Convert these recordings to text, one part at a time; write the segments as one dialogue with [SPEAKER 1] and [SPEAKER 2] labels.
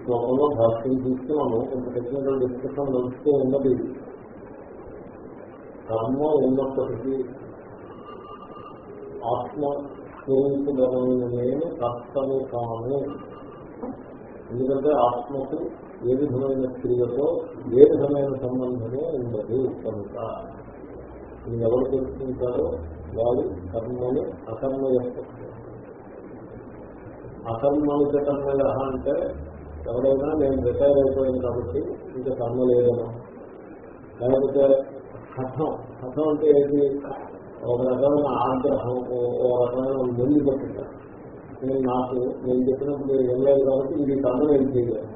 [SPEAKER 1] శ్లోకంలో భాష్యం తీసుకున్నాను కొంత టెక్నికల్ డిస్కషన్ నడుస్తూ ఉన్నది కర్మ ఉన్నప్పటికీ ఆత్మ స్వరూపుడమైన నేను కర్తను కాను ఎందుకంటే ఆత్మకు ఏ విధమైన క్రియతో ఏ విధమైన సంబంధమే ఉండదు కనుక. ఇది ఎవరు తెలుసుకుంటారో? వారు కర్మని అకర్మ యొక్క కర్మయ అంటే ఎవరైనా నేను రిటైర్ అయిపోయాను కాబట్టి ఇంకా కర్మ లేదనా లేకపోతే కథం. కథం అంటే ఏంటి? ఒక రకమైన ఆగ్రహం ఒక రకమైన మొండి పట్టుట నేను నాకు నేను చెప్పినప్పుడు నేను వెళ్ళలేదు కాబట్టి ఇది కథ నేను చేయలేదు.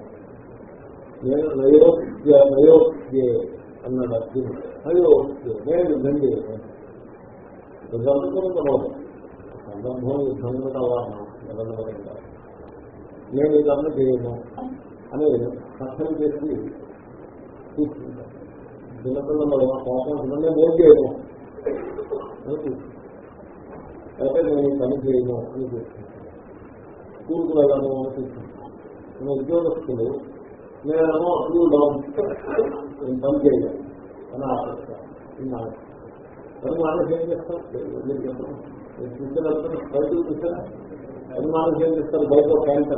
[SPEAKER 1] నేను నయోక్య నయోక్యే అన్నాడు అర్జునుడు. నయోక్యే నేను యుద్ధం చేయలేదు యుద్ధంతో పడవదు సందర్భం యుద్ధం కావాలి ఎవరిగా నేను ఈ చేయను. అని కష్టం చేసి చిన్నపిల్లలు కోసం నేను ఏం చేయను. అయితే నేను పని చేయను అని కూర్చుంటాను స్కూల్కి వెళ్ళను అని కూర్చుంటాను నేను ఉద్యోగస్తులు నేనేమో స్కూల్ డౌన్ నేను పని చేయను. అని ఆశిస్తాను పని మానేసి ఏం చేస్తాను నేను పని మానేసి ఏం చేస్తారు బయట క్యాంప్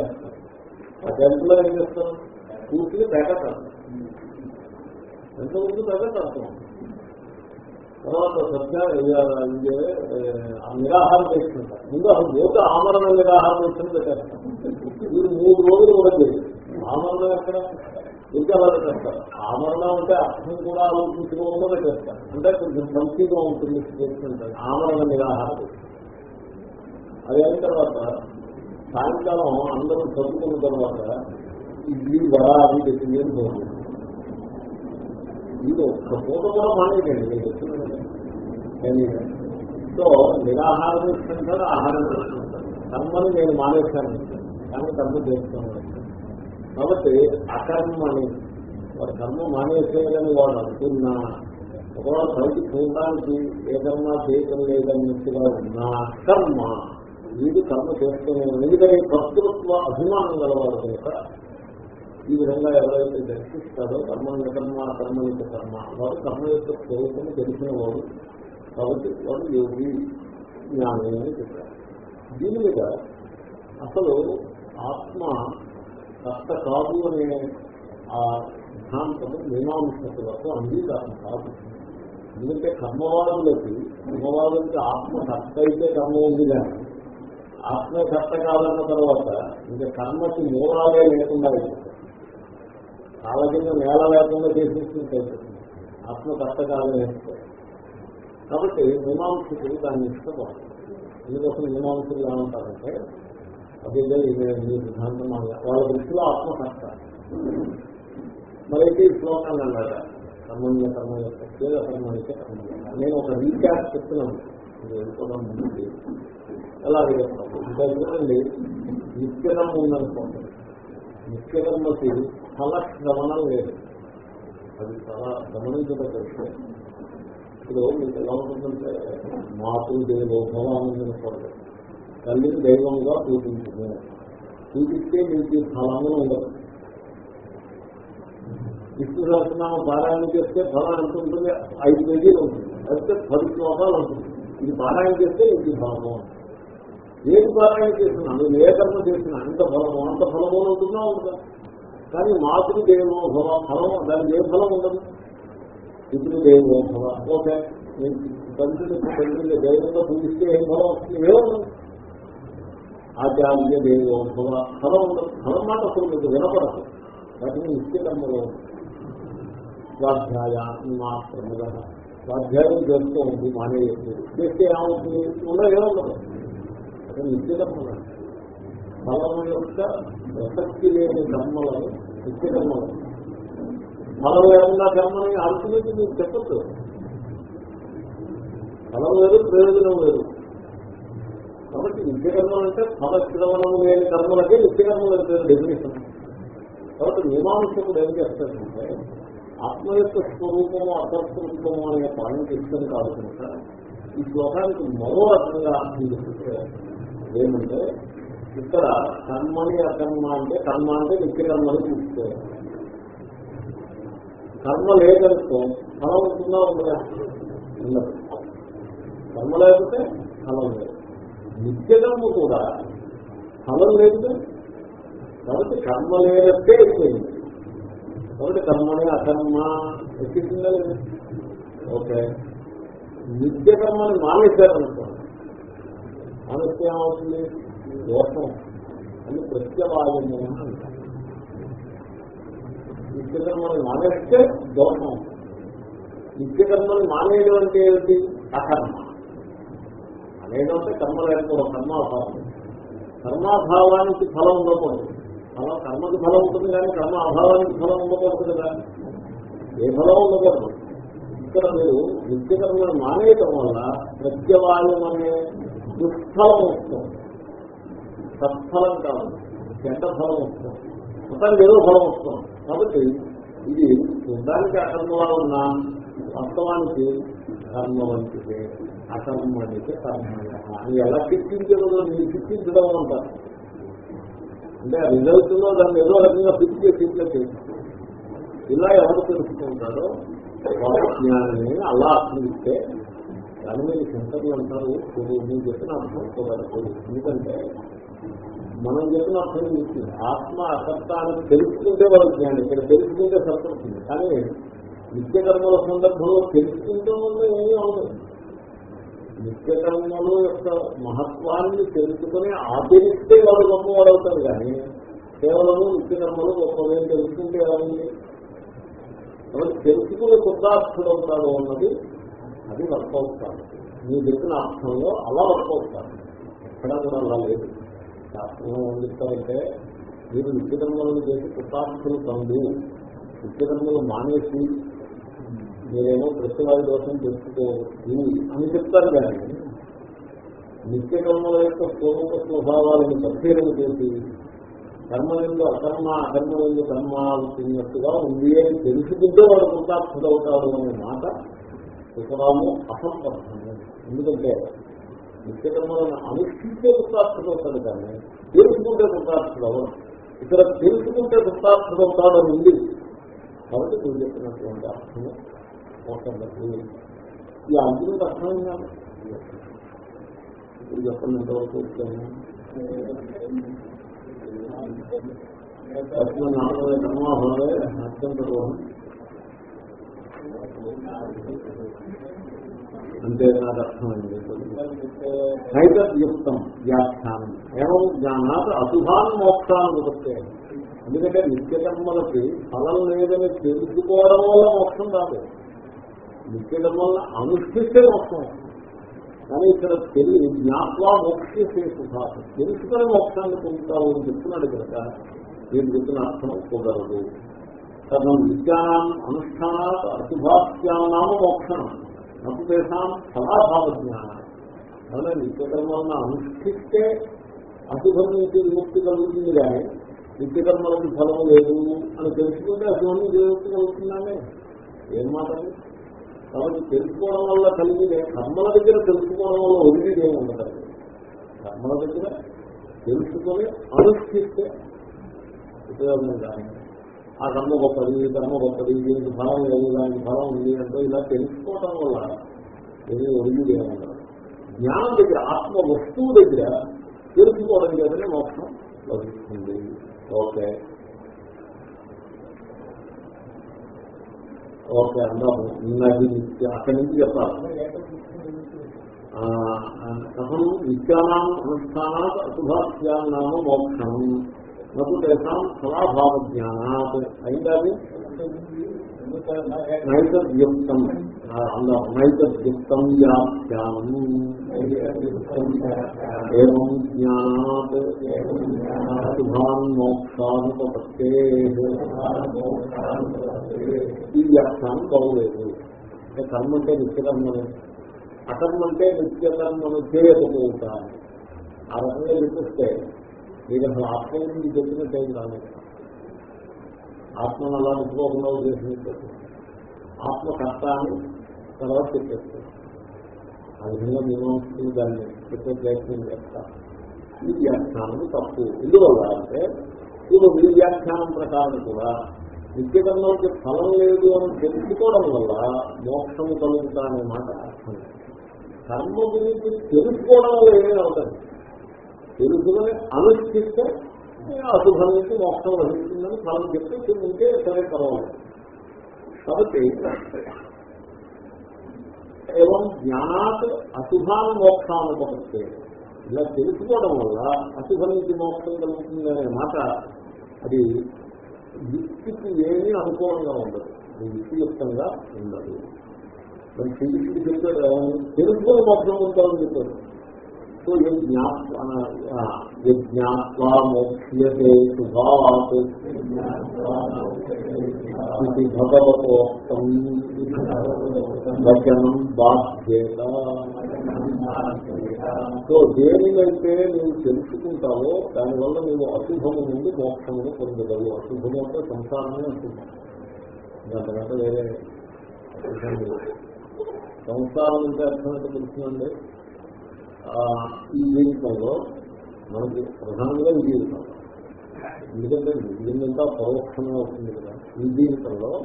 [SPEAKER 1] ఆ క్యాంపులో ఏం చేస్తారు కూర్చుని ఎంత ఎంతవరకు ప్యాకెట్ అర్థం తర్వాత సత్య ఇది నిరాహారం చేస్తుంటారు ముందు అసలు పోతే ఆమరణ నిరాహారం చేస్తుంది పెట్టేస్తాం మీరు మూడు రోజులు కూడా చేయదు ఆమరణ ఎక్కడ? ఇంకా అలా పెట్టేస్తారు ఆమరణ అంటే అర్థం కూడా ఆలోచించుకోకుండా పెట్టేస్తారు. అంటే కొంచెం మంచిగా ఉంటుంది చేస్తుంటారు ఆమరణ నిరాహారం. అది అయిన తర్వాత సాయంకాలం అందరూ చదువుకున్న తర్వాత ఇడ్లీ వడ అది పెట్టి నేను పోతుంది ఇది ఒక్క పూట కూడా మానేయండి నేను చెప్తున్నాను. సో నిరాహారం ఇస్తుంటారు ఆహారం ఇస్తుంటారు కర్మని నేను మానేశాను కానీ కర్మ చేస్తున్నాను కాబట్టి అకర్మని వాడు కర్మ మానేసేయాలని వాడు అనుకున్నా ఒకవేళ బయటికి చూడడానికి ఏ కర్మ చేయటం లేదన్నట్టుగా ఉన్నా కర్మ వీడు కర్మ చేస్తూనే ఎందుకంటే కర్తృత్వ అభిమానం గలవాడు కనుక ఈ విధంగా ఎవరైతే దర్శిస్తాడో కర్మ కర్మ కర్మనిక కర్మ. వారు కర్మ యొక్క స్వరూపం తెలిసిన వాడు కాబట్టి వాడు యోగి జ్ఞాని అని చెప్పారు. దీని మీద అసలు ఆత్మ కష్ట కాదు అనే ఆ సిద్ధాంతము మీమాంసకులకు అంగీకారం కాదు. ఎందుకంటే కర్మవాదులకి కర్మవాదులకి ఆత్మ కష్ట అయితే కర్మ ఉంది కానీ ఆత్మ కష్ట కాదన్న తర్వాత ఇంకా కర్మకి మూలాలే లేకుండా అయిపోతుంది కాళ్ళ కింద నేల లేకుండా చేసేసినట్టు ఆత్మ కష్టకాలం కాబట్టి మీమాంసకులు దాన్ని ఇష్టపడతారు ఎందుకోసం మీమాంసకులు ఏమంటారంటే అదే సిద్ధాంతం వాళ్ళ దృష్టిలో ఆత్మ కష్ట మరైతే ఈ శ్లోకాన్ని అన్నాడు. కర్మణ్య కర్మ యొక్క పేద కర్మ అయితే కర్మ. నేను ఒక రీఛార్జ్ చెప్తున్నాను. వెళ్ళిపోవడం ముందు ఎలాగే చెప్తాను ఇంకా చూడండి నిత్యకర్మ ఉందనుకోండి. నిత్యకర్మకి ఫల గమనం లేదు. అది చాలా గమనించదగ్గ విషయం ఇప్పుడు మీకు ఎలా ఉంటుందంటే మాతృ దేవో భవానందనుకోండి తల్లిని దైవంగా పూజించము పూజిస్తే మీకు ఫలాన్ని ఉండదు. విష్ణు సహస్రనామ పారాయణ చేస్తే ఫలం ఎంత ఉంటుంది? ఐదు కేజీలు ఉంటుంది. అయితే పది శ్లోకాలు ఉంటుంది. ఇది పారాయణ చేస్తే ఇది ఫలము ఏది పారాయణ చేసినా నువ్వు ఏ కర్మ చేసినా అంత ఫలము అంత ఫలము ఉంటుందా ఉంటుందా కానీ మాతృదేవో భవ ఫలం దానికి ఏ ఫలం ఉండదు? పితృదేవో భవ. ఓకే. నేను తండ్రిని తండ్రిని దైవంగా పూజిస్తే ఏం ఫలం వస్తుంది? ఏమో ఆచార్య దేవోభవ ఫలం ఉండదు. ఫలం మాట అసలు మీకు వినపడదు. వాటిని నిత్యకర్మలో స్వాధ్యాయ మాత్రముగా స్వాధ్యాయం చేస్తూ ఉంది మానే చేస్తే ఏమవుతుంది? ఉండదు ఏముండదు అసలు నిత్యకర్మ ఫలము యొక్క ప్రసక్తి లేని కర్మలను నిత్యకర్మలు ఫలం లేకుండా కర్మని అల్టిమేట్ మీరు చెప్పచ్చు? ఫలం లేదు ప్రయోజనం లేదు. కాబట్టి నిత్య కర్మలు అంటే ఫల శ్రవణం లేని కర్మలకే నిత్య కర్మలు పేరు డెఫినేషన్ కాబట్టి మీమాంసకుడు ఏం చేస్తాడంటే ఆత్మ యొక్క స్వరూపము అసస్వరూపము అనే పాయింట్ ఇష్టం కాదు కనుక ఈ శ్లోకానికి మరో రకంగా అర్థం చేస్తే ఏమంటే ఇక్కడ కర్మని అకర్మ అంటే కర్మ అంటే నిత్యకర్మని చూసుకోవాలి. కర్మ లేదనుకో ఫలం ఉంటుందా ఉండదా ఉండదు. కర్మ లేకపోతే ఫలం లేదు. నిత్యకర్మ కూడా ఫలం లేదు. కాబట్టి కర్మ లేనట్టే అయిపోయింది. కాబట్టి కర్మని అకర్మ ఎక్కిందా లేదు? ఓకే. నిత్యకర్మని మానేశారనుకోండి మానేస్తే ఏమవుతుంది? దోషం. అని ప్రత్యవాయము అంటారు. నిత్యకర్మను మానేస్తే దోషం. నిత్యకర్మను మానేయడం అంటే ఏమిటి? అకర్మ. అనేయడం అంటే కర్మ లేకపోవడం కర్మాభావం. కర్మాభావానికి ఫలం ఉండకూడదు. ఫలం కర్మకి ఫలం ఉంటుంది కానీ కర్మ అభావానికి ఫలం ఉండకూడదు కదా. ఏ ఫలం ఉండకూడదు? ఇక్కడ మీరు నిత్యకర్మను మానేయటం వల్ల ప్రత్యవాయం అనే దుష్ఫలం వస్తుంది సత్ఫలం కాదు చెడ్డ ఫలం వస్తుంది. మొత్తానికి ఏదో ఫలం వస్తుంది. కాబట్టి ఇది చూడడానికి అకర్మలా ఉన్నా వాస్తవానికి కర్మ వంటిదే అకర్మ అంటే కర్మ అని ఎలా శిక్షించదో నేను శిక్షించడం అంటారు. అంటే ఆ రిజల్ట్లో దాన్ని ఏదో రకంగా ఫిక్స్ చేసి ఇంట్లో చేస్తుంది ఇలా ఎవరు తెలుసుకుంటారో వాడు జ్ఞానాన్ని అలా అర్థమిస్తే దాని మీద శంకర్లు అంటారు నేను చెప్పిన అర్థం ఎందుకంటే మనం చెప్పిన అర్థం చెప్తుంది ఆత్మ అసత్త అని తెలుసుకుంటే వాళ్ళ జ్ఞానం ఇక్కడ తెలుసుకుంటే సత్తుంది కానీ నిత్యకర్మల సందర్భంలో తెలుసుకుంటే వల్ల ఏమీ అవదు నిత్యకర్మలు యొక్క మహత్వాన్ని తెలుసుకుని ఆచరిస్తే వాళ్ళు గొప్పవాడు అవుతారు కానీ కేవలము నిత్యకర్మలు గొప్పవేం తెలుసుకుంటే ఏమైంది కాబట్టి తెలుసుకునే కృతార్థులు అవుతాడు అన్నది అది వర్క్ అవుతాడు మీరు చెప్పిన అర్థంలో అలా వర్క్ అవుతాడు ఎక్కడ కూడా అలా లేదు. శాస్త్రంలో ఏం చెప్తారంటే మీరు నిత్యకర్మలను చేసి కృతార్థులు కండు నిత్యకర్మలు మానేసి మీరేమో ప్రతివారి దోషం తెలుసుకోవచ్చు అని చెప్తారు కానీ నిత్యకర్మల యొక్క స్వరూప స్వభావాలను పరిశీలన చేసి కర్మలందు అకర్మ అకర్మలందు కర్మ అవుతున్నట్టుగా ఉంది అని తెలుసుకుంటే వాడు కృతార్థులు కృతార్థుడవుతాడు అనే మాట సుఖరాము అసంపర్శము ఎందుకంటే నిత్యకర్మలను అనుష్ఠించే కృతార్థుడవుతాడు కానీ తెలుసుకుంటే కృతార్థుడు అవ్వడం ఇక్కడ తెలుసుకుంటే కృతార్థుడవుతాడు అని ఉంది. కాబట్టి నువ్వు చెప్పినటువంటి అర్థము మోసండి ఈ అర్జునుడు అర్థమైందా ఇప్పుడు చెప్పండి ఎంతవరకు వచ్చాను నాలుగు కర్మాభావే అత్యంత దోహం అంటే నాకు అర్థమైంది. నైతయుక్తం వ్యాఖ్యానం. ఏమం జ్ఞానాత్ అశుభాన్ మోక్షాన్ని వస్తే ఎందుకంటే నిత్యకర్మలకి ఫలం లేదని తెలుసుకోవడం వల్ల మోక్షం రాదు నిత్యకర్మలను అనుష్ఠిస్తే మోక్షం. కానీ ఇక్కడ తెలియ జ్ఞాత్వా మోక్షే సుఖాలు తెలుసుకునే మోక్షాన్ని పొందుతావు అని చెప్తున్నాడు కనుక దీని చెప్పిన అర్థం కుదరదు కథం విద్యానాం అనుష్ఠానాత్ అశుభాస్యానామ మోక్షణం నాకు తేషాం ఫలాభావ జ్ఞానం నిత్యకర్మలను అనుష్ఠిస్తే అశుభం నుంచి విముక్తి కలుగుతుంది కానీ నిత్యకర్మలకు ఫలం లేదు అని తెలుసుకుంటే అశుభం విముక్తి కలుగుతుందానే? ఏం మాట కాబట్టి తెలుసుకోవడం వల్ల కలిగితే కర్మల దగ్గర తెలుసుకోవడం వల్ల ఒరిగిది ఏమి ఉండదు కర్మల దగ్గర తెలుసుకొని అనుష్ఠిస్తే ఉపయోగం కానీ ఆ కర్మ గొప్పది ఈ కర్మ గొప్పది దీనికి ఫలం లేదు దానికి ఫలం ఉంది అంటే ఇలా తెలుసుకోవటం వల్ల ఏమీ ఒరిగిది ఏమి ఉండదు జ్ఞానం దగ్గర ఆత్మ వస్తువు దగ్గర తెలుసుకోవడం లేదని మోక్షం లభిస్తుంది. ఓకే. ఓకే అందాము నది అక్కడి నుంచి చెప్పాలి. కథం నిత్యానాం అనుష్ఠానాత్ అశుభాస్యాన్నామ మోక్షం. నటు తేషాం ఫలాభావ జ్ఞానాత్ అయిందాది? నైతద్యుక్తం. అందాం నైతద్యుక్తం వ్యాఖ్యానం. ఏం జ్ఞానాత్. అశుభాన్ మోక్షానుపత్తే ఈ వ్యాఖ్యానం బాగోలేదు. కర్మ అంటే నిత్యకర్మనే అకర్మ అంటే నిత్యకర్మను చేయకపోతాను ఆ రకంగా చెప్పిస్తే మీరు అసలు ఆత్మ గురించి చెప్పినట్టు ఏం రాలేదు ఆత్మను అలా ముట్టుకోకుండా చేసినట్టు ఆత్మకర్త అని తర్వాత చెప్పేస్తారు ఆ విధంగా మీమాంసకులు దాన్ని చెప్పే ప్రయత్నం చేస్తారు ఈ వ్యాఖ్యానం తప్పు. ఎందువల్ల అంటే ఇప్పుడు మీ వ్యాఖ్యానం ప్రకారం కూడా నిత్యకర్మకి ఫలం లేదు అని తెలుసుకోవడం వల్ల మోక్షము కలుగుతా అనే మాట అర్థం. కర్మ గురించి తెలుసుకోవడం వల్ల ఏమీ అవుతుంది. తెలుసుకుని అనుష్ఠిస్తే అశుభం నుంచి మోక్షం లభిస్తుందని ఫలం చెప్తే ఉంటే సరే పర్వాలేదు. కాబట్టి ఏవం జ్ఞానాత్ అశుభాన్ని మోక్షాన్ని పడితే ఇలా తెలుసుకోవడం వల్ల అశుభం నుంచి మోక్షం కలుగుతుంది అనే మాట అది యుక్తికి ఏమీ అనుకూలంగా ఉండదు. యుక్తియుక్తంగా ఉండదు. మరి శ్రీకృష్ణుడు చెప్పాడు తెలుసుకుని మోక్షం ఉంటామని చెప్పారు సో ఏ మోక్ష్యతే శుభాత్ ఇది భగవతోక్తం వచనం బాధ్యత సో దేనినైతే నువ్వు తెలుసుకుంటావో దానివల్ల నువ్వు అశుభము నుండి మోక్షమును పొందగలవు. అశుభము అంటే సంసారమే అశుభం. దానికంటే వేరే సంసారం అంటే అర్థం అంటే తెలుసునండి ఈ జీవితంలో మనకి ప్రధానంగా ఈ జీవితం. ఎందుకంటే మిగిలినంతా పరోక్షంగా వస్తుంది కదా. ఈ జీవితంలో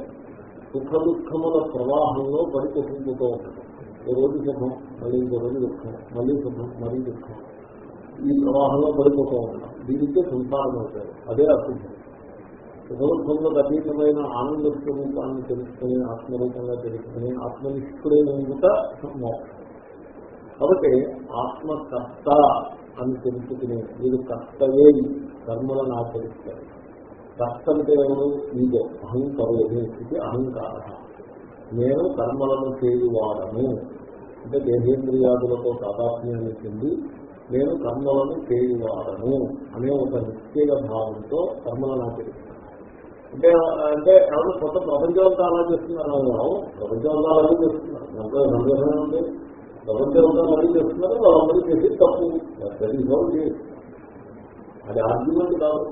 [SPEAKER 1] సుఖ దుఃఖముల ప్రవాహంలో పడి ఉంటాం ఓ రోజు సుఖం మళ్ళీ ఇంకో రోజు దుఃఖం మళ్ళీ సుఖం మళ్ళీ దుఃఖం. ఈ ప్రవాహంలో పడిపోతూ ఉంటాం. దీనికే సంసారం అవుతారు అదే అర్థం. సుఖదుఖంలో అతీతమైన ఆనంద స్వరూపాన్ని తెలుసుకుని ఆత్మరూపంగా తెలుసుకుని ఆత్మనిష్ఠుడైన మోక్షం. కాబట్టి ఆత్మకర్త అని తెలుసుకునే మీరు కర్తవే కర్మలను ఆచరిస్తారు కర్త అంటే ఎవరు ఇదో అహంకరోధి ఇది అహంకార నేను కర్మలను చేయువాడను. అంటే దేహేంద్రియాదులతో తాదాత్మ్యాన్ని చెంది నేను కర్మలను చేయువాడను అనే ఒక నిశ్చయ భావంతో కర్మలను ఆచరిస్తాను అంటే అంటే ఎవరు కొత్త ప్రపంచం అంతా అలా చేస్తున్నారు ప్రపంచం అంతా అలాగే చేస్తున్నారు దాంట్లో సందేహం ఉంది. ప్రపంచంలో అంతా చేస్తున్నారు వాళ్ళందరూ చేసి తప్పు. అది ఆర్గ్యుమెంట్ కాదు.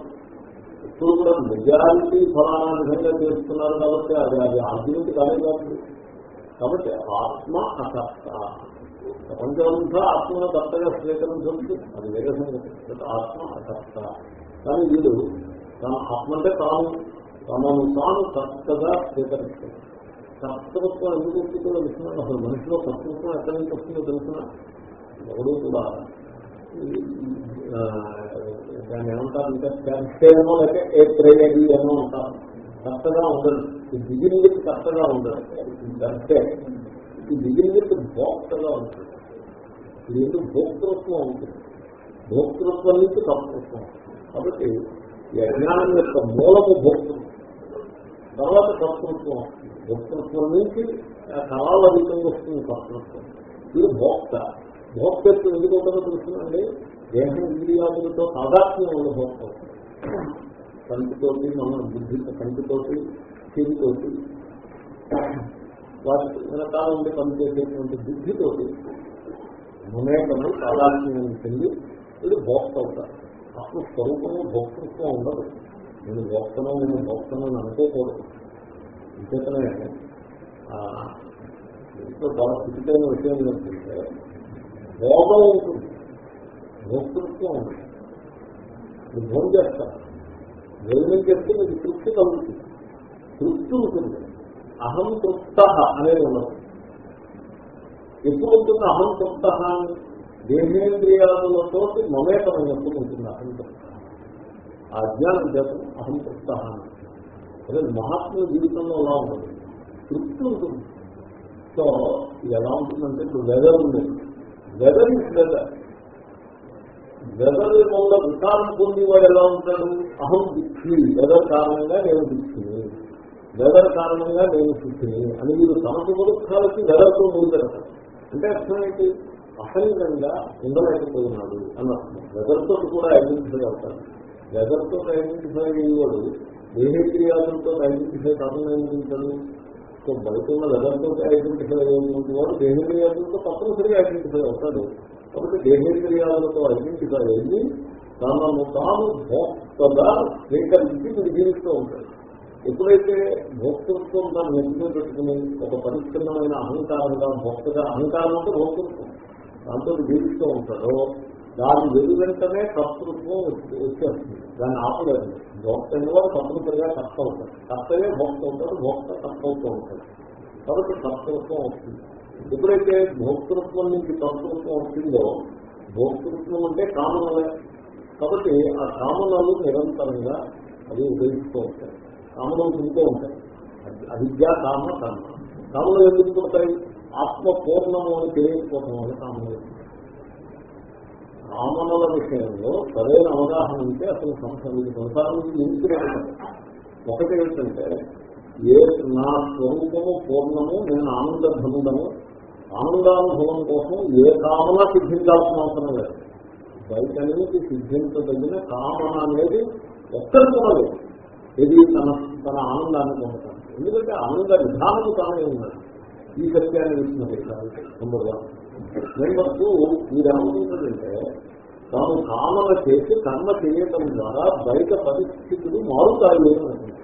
[SPEAKER 1] ఇప్పుడు కూడా మెజారిటీ ఫలానా విధంగా చేస్తున్నారు కాబట్టి అది అది ఆర్గ్యుమెంట్ కాదే కాదు. కాబట్టి ఆత్మ అకర్త. ప్రపంచమంతా ఆత్మను కర్తగా స్వీకరించవచ్చు అది వేరే సంగతి. ఆత్మ అకర్త. కానీ వీడు తన ఆత్మ అంటే తాను. తనను తాను కర్తగా స్వీకరిస్తుంది కర్తృత్వం ఎందుకు వస్తుందో తెలుసుకున్నాను అసలు మనిషిలో కర్తృత్వం ఎక్కడి నుంచి వస్తుందో తెలుసిన? ఎవరు కూడా. దాన్ని ఏమంటారు ఇంకా కర్తేమో లేకపోతే ఏ ప్రేయడి ఏమో అంటారు. కర్తగా ఉండదు ఈ బిగినింగ్ కర్తగా ఉండదు కర్తే ఈ బిగినింగ్ భోక్తగా ఉంటుంది. ఇది ఎందుకు భోక్తృత్వం ఉంటుంది భోక్తృత్వం నుంచి కర్తృత్వం కాబట్టి ఈ అజ్ఞానం యొక్క మూలము భోక్తృత్వం. తర్వాత కర్తృత్వం భోక్తృత్వం నుంచి కళావధికంగా వస్తుంది కర్తృత్వం ఇది భోక్త. భోక్తత్వం ఎందుకు ఉంటుందో తెలుస్తుందండి దేహ ఇంద్రియాదులతో తాదాత్మ్యం ఉన్న భోక్త కంటితోటి మన బుద్ధి కంటితోటి చెవితోటి వాటి వెనకాల ఉండి పనిచేసేటువంటి బుద్ధితోటి. మమేకమై తాదాత్మ్యం చెంది ఇది భోక్త అవుతారు. అసలు స్వరూపము భోక్తృత్వం ఉండదు. నేను భోక్తను నేను భోక్తను అనుకోకూడదు. ఇంకేతనే ఇంట్లో చాలా స్థితికైన విషయం ఏంటంటే భోగం ఉంటుంది. భోక్తృత్వం ఉంటుంది నేను భోజనం చేస్తాను భోజనం చేస్తే మీకు తృప్తి కలుగుతుంది. తృప్తి ఉంటుంది. అహం తృప్త అనేది ఉండదు. ఎప్పుడు ఉంటుంది అహం తృప్త దేహేంద్రియాలతో మమేకమైనప్పుడు ఉంటుంది అహం తృప్త. ఆ అజ్ఞానం చేతను అహం తృప్త అదే మహాత్ముల జీవితంలో అలా ఉంటుంది. తృప్తి ఉంటుంది. సో ఇది ఎలా ఉంటుందంటే ఇప్పుడు వెదర్ ఉంది. వెదర్ ఇస్ వెదర్ వెదర్ వల్ల వికారం పొందేవాడు ఎలా ఉంటాడు? అహం దిక్కి. వెదర్ కారణంగా నేను దిక్కిని వెదర్ కారణంగా నేను సుఖిని అని మీరు సమస్య దుఃఖాలకి వెదర్తో ముందు అంటే అర్థం ఏంటి? అసహ్యంగా ఉండలేకపోతున్నాడు అని వెదర్తో కూడా ఐడెంటిఫై అవుతాడు వెదర్తో ఐడెంటిఫై అయ్యేవాడు దేహేంద్రియాలతో ఐడెంటిఫై కాకుండా ఏమిటాడు సో బయట ఉన్న వెదర్తో ఐడెంటిఫై అయ్యేటువంటి వాడు దేహేంద్రియాలతో తప్పనిసరిగా ఐడెంటిఫై అవుతాడు కాబట్టి దేహేంద్రియాలతో ఐడెంటిఫై అయ్యి తనను తాను భోక్తగా స్వీకరించి మీరు జీవిస్తూ ఉంటాడు. ఎప్పుడైతే భోక్తృత్వం దాన్ని నెత్తిలో పెట్టుకుని ఒక పరిచ్ఛిన్నమైన అహంకారంగా భోక్తగా అహంకారం అంటే భోక్తృత్వం దాంతో జీవిస్తూ ఉంటాడో దాని వెలు వెంటనే కర్తృత్వం వచ్చేస్తుంది. దాన్ని ఆపలేదు భోక్త అనేవాడు తప్పనిసరిగా కర్త అవుతాడు. కర్తయే భోక్త అవుతాడు భోక్త కర్త అవుతూ ఉంటాడు. కాబట్టి కర్తృత్వం వస్తుంది. ఎప్పుడైతే భోక్తృత్వం నుంచి కర్తృత్వం వచ్చిందో భోక్తృత్వం అంటే కామనలే. కాబట్టి ఆ కామనలు నిరంతరంగా అవి ఉపయోగిస్తూ ఉంటాయి. కామనలు తింటూ ఉంటాయి. అవిద్య కామ కర్మ కామలు ఎందుకు పుడతాయి? ఆత్మ పూర్ణము అని తెలియకపోవడం వల్ల కామనలు కామనల విషయంలో సరైన అవగాహన ఉంటే అసలు సంసారం సంసారం నిలిచిపోతాయి ఒకటి ఏంటంటే ఏ నా స్వరూపము పూర్ణము నేను ఆనందభనుడము ఆనందానుభవం కోసం ఏ కామన సిద్ధించాల్సిన అవసరం లేదు. బయట అనేది సిద్ధించదగిన కామన అనేది ఒక్కరి కూడా లేదు. ఇది తన తన ఆనందాన్ని పొందుతాను ఎందుకంటే ఆనంద విధానము తానే ఉన్నది. ఈ సత్యాన్ని ఇచ్చినది నెంబర్ వన్ నెంబర్ టూ మీరేమనుకుంటుందంటే తాను కామన చేసి కర్మ చేయటం ద్వారా బయట పరిస్థితులు మారుతాయి అని అనుకుంటారు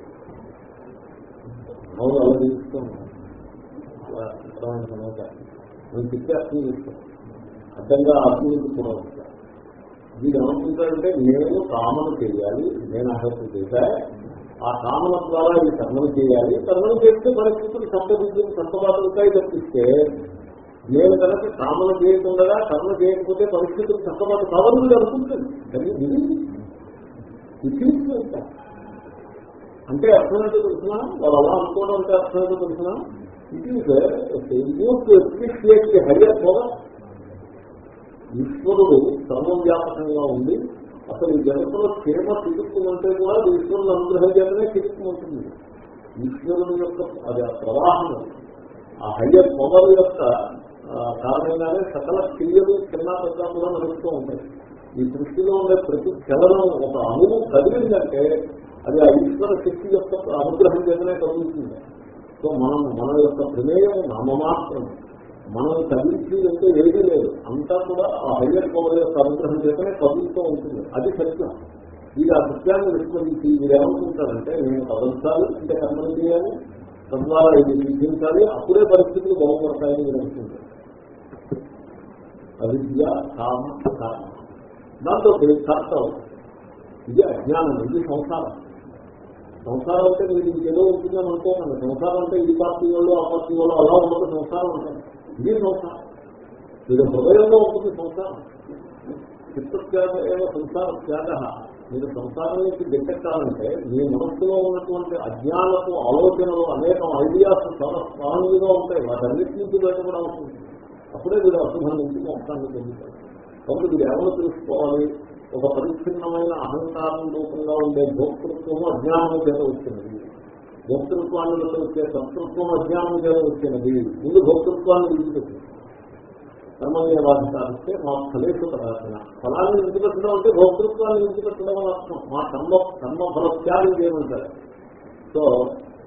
[SPEAKER 1] అవును అలా తీసుకోండి నేను చెప్తే అర్థం అర్థంగా అర్థం కూడా ఉంటాను వీడు ఏమనుకుంటాడంటే నేను కామన చేయాలి నేను అర్హత చేశా ఆ కామన ద్వారా ఈ కర్మలు చేయాలి. కర్మలు చేస్తే పరిస్థితులు సంతబుద్ధులు సంతబాటులకాయ తప్పిస్తే నేను కనుక కామన చేయకుండా కర్మ చేయకపోతే పరిస్థితులు చక్కబాటు కావాలని మీరు అనుకుంటుంది. కానీ ఇది విసిరిస్తూ అంటే అర్థమైతే తెలిసిన? వాళ్ళు అలా అనుకోవడం అంటే అర్థమైతే తెలిసిన? It is appreciate higher power ఈశ్వరుడు సర్వవ్యాపకంగా ఉంది. అసలు ఈ జగత్తులో క్షేమ చికిత్సమంటే కూడా ఈశ్వరుడు అనుగ్రహం చేతనే చికిత్సమంటుంది ఈశ్వరుడు యొక్క అది ఆ ప్రవాహం ఆ హయ్యర్ పవర్ యొక్క కారణంగానే సకల క్రియలు చిన్న పెద్ద కూడా నడుస్తూ ఉంటాయి. ఈ దృష్టిలో ఉండే ప్రతి చలనం ఒక అణువు కదిలిందంటే అది ఆ ఈశ్వర శక్తి యొక్క అనుగ్రహం చేతనే కలుగుతుంది సో మనం మన యొక్క ప్రమేయం నామమాత్రం. మనం కదిలించి అంటే ఏదీ లేదు. అంతా కూడా ఆ హయ్యర్ పవర్ యొక్క అనుగ్రహం చేతనే కదులుతూ ఉంటుంది. అది సత్యం. వీరు ఆ సత్యాన్ని విస్మరించి వీరు ఏమనుకుంటారంటే నేను కదలించాలి అంటే కర్మలు చేయాలి తద్వారా ఇది విధించాలి అప్పుడే పరిస్థితులు బాగుపడతాయని మీరు అనుకుంటారు. అవిద్య కామ కామ దాంతో కర్త ఇది అజ్ఞానం ఇది సంసారం. సంసారం అంటే మీరు ఇంకేదో ఉంటుందని అనుకోకండి. సంసారం అంటే ఈ పార్టీ వాళ్ళు ఆ పార్టీ వాళ్ళు అలా ఉండదు. సంసారం ఉంటుంది ఇది సంసారం. ఇది హృదయంలో ఉంటుంది సంసారం. చిత్తత్యాగ ఏదో సంసార త్యాగ మీరు సంసారం నుంచి గట్టెక్కాలంటే మీ మనస్సులో ఉన్నటువంటి అజ్ఞానపు ఆలోచనలు అనేక ఐడియాస్ చాలా స్ట్రాంగ్గా ఉంటాయి. వాటన్నిటి నుంచి బయటపడాల్సి ఉంటుంది. అప్పుడే వీడు అశుభం నుంచి మోక్షాన్ని పొందుతాడు కాబట్టి వీడు ఏమైనా తెలుసుకోవాలి? ఒక పరిచ్ఛిన్నమైన అహంకారం రూపంగా ఉండే భోక్తృత్వము అజ్ఞానం చేత వచ్చినది. భోక్తృత్వాన్ని వచ్చే సంతృత్వం అజ్ఞానం చేత వచ్చినది. ముందు భోక్తృత్వాన్ని విడిచిపెట్టింది కర్మమే బాధితారిస్తే మా ఫలేషు పదార్థన ఫలాన్ని విడిచిపెట్టడం అంటే భోక్తృత్వాన్ని విడిచిపెట్టడం అని అర్థం. మా కర్మ కర్మ ఫలత్యాగం చేయమంటారు. సో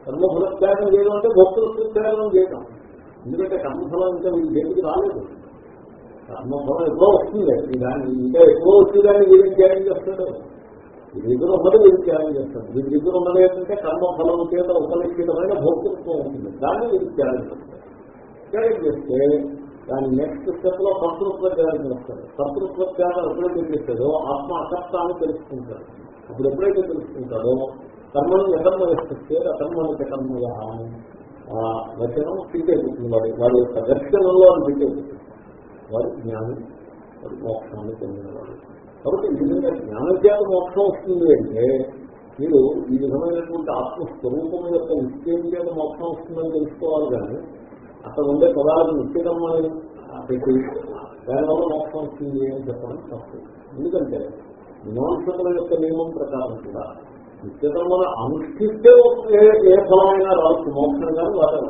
[SPEAKER 1] కర్మఫలత్యాగం చేయడం అంటే భోక్తృత్వ త్యాగం చేయటం. ఎందుకంటే కర్మఫలం ఇంకా వీడి దేనికి రాలేదు. కర్మఫలం ఎప్పుడో వస్తుంది. దాన్ని ఇంకా ఎప్పుడో వచ్చి దాన్ని వీడికి ధ్యానం చేస్తాడు? వీడి దగ్గర ఉన్నది వీడికి ధ్యానం చేస్తాడు. వీడి దగ్గర ఉన్నది ఏంటంటే కర్మఫలం చేత ఉపలిఖితమైన భౌతికత్వం ఉంటుంది. దాన్ని వీడికి ధ్యానం చేస్తాడు. ధ్యానం చేస్తే దాని నెక్స్ట్ స్టెప్లో కర్తృత్వ ధ్యానం చేస్తాడు. కర్తృత్వ ధ్యానం ఎప్పుడైతే చేస్తాడో ఆత్మ అకర్త అని తెలుసుకుంటాడు. అప్పుడు ఎప్పుడైతే తెలుసుకుంటాడో కర్మను ఎకర్మ వేస్తే అకర్మని కర్మయ వచనం ఫిట్ అయిపోతుంది వాడి వాడి యొక్క దర్శనంలో అది ఫిట్ అయిపోతుంది వాడు జ్ఞానం వాడు మోక్షాన్ని పొందినవాడు. కాబట్టి ఈ విధంగా జ్ఞానజ్ఞాత మోక్షం వస్తుంది అంటే మీరు ఈ విధమైనటువంటి ఆత్మస్వరూపం యొక్క నిత్యం చేత మోక్షం వస్తుందని తెలుసుకోవాలి కానీ అక్కడ ఉండే పదాలకు నిత్యకర్మని పెట్టి దానివల్ల మోక్షం వస్తుంది అని చెప్పడం తప్పు. ఎందుకంటే మీమాంసకుల యొక్క నియమం ప్రకారం కూడా నిత్యకర్మను అనుష్ఠిస్తే ఏ ఫలమైనా రావచ్చు మోక్షం కానీ వాటం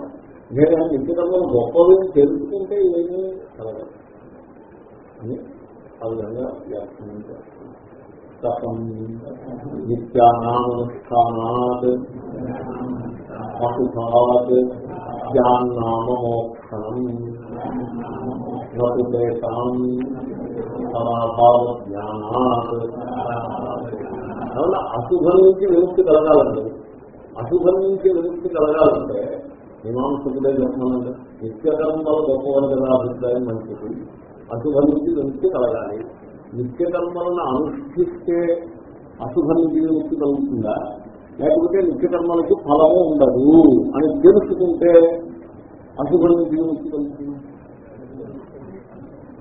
[SPEAKER 1] నేను నిత్యకర్మను గొప్పది తెలుసుకుంటే ఏమీ కలగదు. అని ఆ విధంగా వ్యాఖ్యానం చేస్తాను తపం నిత్యానామనుష్ఠానాత్ అసుభాత్ జ్ఞానామోక్షణం నతుదేశాం సమాభావ జ్ఞానాత్ అందువల్ల అశుభం నుంచి విముక్తి కలగాలండి. అశుభం నుంచి విముక్తి కలగాలంటే మీమాంసకుడే నిత్యకరం వల్ల గొప్పవారు కదా అభిప్రాయం మంచిది. అశుభం నుంచి విముక్తి కలగాలి. నిత్యకర్మలను అనుష్ఠిస్తే అశుభం నుంచి విముక్తి కలుగుతుందా? లేకపోతే నిత్యకర్మలకు ఫలము ఉండదు అని తెలుసుకుంటే అశుభం నుంచి విముక్తి కలుగుతుంది?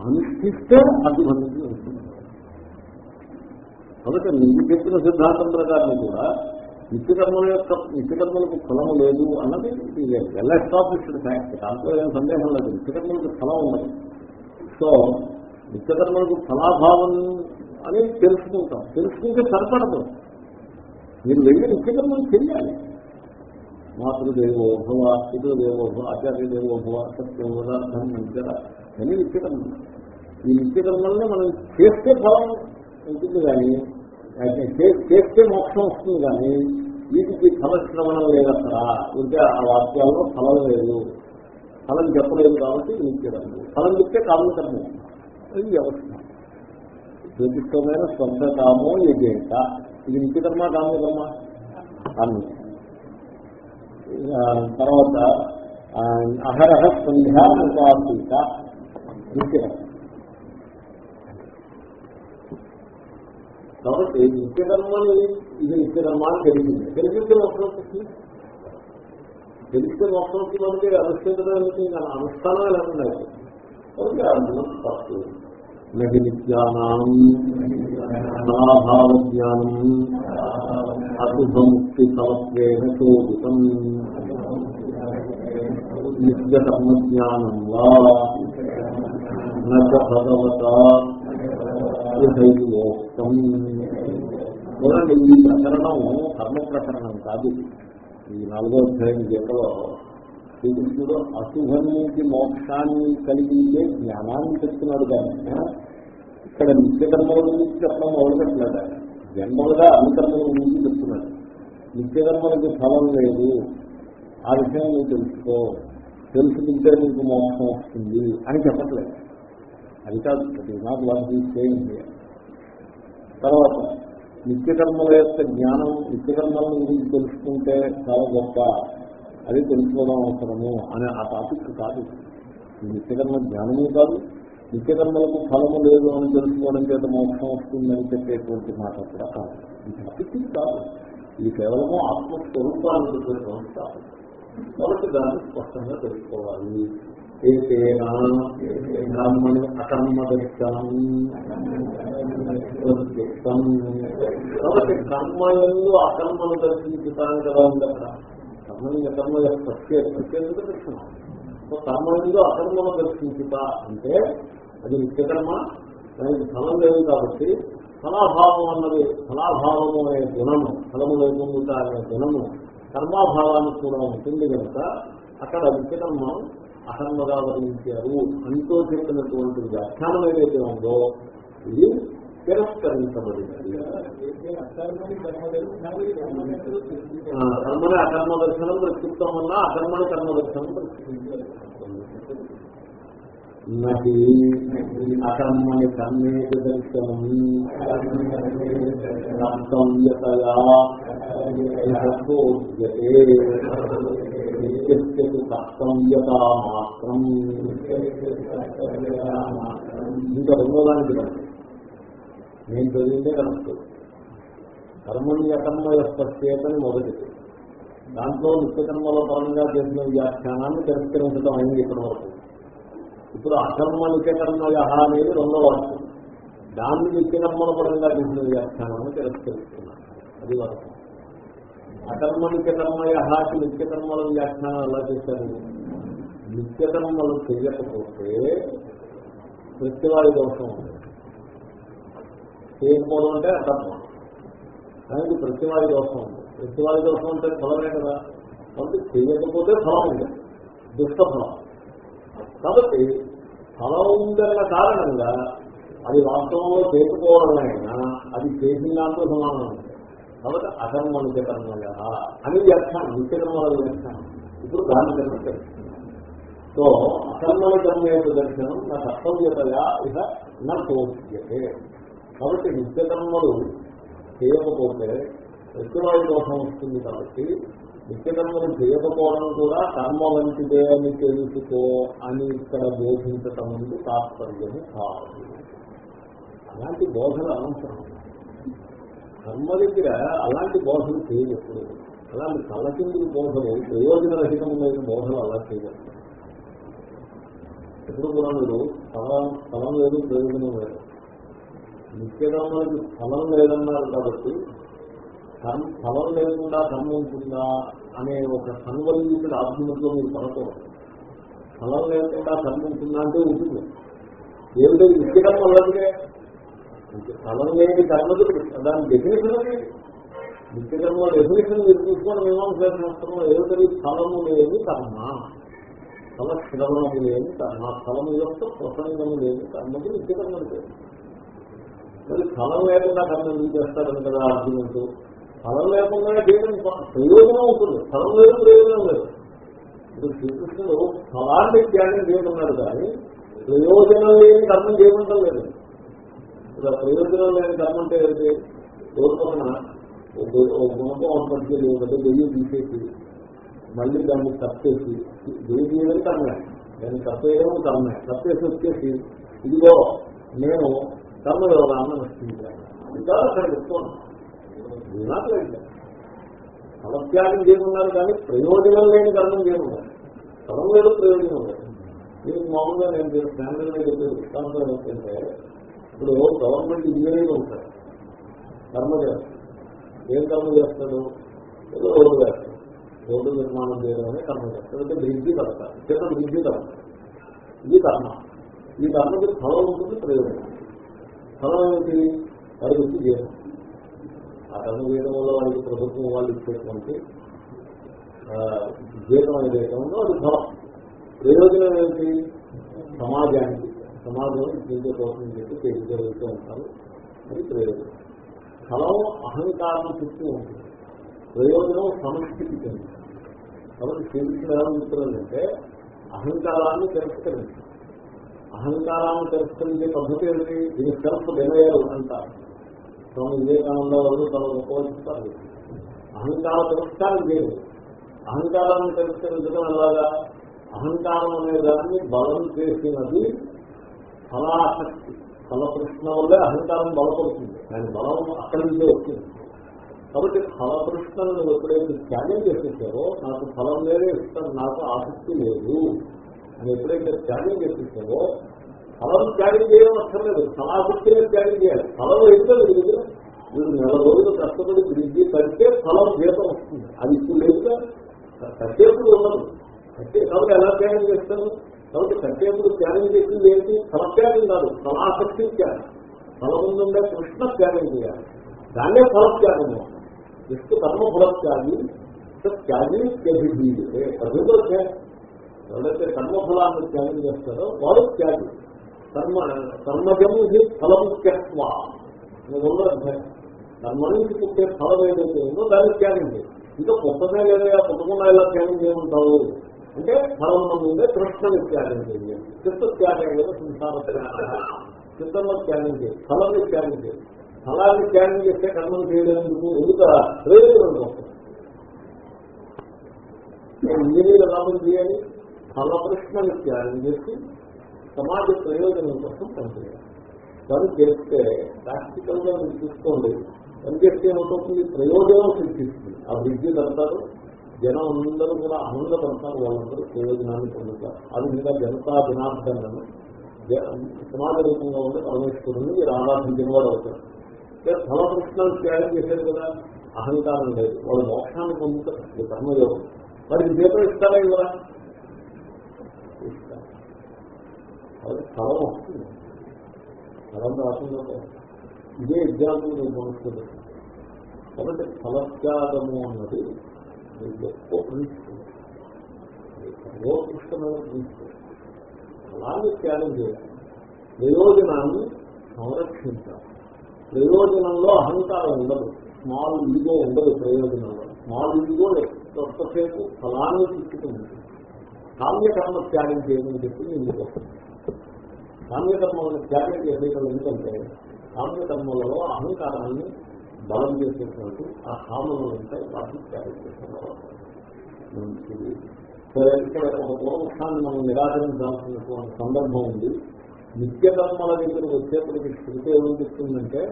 [SPEAKER 1] అనుష్ఠిస్తే అశుభం నుంచి కాబట్టి నీకు చెప్పిన సిద్ధాంతం ప్రకారం కూడా నిత్యకర్మల యొక్క నిత్యకర్మలకు ఫలము లేదు అన్నది వెల్ ఎస్టాబ్లిష్డ్ ఫ్యాక్ట్ దాంట్లో ఏం సందేహం లేదు. నిత్యకర్మలకు ఫలం ఉండదు సో నిత్యకర్మలకు ఫలాభావం అని తెలుసుకుంటాం. తెలుసుకుంటే సరిపడదు. మీరు వెళ్ళి నిత్యకర్మలు చెయ్యాలి. మాతృదేవోభవ పితృదేవోభవ ఆచార్య దేవోభవ సత్యోదార్థం మంచిగా అని నిత్యకర్మలు. ఈ నిత్యకర్మల్ని మనం చేస్తే ఫలం ఉంటుంది కానీ చేస్తే మోక్షం వస్తుంది కానీ వీటికి ఫలశ్రవణం లేదక్కడ. ఉంటే ఆ వాక్యాల్లో ఫలం లేదు. ఫలం చెప్పలేదు కాబట్టి నిత్యకర్మ ఫలం చెప్తే కామకర్మ ఇది వ్యవస్థ. జ్యోతిష్టమైన స్వంత కామో యజేత. ఇది నిత్యకర్మ కామకర్మ? కామ్య తర్వాత అహరహ సంధ్యా ఉపాసీత. నిత్యకర్మ. కాబట్టి నిత్యకర్మని ఇది నిత్యకర్మ అని తెలిసింది. తెలిసిందే మోక్షం వస్తుంది తెలిస్తే వస్తుంది వస్తుందంటే అనుష్ఠించడానికి అనుష్ఠానం ఎలా తప్పు. నది నిత్యానాం నాభావ అశుభముక్తి సమత్వేన చోదితం నిత్యకర్మ జ్ఞానం వా భగవత దైవోక్తం చూడండి ఈ ప్రకరణం కర్మ ప్రకరణం కాదు. ఈ నాలుగో అధ్యాయం గీతలో శ్రీకృష్ణుడు అశుభం నుంచి మోక్షాన్ని కలిగించే జ్ఞానాన్ని చెప్తున్నాడు కానీ ఇక్కడ నిత్యకర్మల గురించి చెప్పడం మొదలుపెట్టలేదు ఆయన జన్మలుగా అనుకర్మల గురించి చెప్తున్నాడు. నిత్యకర్మలకి ఫలం లేదు. ఆ విషయం నువ్వు తెలుసుకో. తెలుసుకుంటే నీకు మోక్షం వస్తుంది అని చెప్పట్లేదు. అది కాదు అది నాట్ వాట్ చేయండి తర్వాత నిత్యకర్మల యొక్క జ్ఞానం నిత్యకర్మలను గురించి తెలుసుకుంటే చాలా గొప్ప అది తెలుసుకోవడం అవసరము అనే ఆ టాపిక్ కాదు. ఈ నిత్యకర్మ జ్ఞానమే కాదు. నిత్యకర్మలకు ఫలము లేదు అని తెలుసుకోవడం చేత మోక్షం వస్తుందని చెప్పేటువంటి మాట కూడా కాదు. ఈ టాపిక్ కాదు. ఇది కేవలము ఆత్మస్వరూపాన్ని చెప్పేటువంటి టాపిక్ కాబట్టి దాన్ని స్పష్టంగా తెలుసుకోవాలి. ఏతేనా బ్రాహ్మణి అకర్మ దర్శనం కాబట్టి కర్మయంలో అకర్మను దర్శించుతాను కదా. ఉంది అక్కడ కర్మని అకర్మ ప్రత్యేక ప్రత్యేకత దర్శనం సో కర్మయంలో అకర్మను దర్శించుట అంటే అది నిత్యకర్మ దానికి ఫలం లేదు కాబట్టి ఫలాభావం అన్నది ఫలాభావము అనే గుణము ఫలము లేకుండా అనే గుణము కర్మాభావానికి కూడా ఉంటుంది కనుక అక్కడ నిత్యకర్మ అకర్మగా వర్ణించారు అంటూ చెప్పినటువంటి వ్యాఖ్యానం ఏదైతే ఉందో ఇది తిరస్కరించబడినది కర్మని అకర్మ దర్శనం ప్రస్తుతం వల్ల అకర్మని కర్మ దర్శనం నది అకర్మని కర్మే దర్శనం. కర్తవ్యతయా నిత్యస్యతు కర్తవ్యత మాత్రం. ఇంకా రెండో. దానికి నేను చదివితే కరెక్ట్. కర్మని అకర్మ స్పష్టేతని మొదటిది. దాంట్లో నిత్యకర్మల పరంగా చేసిన వ్యాఖ్యానాన్ని తిరస్కరించడం అయింది ఇక్కడ వరకు. ఇప్పుడు అకర్మ నిత్యకర్మ యహ అనేది రెండో వరకు దాన్ని నిత్యకర్మల పరంగా చేసిన వ్యాఖ్యానాన్ని తిరస్కరిస్తున్నాను అది వరకు అకర్మనికర్మయ హాకి నిత్యకర్మల వ్యాఖ్యానం ఎలా చేశారు? నిత్యకర్మలు చేయకపోతే ప్రతివారి దోషం ఉంది చేయకపోవడం అంటే అకర్మ. దానికి ప్రతివాడి దోషం ఉంది. ప్రతివారి దోషం అంటే ఫలమే కదా. కాబట్టి చేయకపోతే ఫలం ఉంది. దుష్ట ఫలం. కాబట్టి ఫలం ఉందన్న కారణంగా అది వాస్తవంలో చేసుకోవడమైనా అది చేసిన దాంతో సమానం. కాబట్టి అకర్మనిక కర్మగా అని వ్యాఖ్యానం నిత్యకర్మల వ్యాఖ్యానం. ఇప్పుడు దాని కర్మ తెలుస్తుంది సో అకర్మల కర్మ యొక్క దర్శనం నా కర్తవ్యతగా ఇక నా తోచ్యతే కాబట్టి నిత్యకర్మలు చేయకపోతే ప్రతివాడి దోషం వస్తుంది కాబట్టి నిత్యకర్మలు చేయకపోవడం కూడా కర్మ వంటిదే అని తెలుసుకో అని ఇక్కడ బోధించటం ముందు తాత్పర్యము కాదు. అలాంటి బోధన అవసరం కర్మ దగ్గర అలాంటి బోధన చేయవచ్చు అలాంటి తలకిందులు బోధలు ప్రయోజనరహితమైన బోధలు అలా చేయవచ్చు ఎప్పుడు కూడా మీరు స్థలం స్థలం లేదు ప్రయోజనం లేదు. నిత్యకర్మలకి స్థలం లేదన్నారు కాబట్టి కర్మ ఫలం లేకుండా కర్మ ఉంటుందా అనే ఒక సన్వలించిన ఆత్మలో మీరు పడకూడదు. ఫలం లేకుండా కర్మ ఉంటుందా అంటే ఉంటుంది. ఏమిటో నిత్యకర్మ అలాగే ఫలం లేని కర్మకు దాని డెఫినేషన్ అది నిత్యకర్మ డెఫినేషన్ మీరు చూసుకొని మీమాంస శాస్త్రంలో ఏమిటది? స్థలము లేని కర్మ. ఫల శ్రవణము లేని కర్మ. ఫలము యొక్క ప్రసంగము లేని కర్మకి నిత్యకర్మ పేరు మరి స్థలం లేకుండా కర్మ ఎందుకు చేస్తారని కదా ఆర్గ్యుమెంట్? స్థలం లేకుండా చేయడం ప్రయోజనం ఉంటుంది. స్థలం లేదు ప్రయోజనం లేదు. ఇప్పుడు శ్రీకృష్ణుడు స్థలాన్ని త్యాగం చేయమన్నాడు కానీ ప్రయోజనం లేని కర్మం చేయమంటం లేదు ఇలా ప్రయోజనం లేని కర్మ అంటే ఏంటి పూర్వపక్కన గుణపం పట్టుకెళ్ళి ఒకటి దెయ్యం తీసేసి మళ్ళీ దాన్ని తప్పేసి దెయ్యం తీయడం కర్మే దాన్ని తప్పేయడం కర్మే తప్పేసి వచ్చేసి ఇదిగో నేను కర్మ వివరాన్ని నష్టించాను ఇంకా అక్కడ చెప్తున్నాను. సమత్యాగం చేయకున్నారు కానీ ప్రయోజనం లేని కర్మం చేయకున్నారు కర్మ లేదు ప్రయోజనం లేదు. దీనికి మామూలుగా నేను స్టాండర్డ్ మీద చెప్పే దృష్టాంతం ఏంటంటే ఇప్పుడు గవర్నమెంట్ ఇంజనీర్ ఉంటాడు కర్మ చేస్తాడు ఏం కర్మ చేస్తాడు? ఏదో రోడ్డు వేస్తాడు రోడ్డు నిర్మాణం చేయడమే కర్మ చేస్తాడు అంటే బ్రిడ్జి కడతాడు చిన్న బ్రిడ్జి కడతాడు ఇది కర్మ. ఈ కర్మకి ఫలం ఉంటుంది ప్రయోజనం ఫలం ఏమిటి? వాడికి గురించి జీతం ఆ కర్మ చేయడం వల్ల వాళ్ళకి ప్రభుత్వం వాళ్ళు ఇచ్చేటువంటి జీతం అనేది ఉందో అది ఫలం. ప్రయోజనం ఏంటి సమాజానికి. సమాజం దీంతో కోసం చెప్పి తెలియజరుగుతూ ఉంటారు. అది ప్రయోజనం. ఫలం అహంకారం చుట్టూ ఉంటుంది. ప్రయోజనం సమష్టికి చెంది కాబట్టి శ్రీకృష్ణుడు ఎలా అహంకారాన్ని తిరస్కరించారు అహంకారాన్ని తిరస్కరించే పద్ధతి ఏంటి దీని సెల్ఫ్ డినయల్ అంటారు. స్వామి వివేకానంద వారు తమ ఉపయోగిస్తారు అహంకార తిరస్కారం చేయదు అహంకారాన్ని తిరస్కరించడం ఎలాగా? అహంకారం అనే దాన్ని బలం చేసినది ఫలాసక్తి ఫలకృష్ణ వల్లే అహంకారం బలపడుతుంది. దాని బలం అక్కడి నుంచే వచ్చింది కాబట్టి ఫలకృష్ణను ఎప్పుడైతే త్యాగం చేసేసారో నాకు ఫలం లేదే ఇస్తాను నాకు ఆసక్తి లేదు అని ఎప్పుడైతే త్యాగం చేసేసారో ఫలం త్యాగం చేయడం అక్కర్లేదు ఫలాసక్తినే త్యాగం చేయాలి. ఫలం అయితే లేదు మీరు నెల రోజులు కష్టపడి బ్రిడ్జి కడితే ఫలం జీతం వస్తుంది. అది ఇప్పుడు లేదు కట్టేప్పుడు ఉండదు. కట్టే కాబట్టి ఎలా త్యాగం చేస్తాను కాబట్టి కట్టేప్పుడు ధ్యానం చేసింది ఏంటి? ఫలత్యాగం కాదు ఫలాసక్తి త్యాగం. ఫలముందుండే కృష్ణ త్యాగం చేయాలి. దాన్నే ఫలత్యాగం జస్ట్ కర్మ ఫలత్యాగి త్యాగి త్యభిధీయతే అభివృద్ధి త్యాగం. ఎవరైతే కర్మఫలాన్ని త్యాగం చేస్తారో వారు త్యాగి. కర్మ కర్మజం ఇది ఫలం త్యక్వ కర్మ నుంచి పుట్టే ఫలం ఏదైతే ఉందో దాన్ని త్యాగం చేయాలి. ఇంకా పుట్టమే లేదా పుట్టకుండా ఇలా త్యాగం చేయమంటావు? అంటే ఫలం ఉండే కృష్ణను త్యాగం చేయాలి చిత్త త్యాగం లేదా సంసార త్యాగం. చిత్తంలో త్యాగం చేయాలి ఫలాన్ని త్యాగం చేయండి. ఫలాన్ని త్యాగం చేస్తే కర్మం చేయడానికి ఎందుక ప్రయోజనం కోసం ఇంజనీర్ లాభం చేయాలి? ఫలకృష్ణని త్యాగం చేసి సమాజ ప్రయోజనం కోసం పనిచేయాలి. పని చేస్తే ప్రాక్టికల్గా మీరు చూసుకోండి. పని చేస్తే ఏమవుతుంది? ప్రయోజనం సిద్ధిస్తుంది ఆ బ్రిడ్జి అంటారు. జనం అందరూ కూడా ఆనందపడతారు వాళ్ళందరూ ప్రయోజనాన్ని పొందుతారు. అది మీద జనతా జనార్దనను సమాజ రూపంగా ఉండే పరమేశ్వరుని మీరు ఆరాధించిన వాడు అవుతారు. ఫలకృష్ణను త్యాగం చేశారు కదా అహంకారం లేదు. వాళ్ళు మోక్షాన్ని పొందుతారు ఇది కర్మయోగం. మరి జీతం ఇస్తారా ఇవ్వరా? ఇస్తారు ఫలం వస్తుంది. ఫలం రాకుండా ఇదే ఎగ్జాంపుల్ నేను కొనుక్కోలేదు కాబట్టి ఫలత్యాగము అన్నది ఎక్కువ ప్రిన్సిపల్ త్యాగం చేయాలి. ప్రయోజనాన్ని సంరక్షించాలి. ప్రయోజనంలో అహంకారం ఉండదు. స్మాల్ ఈగో ఉండదు ప్రయోజనంలో. స్మాల్ ఈగో ఎంతసేపు ఫలాన్ని తీసుకుంటుంది. కామ్యకర్మ త్యాగం చేయమని చెప్పి నేను కామ్యకర్మలను త్యాగం చేసేయడం ఎందుకంటే కామ్యకర్మలలో అహంకారాన్ని బలం చేసేటువంటి ఆ కామలు ఉంటాయి వాటిని త్యాగం చేస్తున్నారు. మంచిది. సరే ఇక్కడ ఒక పూర్వపక్షాన్ని మనం నిరాకరించాల్సినటువంటి సందర్భం ఉంది. నిత్యకర్మల దగ్గర వచ్చేప్పటికి శృతి ఏమని చెప్తుందంటే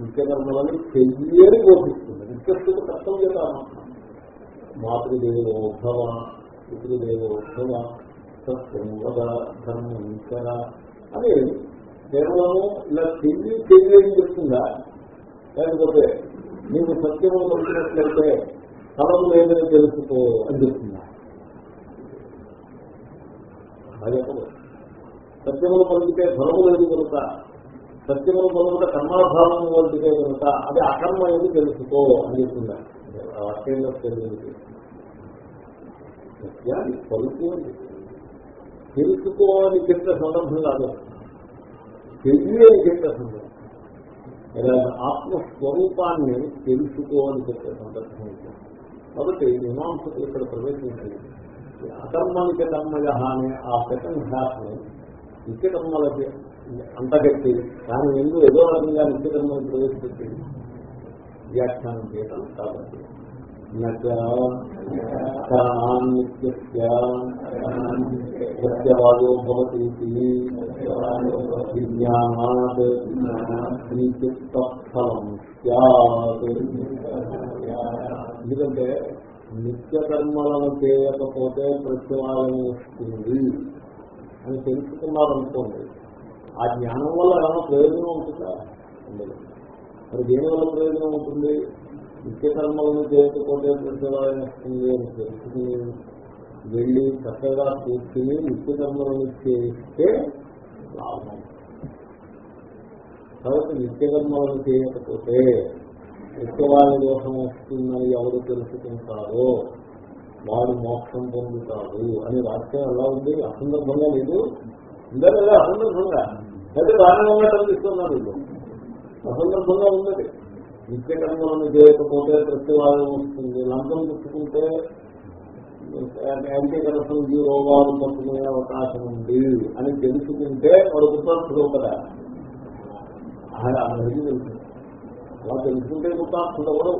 [SPEAKER 1] నిత్యకర్మలని చెయ్యని బోధిస్తుంది. నిత్యస్థితి కర్తవ్య కారణం మాతృదేవోభవ పితృదేవోభవ సత్యం వద ధర్మం అని కేవలము ఇలా చెయ్యి చెయ్యి అని చెప్తుందా? లేకపోతే నీకు సత్యము పలికినట్లయితే ఫలం లేదని తెలుసుకో అని చెప్తున్నా. అది సత్యములు పలికితే ధనము లేదు కనుక సత్యములు పలుకుట కర్మాభావం పలికితే కనుక అది అకర్మ ఏది తెలుసుకో అని చెప్తున్నా. వాక్యంలో తెలియదు. సత్యాన్ని పలుకు అని తెలుసుకో అని చెప్పిన సందర్భం కాదు. తెలియ అని చెప్పిన సందర్భం. ఆత్మస్వరూపాన్ని తెలుసుకోవాలని చెప్పే సందర్భం కాబట్టి మీమాంసకు ఇక్కడ ప్రవేశించింది అకర్మానిక కర్మయ అనే ఆ సెకండ్ హాఫ్ నిత్యకర్మలకి అంతగట్టి దాని ఎందుకు ఏదో రకంగా నిత్యకర్మను ప్రవేశపెట్టి వ్యాఖ్యానం చేయటం కాబట్టి సత్యవాదో భవతి విజ్ఞానాత్ ఫలం ఎందుకంటే నిత్య కర్మలను చేయకపోతే ప్రత్యవాదం వస్తుంది అని తెలుసుకున్నారనుకోండి ఆ జ్ఞానం వల్ల ఏమైనా ప్రయోజనం ఉంటుందా మరి దేని వల్ల ప్రయోజనం ఉంటుంది నిత్య కర్మలను చేయకపోతే ప్రత్యవాదం వస్తుంది అని తెలుసుకుని వెళ్ళి చక్కగా కూర్చుని నిత్య కర్మలను చేస్తే లాభం. కాబట్టి నిత్య కర్మలను చేయకపోతే నిత్యవాద దోషం వస్తుందని ఎవరు తెలుసుకుంటారో వాడు మోక్షం పొందుతాడు అని వాక్యం ఎలా ఉంది. అసందర్భంగా లేదు ఉందా లేదా అసందర్భంగా అయితే దారుణంగా కనిపిస్తున్నారు అసందర్భంగా ఉన్నది నిత్యకర్మలను చేయకపోతే ప్రతివాదం వస్తుంది. లంకం పుచ్చుకుంటే యాంటీ కరప్షన్ రోగాలు పట్టుకునే అవకాశం ఉంది అని తెలుసుకుంటే వాడు కృతార్థుడు కదా. అందరికీ తెలుసు. అలా తెలుసుకుంటే కృతార్థుడవడు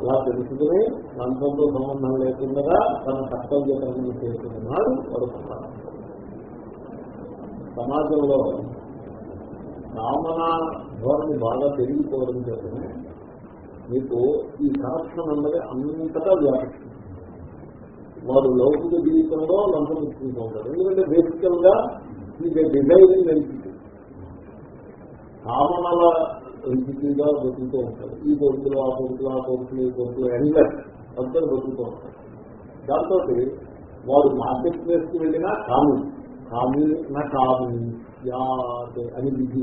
[SPEAKER 1] అలా తెలుసుకుని లంకంతో సంబంధం లేకుండా తన కర్తవ్య కర్మలు చేస్తున్నాడు వాడు సమాజంలో కామన ధోరణి బాగా పెరిగిపోవడం చేతనే మీకు ఈ కరప్షన్ అన్నది అంతటా వ్యాపిస్తుంది. వాడు లౌకిక జీవితంలో లంచం ఇచ్చుకుంటూ ఉంటారు. ఎందుకంటే బేసికల్గా మీకు డిజైనింగ్ వెళ్తుంది కామనల ఎంపికగా బతుకుతూ ఉంటారు. ఈ కొడుకులు ఆ కొడుకులు ఆ కొడుకులు ఈ కొడుకులు ఎండర్ అందరూ బతుకుతూ ఉంటారు. దాంతో వారు మార్కెట్ ప్లేస్కి వెళ్ళినా కామన్ కామి నా కామి అని విధి.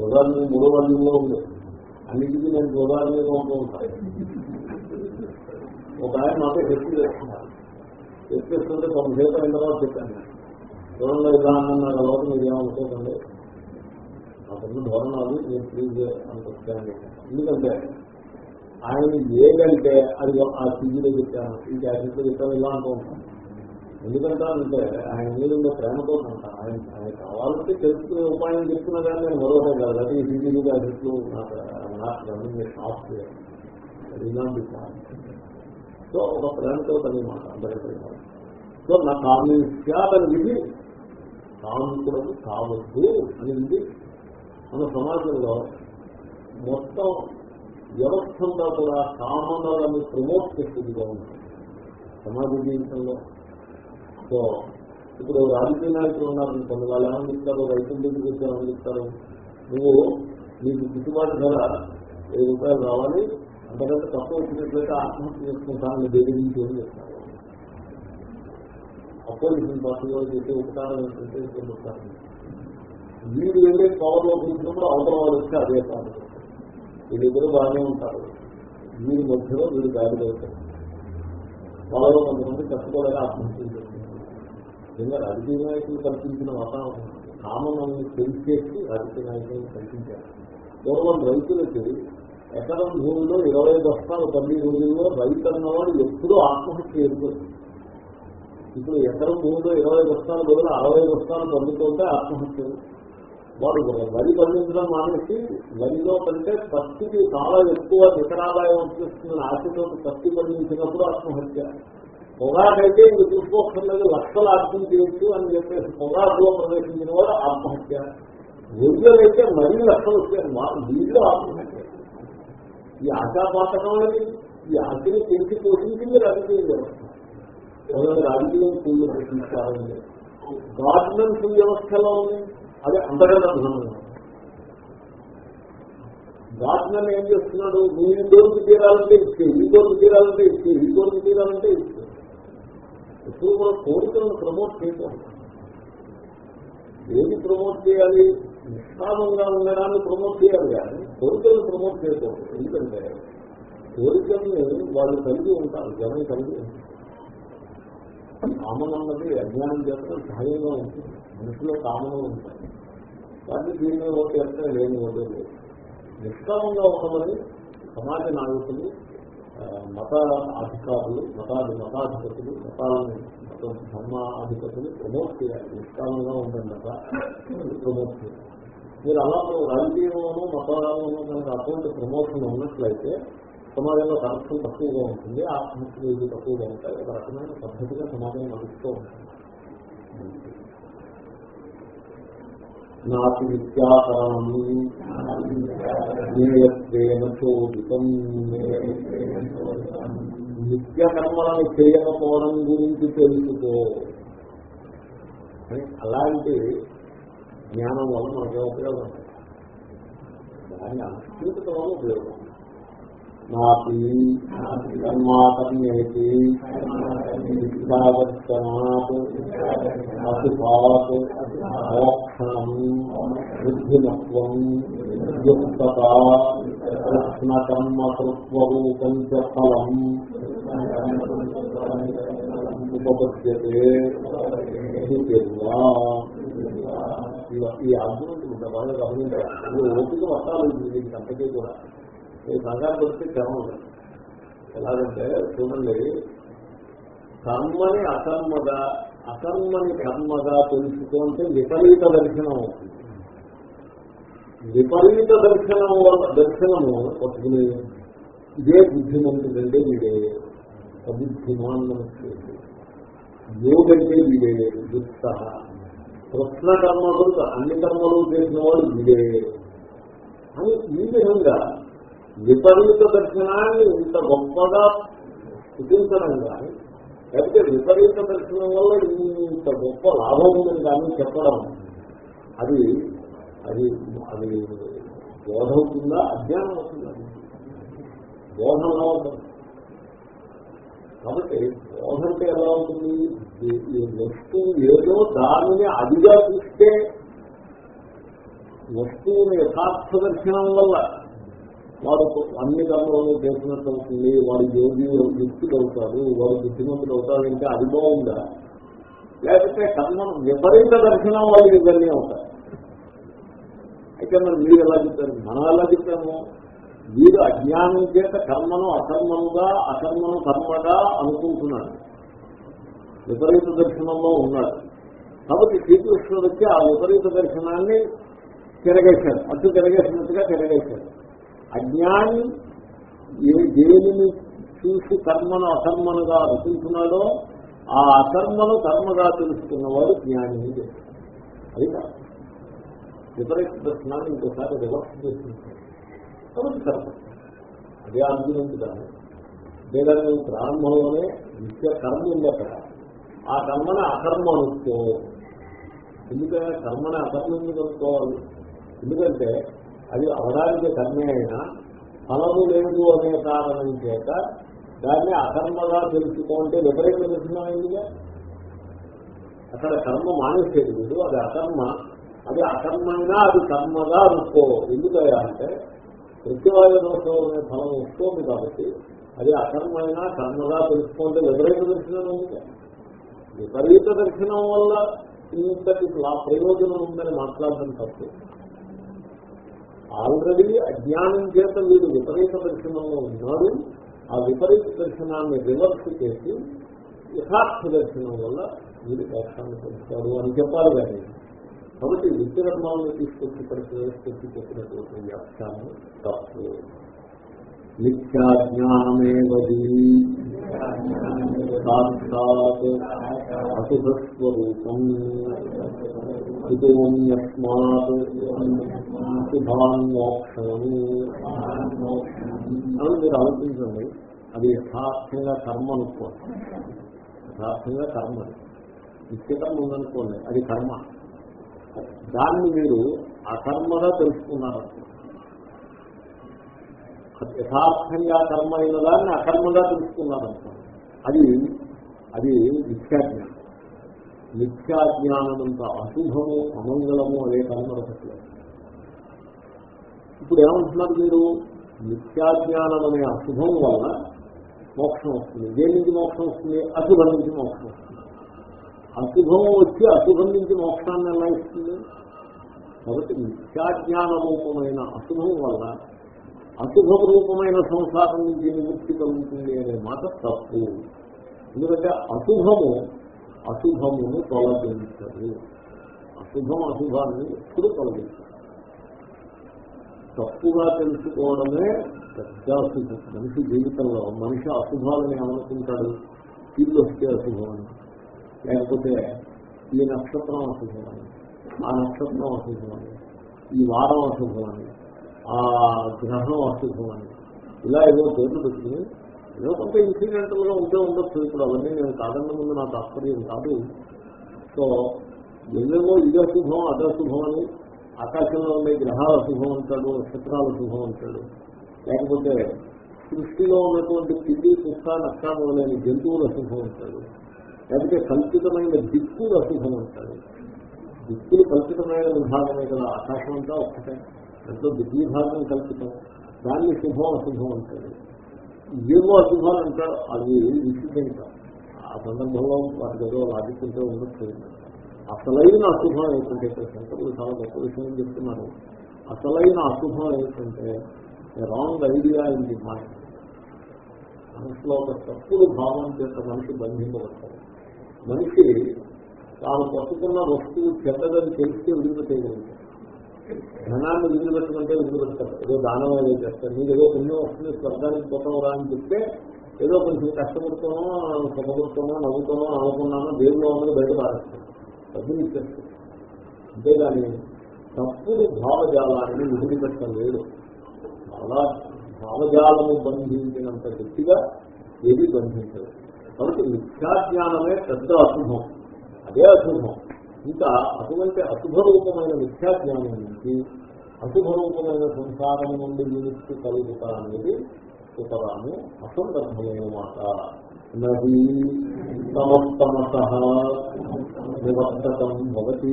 [SPEAKER 1] గోదావరి మూడో వర్గంలో ఉంది. అన్నిటికీ నేను గోదావరి ఉంటూ ఉంటాను. ఒక ఆయన నాతో హెల్ప్ చేస్తున్నారు. హెల్ప్ చేస్తుంటే కొంతసేపు అయిన తర్వాత చెప్పాను. దూరంలో ఇలా అన్నారు తర్వాత మీరు ఏమనుకోకండి అతను ధోరణాలు నేను ప్లీజ్ అండర్స్టాండ్ ఎందుకంటే ఆయన ఏదంటే అది ఆ స్థితిలో చెప్పాను. ఇంకా క్యాసెట్లో చెప్పాను ఇలా అనుకుంటాను ఉంటాను ఎందుకంటే ఆయన మీద ఉండే ప్రేమతో అంటాను ఆయన ఆయన కావాలంటే తెలుసుకునే ఉపాయం చెప్తున్నా కానీ నేను మరొకటే కాదు. అది సీజీలు క్యాసెట్లు నాకు నాకు సో ఒక ప్రేమతో తల్లి మాట అందరికీ సో నా కామ్యాదని విధి కాముకుడము కావద్దు అనేది మన సమాజంలో మొత్తం వ్యవస్థంగా కూడా కామనలను ప్రమోట్ చేస్తుంది సమాజ జీవితంలో సో ఇప్పుడు రాజకీయ నాయకులు ఉన్నారు కొన్ని వాళ్ళు ఏమని చెప్తారు రైతుల దగ్గరికి వచ్చి ఏమని చెప్తారు. నువ్వు నీకు గిట్టుబాటు ధర వెయ్యి రూపాయలు రావాలి అంతకంటే తక్కువ వచ్చినట్లయితే ఆత్మహత్య చేసుకుంటానని బెదిరించి ఏం చేస్తారు అపోజిషన్ పార్టీలో చేసే ఉపకారం ఏంటంటే చెందుతారు వీడు వెళ్ళే పవర్లో కూర్చున్నప్పుడు అవతల వాడు వచ్చి అదే కాదు వీళ్ళిద్దరూ బాగానే ఉంటారు. వీరి మధ్యలో వీడు దాడి అవుతారు వాళ్ళలో కొంతమంది కట్టుకోలేక ఆత్మహత్య చేస్తున్నారు నిజంగా రాజకీయ నాయకులు కల్పించిన వాతావరణం. కామన్ తెలిసేసి రాజకీయ నాయకులను కల్పించారు. పూర్వం రైతులకి ఎకరం భూమిలో ఇరవై బస్తాలు పది రోజుల్లో రైతు అన్నవాడు ఎప్పుడూ ఆత్మహత్య ఎదుగుతుంది ఇప్పుడు ఎకరం భూమిలో ఇరవై బస్తాలు బదులు అరవై బస్తాలు పండుతుంటే ఆత్మహత్యలు వాడు వరి పండించడం మానేసి వరిలో కంటే పత్తికి చాలా ఎక్కువ నికరాదాయం వచ్చేస్తుందని ఆశతో పత్తి పండించినప్పుడు ఆత్మహత్య. పొగాకైతే ఇంక చూసుకోకర్లేదు లక్షలు అర్థం చేయొచ్చు అని చెప్పేసి పొగాకులో ప్రవేశించిన వాడు ఆత్మహత్య. వృద్ధులైతే మరీ లక్షలు వచ్చారు మా వీళ్ళు ఆత్మహత్య. ఈ ఆశాపాతకం ఈ ఆశని తెలిసి పోషించింది రాజకీయ వ్యవస్థ. రాజకీయం పూలు ప్రశ్నించాలని. గవర్నమెంట్ వ్యవస్థలో ఉంది అది అంతకంటే ప్రధానంగా గార్డెన్ ఏం చేస్తున్నాడు? నువ్వు ఈ కోరిక తీరాలంటే ఇచ్చే ఈ కోరిక తీరాలంటే ఇచ్చే ఈ కోరిక తీరాలంటే ఇచ్చే ఎప్పుడు కూడా కోరికలను ప్రమోట్ చేయకూడదు ఏది ప్రమోట్ చేయాలి? నిష్కామంగా ఉండడాన్ని ప్రమోట్ చేయాలి కానీ కోరికలను ప్రమోట్ చేయకూడదు ఎందుకంటే కోరికల్ని వాళ్ళు కలిగి ఉంటారు జనం కలిగి ఉంటారు. కామన్ అజ్ఞానం చేత సహజంగా ఉంటుంది. మనిషిలో కామనం ఉంటాయి. వాటిని దీని ఓటు వేస్తే లేని ఓటు లేదు. నిష్కామంగా ఉండమని సమాజ నాయకులు మత అధికారులు మతాది మతాధిపతులు మతాలను మత ధర్మ అధిపతులు ప్రమోట్ చేయాలి. నిష్కాలంగా ఉండండి ప్రమోట్ చేయాలి. మీరు అలా రాజకీయంలోనూ మతాలలోనూ కనుక అటువంటి ప్రమోషన్ ఉన్నట్లయితే సమాజంలో కరప్షన్ తక్కువగా ఉంటుంది. ఆత్మహత్యలు తక్కువగా ఉంటాయి. ఒక రకమైన పద్ధతిగా సమాజం నడుస్తూ ఉంటుంది నాటి విద్యాకరణం చోదితం. నిత్య కర్మలను చేయకపోవడం గురించి తెలుసుకో. అలాంటి జ్ఞానం వల్ల మనకే ఉపయోగం? దాన్ని అనుష్ఠించడం వల్ల ఉపయోగం. నాపి కర్మాకర్ణేతి విద్యావర్తనాత్ అసుపాత్ మోక్షణం బుద్ధిమత్వం యుక్తత కృష్ణకర్మకృత్వరూపం చ ఫలం ఉపపద్యతే ఈ ఆర్గ్యుమెంట్ బాగా గమనించాలి ఓపిక వస్తాను దీనికి అంతకే కూడా మీరు కంగారు పడితే క్రమం ఎలాగంటే చూడండి కర్మని అకర్మగా అకర్మని కర్మగా తెలుసుకుంటే విపరీత దర్శనం అవుతుంది. విపరీత దర్శనం వల్ల దర్శనము పట్టుకుని ఇదే బుద్ధిమంతుడంటే వీడే అబుద్ధిమానం యోగంటే వీడే దుస్త కృష్ణ కర్మలు అన్ని కర్మలు చేసిన వాడు వీడే. అని ఈ విధంగా విపరీత దర్శనాన్ని ఇంత గొప్పగా చూపించడం కానీ లేకపోతే విపరీత దర్శనం వల్ల ఇంత గొప్ప లాభం ఉందని కానీ చెప్పడం అది అది అది బోధ అవుతుందా? అజ్ఞానం అవుతుందా? బోధ ఎలా ఉంటుంది కాబట్టి బోధ అంటే ఎలా ఉంటుంది ఈ వస్తువు ఏదో దానిని అదిగా చూస్తే వస్తువుని యథార్థ దర్శనం వల్ల వాడు అన్ని కర్మలను చేసినట్టు అవుతుంది వాడు యోగి యుక్తుడు అవుతారు వాడు బుద్ధిమంతులు అవుతారు అంటే అది బాగుందా? లేకపోతే కర్మ విపరీత దర్శనం వాళ్ళకి ఇవన్నీ అవుతారు అయితే మరి మీరు ఎలా చెప్తారు? మనం ఎలా చెప్తాము? వీరు అజ్ఞానం చేత కర్మను అకర్మముగా అకర్మను కర్మగా అనుకుంటున్నాడు. విపరీత దర్శనంలో ఉన్నాడు. కాబట్టి శ్రీకృష్ణుడు వచ్చి ఆ విపరీత దర్శనాన్ని తిరగేశాడు. అటు తిరగేసినట్టుగా తిరగేశాడు. అజ్ఞాని ఏ దేనిని చూసి కర్మను అకర్మనుగా రచించున్నాడో ఆ అకర్మను కర్మగా తెలుసుకున్నవాడు జ్ఞాని అని చెప్తారు అది కాదు. విపరీత దర్శనాన్ని ఇంకోసారి రివర్స్ చేస్తుంటాడు. కాబట్టి కర్మ. అదే అర్జునుడు కానీ లేదా నేను ప్రారంభంలోనే నిత్య కర్మ ఉంది అక్కడ ఆ కర్మని అకర్మ అనుకో. ఎందుకంటే కర్మని అకర్మ ఎందుకు అనుకోవాలి. ఎందుకంటే అది అవడానికి కర్మే అయినా ఫలము లేదు అనే కారణం చేత దాన్ని అకర్మగా తెలుసుకోంటే విపరీత దర్శనమైందిగా అక్కడ కర్మ మానేసేది వీడు అది అకర్మ. అది అకర్మైనా అది కర్మగా అనుకో. ఎందుకయ్యా అంటే ప్రతివాద దోషం అనే ఫలం వస్తుంది కాబట్టి అది అకర్మైనా కర్మగా తెలుసుకుంటే విపరీత దర్శనం విపరీత దర్శనం వల్ల ఇంతటి ప్రయోజనం ఉందని మాట్లాడడం తప్పు. ఆల్రెడీ అజ్ఞానం చేత వీడు విపరీత దర్శనంలో ఉన్నాడు ఆ విపరీత దర్శనాన్ని రివర్స్ చేసి యథార్థ దర్శనం వల్ల వీడు కష్టాన్ని పొందుతాడు అని చెప్పాలి కానీ కాబట్టి నిత్యకర్మాలను తీసుకొచ్చి ఇక్కడ ప్రవేశపెట్టి చెప్పినటువంటి వ్యాఖ్యానం తప్పు. నిత్యాజ్ఞానమేవీ సాక్షాత్ అశుభస్వరూపం ఇతోన్యస్మాత్ శుభాన్మోక్షణము అని మీరు ఆలోచించండి. అది యథార్థంగా కర్మ అనుకోండి. యథార్థంగా కర్మ నిత్యకర్మ ఉందనుకోండి. అది కర్మ. దాన్ని మీరు అకర్మగా తెలుసుకున్నారు. యథార్థంగా కర్మ అయిన దాన్ని అకర్మగా తెలుసుకున్నారు అది అది మిథ్యాజ్ఞానం. మిథ్యాజ్ఞానమంత అశుభము అమంగళము అనే కనబడట్లేదు ఇప్పుడు ఏమంటున్నారు మీరు? మిథ్యాజ్ఞానం అనే అశుభం వల్ల మోక్షం వస్తుంది. దేని నుంచి మోక్షం వస్తుంది? అశుభం నుంచి మోక్షం వస్తుంది. అశుభం వచ్చి అశుభం నుంచి మోక్షాన్ని ఎలా ఇస్తుంది? కాబట్టి మిథ్యాజ్ఞాన రూపమైన అశుభం వల్ల అశుభ రూపమైన సంసారం నుంచి నివృత్తి కలుగుతుంది అనే మాట తప్పు. ఎందుకంటే అశుభము అశుభమును తొలగించదు. అశుభం అశుభాన్ని ఎప్పుడు తొలగించదు. తప్పుగా తెలుసుకోవడమే పెద్ద అశుభం. మనిషి జీవితంలో మనిషి అశుభాలని ఏమనుకుంటాడు? ఇల్లు వస్తే అశుభం. లేకపోతే ఈ నక్షత్రం అశుభం. ఆ నక్షత్రం అశుభం. ఈ వారం అశుభం. ఆ గ్రహం అశుభం ఇలా ఏదో పేర్లు పెట్టుకుని ఏదో కొంత ఇన్సిడెంటల్గా ఉంటే ఉండొచ్చు. ఇప్పుడు అవన్నీ నేను కాదన్న ముందు నా తాత్పర్యం కాదు. సో ఎన్నెన్నో ఇది అశుభం అదే అశుభం అని ఆకాశంలో ఉండే గ్రహాల అశుభం అంటాడు నక్షత్రాల అశుభం అంటాడు. లేకపోతే సృష్టిలో ఉన్నటువంటి పిల్లి కుక్క నక్షత్రం లేని జంతువుల అశుభం అంటాడు. లేకపోతే కల్పితమైన దిక్కులు అశుభం అంటాడు. దిక్కులు కల్పితమైన విభాగమే కదా ఆకాశం అంతా ఒక్కటే. ఎంతో దిగ్గు కల్పితం. దాన్ని శుభం అశుభం అంటాడు ఏవో అశుభాలు అంటారు అవి విసిద్ధంగా ఆ సందర్భంలో వాటికి ఏదో లాజిక్ ఉంటే ఉండొచ్చు అసలైన అశుభం ఏంటంటే ఇక్కడ శంకరులు చాలా గొప్ప విషయం చెప్తున్నారు. అసలైన అశుభం ఏంటంటే wrong idea in the mind. మనసులో ఒక తప్పుడు భావం చేత మనిషి బంధింపబడతాడు. మనిషి తాను పట్టుకున్న వస్తువు చెడ్డదని తెలిస్తే విడుదల విడిపెట్టేయగలుగుతాడు ధనాన్ని విధులు పెట్టమంటే విధులు పెడతారు ఏదో దానం అనేది చేస్తారు. మీరు ఏదో పుణ్యం వస్తుంది స్వర్గానికి పోతాం రా అని చెప్తే ఏదో కొంచెం కష్టపడుతానో సుఖపడుతానో నవ్వుతానో అనుకున్నానో దేవుడు ఉన్నది బయట పారేస్తాను డబ్బులు ఇచ్చేస్తాను అంతేగాని తప్పుడు భావజాలాన్ని విధులు పెట్టడం లేదు. చాలా భావజాలము బంధించినంత గట్టిగా ఏది బంధించదు. కాబట్టి మిథ్యాజ్ఞానమే పెద్ద అశుభం. అదే అశుభం. ఇంకా అటువంటి అశుభ రూపమైన మిథ్యాజ్ఞానం నుంచి అశుభ రూపమైన సంసారం నుండి విముక్తి కలుగుట అనేది సుతరాము అసందర్భమైన మాట నది సమస్తమస నివర్తకం భవతి.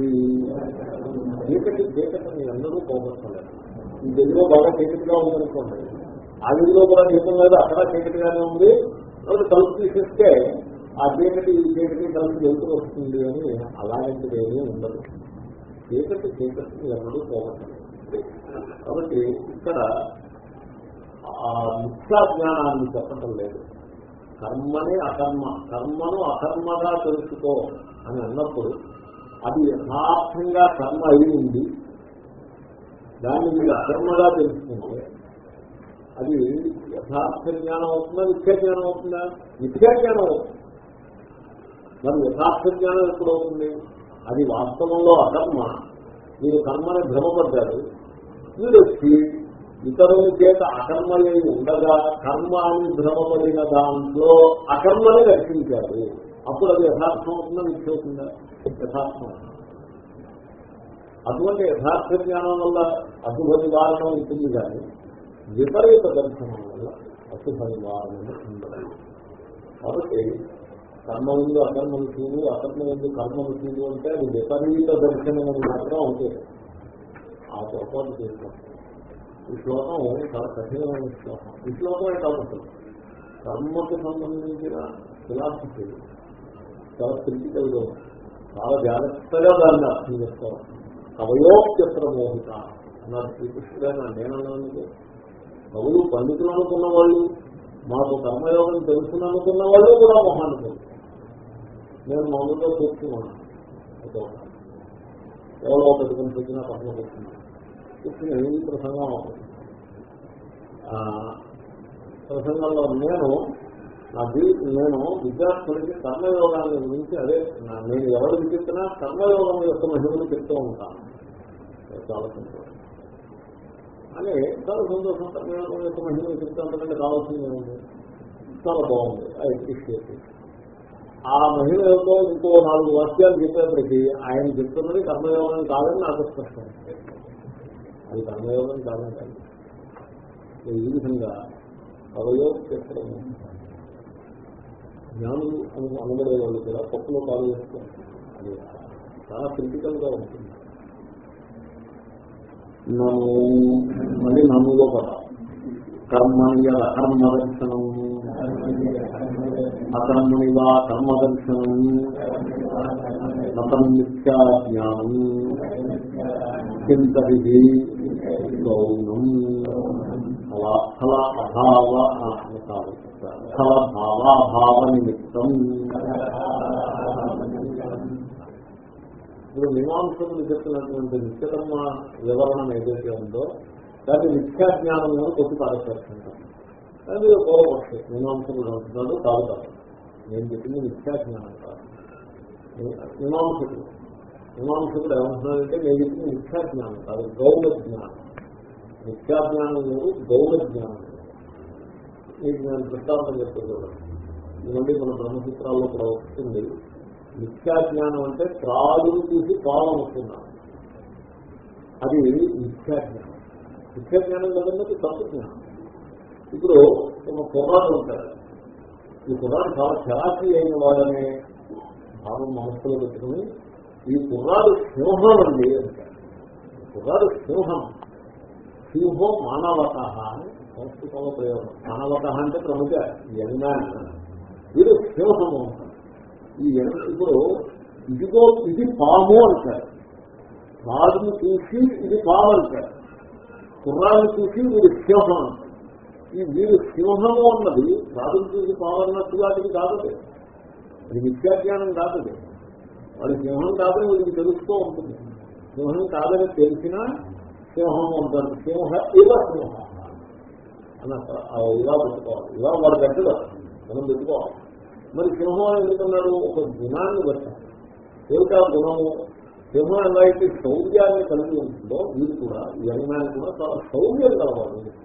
[SPEAKER 1] చీకటి చీకటిని అందరూ పోగొట్టలేదు. ఈ గదిలో బాగా చీకటిగా ఉందనుకోండి. ఆ గదిలో కూడా దీపం లేదు అక్కడ చీకటిగానే ఉంది. కాబట్టి తలుపు తీసేస్తే అదేంటి ఈ చీకటి కలిసి వెళ్తూ వస్తుంది అని అలాంటిది ఏమీ ఉండదు. చీకటి చీకటిని ఎవరూ పోగొట్టలేదు కాబట్టి ఇక్కడ ఆ మిథ్యా జ్ఞానాన్ని చెప్పటం లేదు. కర్మని అకర్మ. కర్మను అకర్మగా తెలుసుకో అని అన్నప్పుడు అది యథార్థంగా కర్మ అయి ఉంది దాన్ని మీరు అకర్మగా తెలుసుకుంటే అది యథార్థ జ్ఞానం అవుతుందా నిత్య జ్ఞానం అవుతుందా? నిత్య జ్ఞానం అవుతుంది. మరి యథార్థ జ్ఞానం ఎప్పుడవుతుంది అది వాస్తవంలో అకర్మ మీరు కర్మని భ్రమపడ్డారు. మీరు వచ్చి ఇతరుల చేత అకర్మలై ఉండగా కర్మ అని భ్రమపడిన దాంట్లో అకర్మని రక్షించారు. అప్పుడు అది యథార్థం అవుతుందా మిథ్య యథార్థం అటువంటి యథార్థ జ్ఞానం వల్ల అశుభ నివారణ ఉంటుంది కానీ విపరీత దర్శనం వల్ల అశుభ నివారణ ఉండదు. కాబట్టి కర్మ ఉంది అకర్మను చూడు అకర్మ ఉంది కర్మను చూడు అంటే అది విపరీత దర్శనం అని మాత్రం అవుతుంది ఆ పొరపాటు చేస్తాం. ఈ శ్లోకం చాలా కఠినమైన శ్లోకం. ఈ శ్లోకమే కాబట్టి కర్మకు సంబంధించిన ఫిలాసఫీ చాలా క్రిటికల్గా చాలా జాగ్రత్తగా దాన్ని అర్థం చేసుకోవాలి. కవయోప్యత్ర మోహిత అన్నారు శ్రీకృష్ణుడైనా నేనన్నాను కవులు పండితులు అనుకున్న వాళ్ళు మాకు కర్మయోగం తెలుసును అనుకున్న వాళ్ళు కూడా మొహాన్ని తెలుసు నేను మామూలుగా కూర్చున్నాను. ఎవరో పెట్టుకుని పెట్టిన పక్కన కూర్చున్నాను. కూర్చుని ఈ ప్రసంగం ప్రసంగంలో నేను నా జీవితం నేను విద్యార్థులకి కర్మయోగాన్ని గురించి అదే నేను ఎవరు చెప్తున్నా కర్మయోగం యొక్క మహిమను చెప్తూ ఉంటాను. చాలా సంతోషం. అని చాలా సంతోషం. కర్మయోగం యొక్క మహిమను చెప్తే అంతకంటే కావాల్సింది చాలా బాగుంది. ఐ అప్రిషియేట్ ఆ మహిళ యొక్క ఇంకో నాలుగు వాక్యాలు చెప్పేప్పటికీ ఆయన చెప్తున్నది కర్మయోగం కాదని నాకు స్పష్టం. అది కర్మయోగం కాదని కాదు. ఈ విధంగా అవయో చెప్పడం. జ్ఞానులు అని అనబడే వాళ్ళు కూడా పప్పులో కాలు వేస్తారు. అది చాలా క్రిటికల్గా ఉంటుంది. నన్ను మళ్ళీ నన్నులో కర్మ కర్మ కర్మదర్శనం అకర్మణి వా కర్మదర్శనం నతం నిత్యా జ్ఞానం చింతది గౌనం ఫల అభావ ఫల భావాభావ నిమిత్తం ఇప్పుడు మీమాంసకులు చెప్పినటువంటి నిత్యకర్మ వివరణ ఏదైతే ఉందో దాన్ని నిత్యా జ్ఞానంలో కొద్ది మీరు పోవచ్చు మీమాంసకుడు అంటున్నాడు కాదు కాదు నేను చెప్పింది నిత్యా కాదు. మీమాంసకుడు మీమాంసకుడు ఏమంటున్నాడంటే నేను చెప్పింది నిత్యా జ్ఞానం కాదు గౌణ జ్ఞానం నిత్యాజ్ఞానం లేదు గౌణ జ్ఞానం మీకు నేను దృష్టాంతం చెప్తున్నాను. ఇవన్నీ మన బ్రహ్మసూత్రాల్లో కూడా వస్తుంది. నిత్యాజ్ఞానం అంటే త్రాడును చూసి పాలం వస్తున్నాను అది నిత్యా జ్ఞానం నిత్యా కదండి తప్పు జ్ఞానం ఇప్పుడు ఒక కుర్రాడు ఉంటాడు. ఈ కుర్రాడు చాలా చరాకి అయిన వాడనే భావం మనస్సులో పెట్టుకుని ఈ కుర్రాడు సింహం అండి అంటాడు. కుర్రాడు సింహం. సింహం మానవత అని సంస్కృతంలో ప్రయోగం. మానవత అంటే ప్రముఖ యజ్ఞాన్ వీడు సింహము ఈ యజ్ఞ- ఇప్పుడు ఇదిగో ఇది పాము అంటారు రాజును చూసి ఇది పాము అంటారు కుర్రాన్ని చూసి వీడు సింహం అంటారు ఈ వీరు సింహము అన్నది రాజును చూసి పాము అది కాదది. అది. అది నిత్యాజ్ఞానం కాదు వాడి సింహం కాదని వీడికి తెలుస్తూ ఉంటుంది. సింహం కాదని తెలిసినా సింహం ఉంటుంది సింహ ఇవ సింహ. అన్నట్టు ఇలా పెట్టుకోవాలి. ఇలా వాడు గట్టిగా మనం పెట్టుకోవాలి. మరి సింహం ఎందుకున్నాడు ఒక గుణాన్ని బట్టాలి ఏమిటా గుణము? సింహం ఎలా అయితే శౌర్యాన్ని కలిగి ఉంటుందో వీరు కూడా ఈ యజ్ఞాన్ని కూడా చాలా శౌర్యం కలవాలి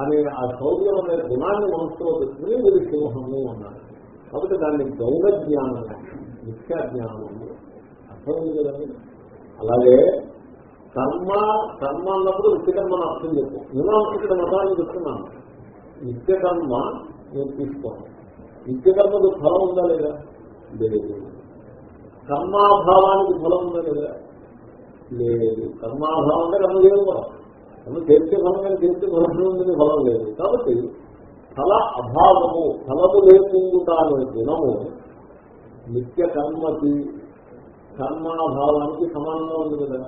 [SPEAKER 1] అనే ఆ శౌర్యం అనే గుణాన్ని మనసులో పెట్టుకుని వీడు సింహము అన్నారు. కాబట్టి దాన్ని గౌణ జ్ఞానం నిత్యా జ్ఞానం అర్థమైంది కదండి? అలాగే కర్మ కర్మ అన్నప్పుడు నిత్యకర్మను అర్థం చెప్పు. నేను ఇక్కడ మతాన్ని చెప్తున్నాను. నిత్యకర్మ నేను తీసుకోను. నిత్యకర్మకు ఫలం ఉందా లేదా? లేదు. కర్మాభావానికి ఫలం ఉందా లేదా? లేదు. కర్మాభావం అంటే కర్మ లేదు కూడా కర్మ చేస్తే ఫలం కానీ చేస్తే ఫలం ఉందని ఫలం లేదు. కాబట్టి ఫల అభావము ఫలము లేకుండా అనే గుణము నిత్య కర్మకి కర్మాభావానికి సమానంగా ఉంది కదా.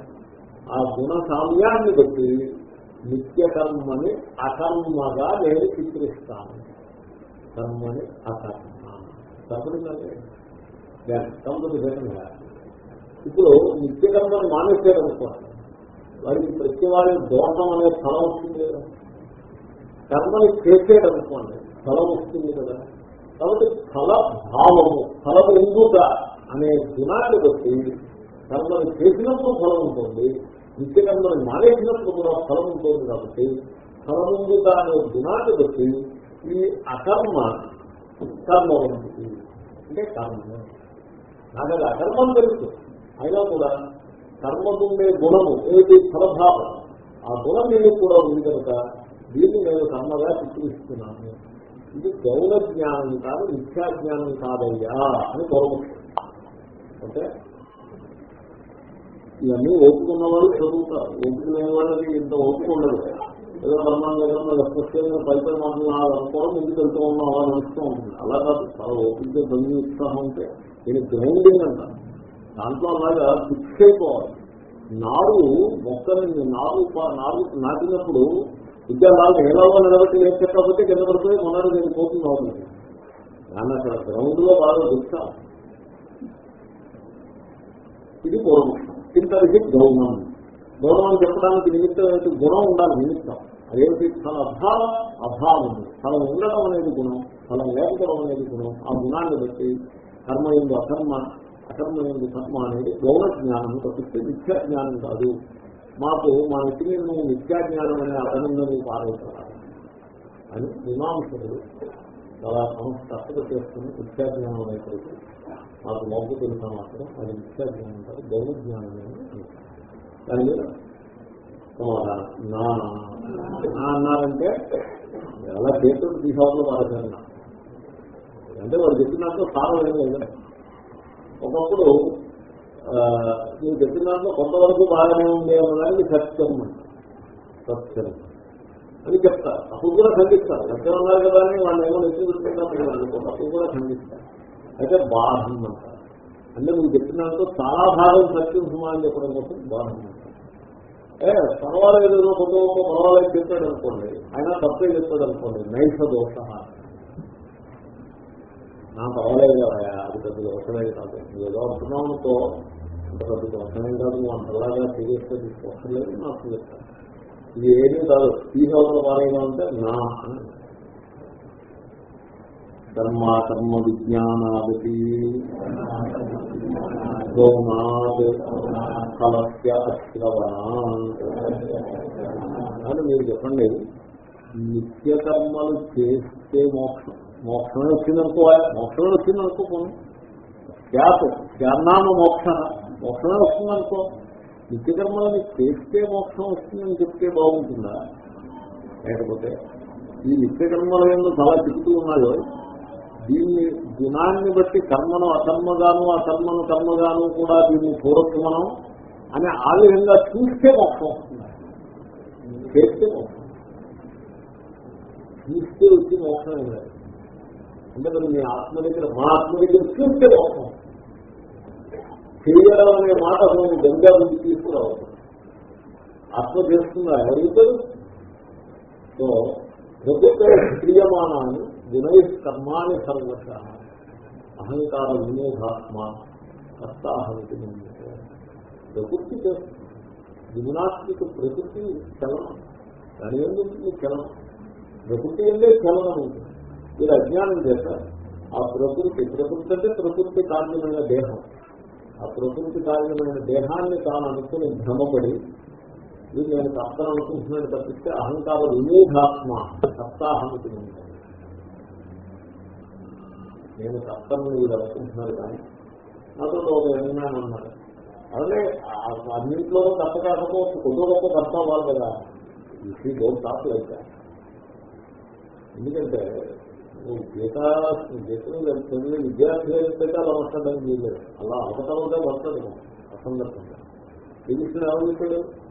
[SPEAKER 1] ఆ గుణ సామ్యాన్ని బట్టి నిత్య కర్మని అకర్మగా నేను చిత్రిస్తాను. కర్మని అకర్మ. తప్పదండి తప్పదు ఇప్పుడు నిత్య కర్మను మానేసాడు వారికి ప్రతి వారి దోషం అనే ఫలం వస్తుంది కదా. కర్మని చేసేటనుకోండి అనుకోండి ఫలం వస్తుంది కదా. కాబట్టి ఫల భావము ఫలం ఎందుక అనే గుణాన్ని బట్టి కర్మను చేసినప్పుడు ఫలం ఉంటుంది నిత్య కర్మని మానేసినప్పుడు కూడా ఫలం ఉంటుంది కాబట్టి ఫలం ఎందుక అనే గుణాన్ని బట్టి ఈ అకర్మ కర్మ ఉంటుంది. అంటే కర్మ. నాకు అది అకర్మం తెలుసు. అయినా కూడా కర్మకుండే గుణము ఏది ఫలభావం ఆ గుణం నేను కూడా ఉంది కనుక దీన్ని నేను కర్మగా చిత్రిస్తున్నాను ఇది గౌర జ్ఞానం కాదు మిథ్యా జ్ఞానం కాదయ్యా అని పూర్వపక్షం ఓకే? ఇవన్నీ ఓపుకున్న వాళ్ళు చదువుతారు. ఓపుకునే వాళ్ళకి ఇంత ఓపిక ఉండదు. ఏదో కర్మం ఏదన్నా ఫలితం అనుకోవడం ఎందుకు వెళ్తూ ఉన్నాం అలా నడుస్తూ ఉంటుంది. అలా కాదు చాలా ఓపిక బంధు ఉత్సాహం ఉంటే. దీనికి గ్రైండింగ్ అంటారు దాంట్లో అలాగా ఫిక్స్ అయిపోవాలి నారు మొక్కని నారు నారు నాటినప్పుడు ఇంకా విద్యార్థులు ఎలాగో నిలబెట్టి లేకపోతే కింద పడిపోయి మొన్నటి నేను పోతుంది అవుతుంది దాన్ని అక్కడ గ్రౌండ్లో బాగా దుఃఖం ఇది పూర్వపక్షం చింతరికి గౌరవం గౌరవం చెప్పడానికి నిమిత్తం ఏంటి? గుణం ఉండాలి నిమిత్తం. అదేమిటి? తన అభావం. అభావం ఉంది. ఫలం ఉండడం అనేది గుణం. ఫలం లేకపోవడం అనేది గుణం. ఆ గుణాన్ని బట్టి కర్మ ఎందు అకర్మ అకర్మ ఎందు కర్మ అనేది గౌర జ్ఞానం తప్పిస్తే మిథ్యా జ్ఞానం కాదు. మాకు మా ఇంటిని నువ్వు మిథ్యా జ్ఞానం అనే అభినందన నువ్వు అని మీమాంసకుడు చాలా సంస్థ చేస్తున్న చేసుకుని మిథ్యా జ్ఞానం అనేప్పటికీ మాకు మొగ్గు తెలుసా మాత్రం అది మిథ్యా జ్ఞానం కాదు గౌర జ్ఞానం అని అంటారు. దాని మీద అన్నారంటే ఎలా చేతులు తీసుకోవాలి పారేశారు అంటే వాడు చెప్పినాక సారం ఏం లేదు. ఒకప్పుడు నేను చెప్పిన దాంట్లో కొంతవరకు బాగానే ఉంది అన్నదానికి సత్యం సత్యం. అని చెప్తారు అప్పుడు కూడా ఖండిస్తారు. సత్యం అన్నారు కదా అని వాళ్ళు ఏమో నెత్తి పెట్టుకుంటారు అప్పుడు కూడా ఖండిస్తారు. అయితే బాధం అంటారు అంటే నువ్వు చెప్పిన దాంట్లో చాలా భాగం సత్యం సుమా అని చెప్పడం కోసం బాధం ఏ పర్వాలేదు ఏదో కొంత పర్వాలేదు చెప్పాడు అనుకోండి. ఆయన తప్పే చెప్పాడు అనుకోండి. నైష దోష. నా పర్వాలేదు అది పెద్ద దోషమే కాదు. నువ్వు ఏదో అంటున్నావు అనుకో అంత పెద్ద దోషమే కాదు నువ్వు అంతలాగా సీరియస్గా తీసుకోవట్లేదు నాకు చెప్తాను ఇది ఏమీ కాదు. తీసుకోవడం సంవత్సరం పారైనా అంటే నా అని కర్మ కర్మ విజ్ఞానాది గోనాద్ ఫలస్య అశ్రవణాత్ మీరు చెప్పండి. నిత్యకర్మలు చేస్తే మోక్షం. మోక్షమే వచ్చిందనుకోవాలి మోక్షమే వచ్చిందనుకోకుండా ఖ్యాత ఖ్యానామ మోక్ష మోక్షమే వస్తుందనుకో. నిత్య కర్మలని చేస్తే మోక్షం వస్తుందని చెప్తే బాగుంటుందా? లేకపోతే ఈ నిత్య కర్మల ఎందు చాలా చెబుతూ ఉన్నాయో దీన్ని గుణాన్ని బట్టి కర్మను అకర్మగాను అకర్మను కర్మగాను కూడా దీన్ని చూడొచ్చు మనం అని ఆ విధంగా చూస్తే మోక్షం వస్తుంది. చేస్తే మోక్షం. చూస్తే వచ్చి మోక్షం ఏం లేదు అంటే మరి మీ ఆత్మ దగ్గర మా ఆత్మ దగ్గర చూస్తే లోపం. చేయడం అనే మాట మేము గంగా ముందు తీసుకురావాలి ఆత్మ చేస్తుందా ఎవరు సో ప్రభుత్వ క్రియమానాన్ని వినయ కర్మాన్ని సర్వత అహంకార వినోధాత్మ కర్తాహమితి ప్రకృతి చేస్తుంది వినాత్మిక ప్రకృతి చలనం దాని ఎందుకు చలనం ప్రకృతి అంటే చలనం ఉంటుంది మీరు అజ్ఞానం చేత ఆ ప్రకృతి ప్రకృతి అంటే ప్రకృతి కారణమైన దేహం. ఆ ప్రకృతి కారణమైన దేహాన్ని తాను అనుకుని భ్రమపడి ఇది నేను కర్తను అనుకుంటున్నాను తప్పిస్తే అహంకార విమూఢాత్మ కర్తాహమితి మన్యతే. నేను కర్తను వీడు అనుకుంటున్నాడు కానీ నాతో ఒక అభిమానం అన్నారు అలాగే అన్నింటిలో కర్త కాకపోవచ్చు కొద్ది గొప్ప కర్త అవ్వాలి కదా. ఈ డోంట్ టాక్ లైక్ ఎందుకంటే గీత గీతను చదివే విద్యార్థి అయితే అలా వస్తాడని చేయలేదు. అలా అవసరంగా వస్తాడు అసందర్భంగా. శ్రీకృష్ణుడు ఎవరు చెప్పాడు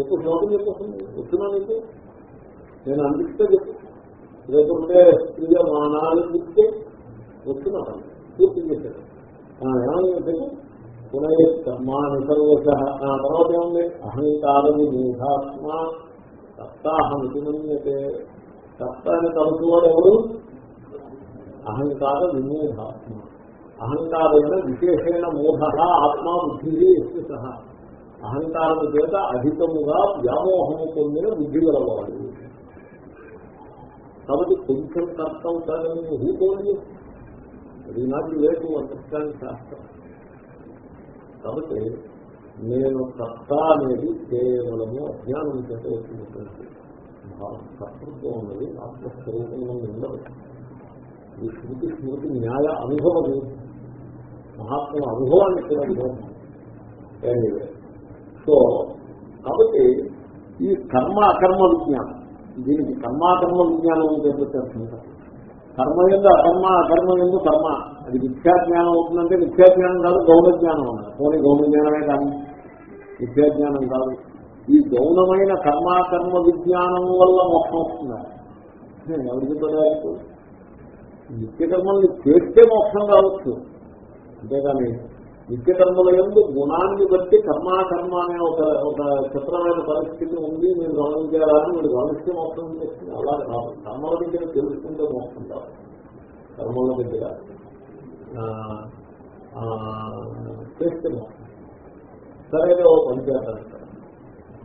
[SPEAKER 1] చెప్పు శ్లోకం చెప్పేస్తుంది వచ్చినా నీకు? నేను అందిస్తే చెప్పు. లేకుంటే ప్రియమానాలు చెప్తే వచ్చినా పూర్తి చేశాడు. ఏమని చెప్పాడు? పునయ కర్మాని సర్వశ. ఆ తర్వాత ఏముంది? అహంకారని విమూఢాత్మ సప్తాహం మన్యతే. సప్తాన్ని తలుచుకోవడం ఎవరు? అహంకార విమూఢాత్మ అహంకారైన విశేషణ మూఢ ఆత్మ బుద్ధి ఎస్య అహంకారము చేత అధికముగా వ్యామోహము పొందిన బుద్ధి గలవాడు కాబట్టి కొంచెం కర్త అవుతాడని ఊకోండి అది నాకు లేదు అండర్స్టాండ్ శాస్త్రం. కాబట్టి నేను కర్త అనేది కేవలము అజ్ఞానం చేత వచ్చినటువంటి భావం కర్తృత్వం ఉన్నది ఆత్మస్వరూపంలో ఉండదు ఈ స్మృతి స్మృతి న్యాయ అనుభవం మహాత్మ అనుభవాన్ని కూడా అనుభవం సో కాబట్టి ఈ కర్మ అకర్మ విజ్ఞానం దీనికి కర్మాకర్మ విజ్ఞానం అని పేరు కర్మ ఎందు అకర్మ అకర్మ ఎందు కర్మ. అది విద్యాజ్ఞానం అవుతుందంటే విద్యాజ్ఞానం కాదు గౌణ జ్ఞానం అన్నారు పోనీ గౌణ జ్ఞానమే కాదు విద్యాజ్ఞానం కాదు. ఈ గౌణమైన కర్మాకర్మ విజ్ఞానం వల్ల మోక్షం వస్తుందా? ఎవరికి తెలియదు నిత్యకర్మల్ని చేస్తే మోక్షం కావచ్చు. అంతేగాని నిత్యకర్మల ఎందు గుణాన్ని బట్టి కర్మాకర్మ అనే ఒక ఒక చిత్రమైన పరిస్థితి ఉంది. మీరు గమనించాలని మీరు గమనిస్తే మోక్షం చేస్తుంది అలా కాదు. కర్మల దగ్గర తెలుసుకుంటే మోక్షం కాదు. కర్మల దగ్గర చేస్తే మోక్షం. సరే ఓ పంచాయతీ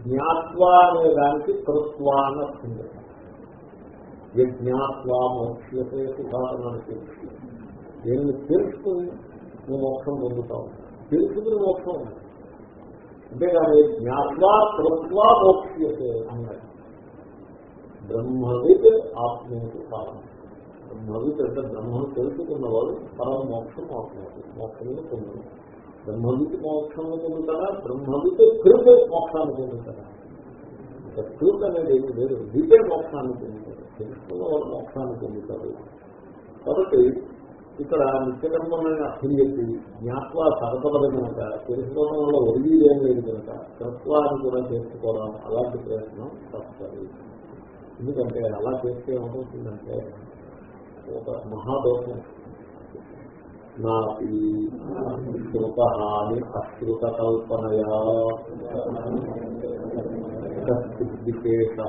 [SPEAKER 1] జ్ఞాత్వా అనే దానికి కృత్వా వస్తుంది యజ్ఞాత్వా మోక్ష్యతే సుఖాలను తెలుసు దేన్ని తెలుసుకుని నువ్వు మోక్షం పొందుతావు. తెలుసుకుని మోక్షం ఉంది. అంతేగాని జ్ఞాత్వా కృత్వా మోక్ష్యతే అన్నాడు బ్రహ్మవిత్ ఆత్మీయత కాలం బ్రహ్మవిత్ అంటే బ్రహ్మను తెలుసుకున్నవాడు పరం మోక్షం అవుతున్నారు మోక్షంలో పొందుతాడు. బ్రహ్మవిత్ మోక్షంలో పొందుతారా బ్రహ్మవిత్ కృత మోక్షాన్ని పొందుతారా కృత అనేది ఏమి లేదు. వితే మోక్షాన్ని పొందుతారు తెలుసుకున్న వాళ్ళు మోక్షాన్ని పొందుతారు. కాబట్టి ఇక్కడ నిత్యకర్మమైన అర్థం చెప్పి జ్ఞాత్వ సరపడదు కనుక తెలుసుకోవడం వల్ల ఒరిగిదేం లేదు కనుక తత్వాన్ని కూడా చేసుకోవడం అలాంటి ప్రయత్నం తప్పదు. ఎందుకంటే అలా చేస్తే ఏమవుతుందంటే ఒక మహాదోషం. నాపి శృత హాని అశ్రుత కల్పనయా విశేష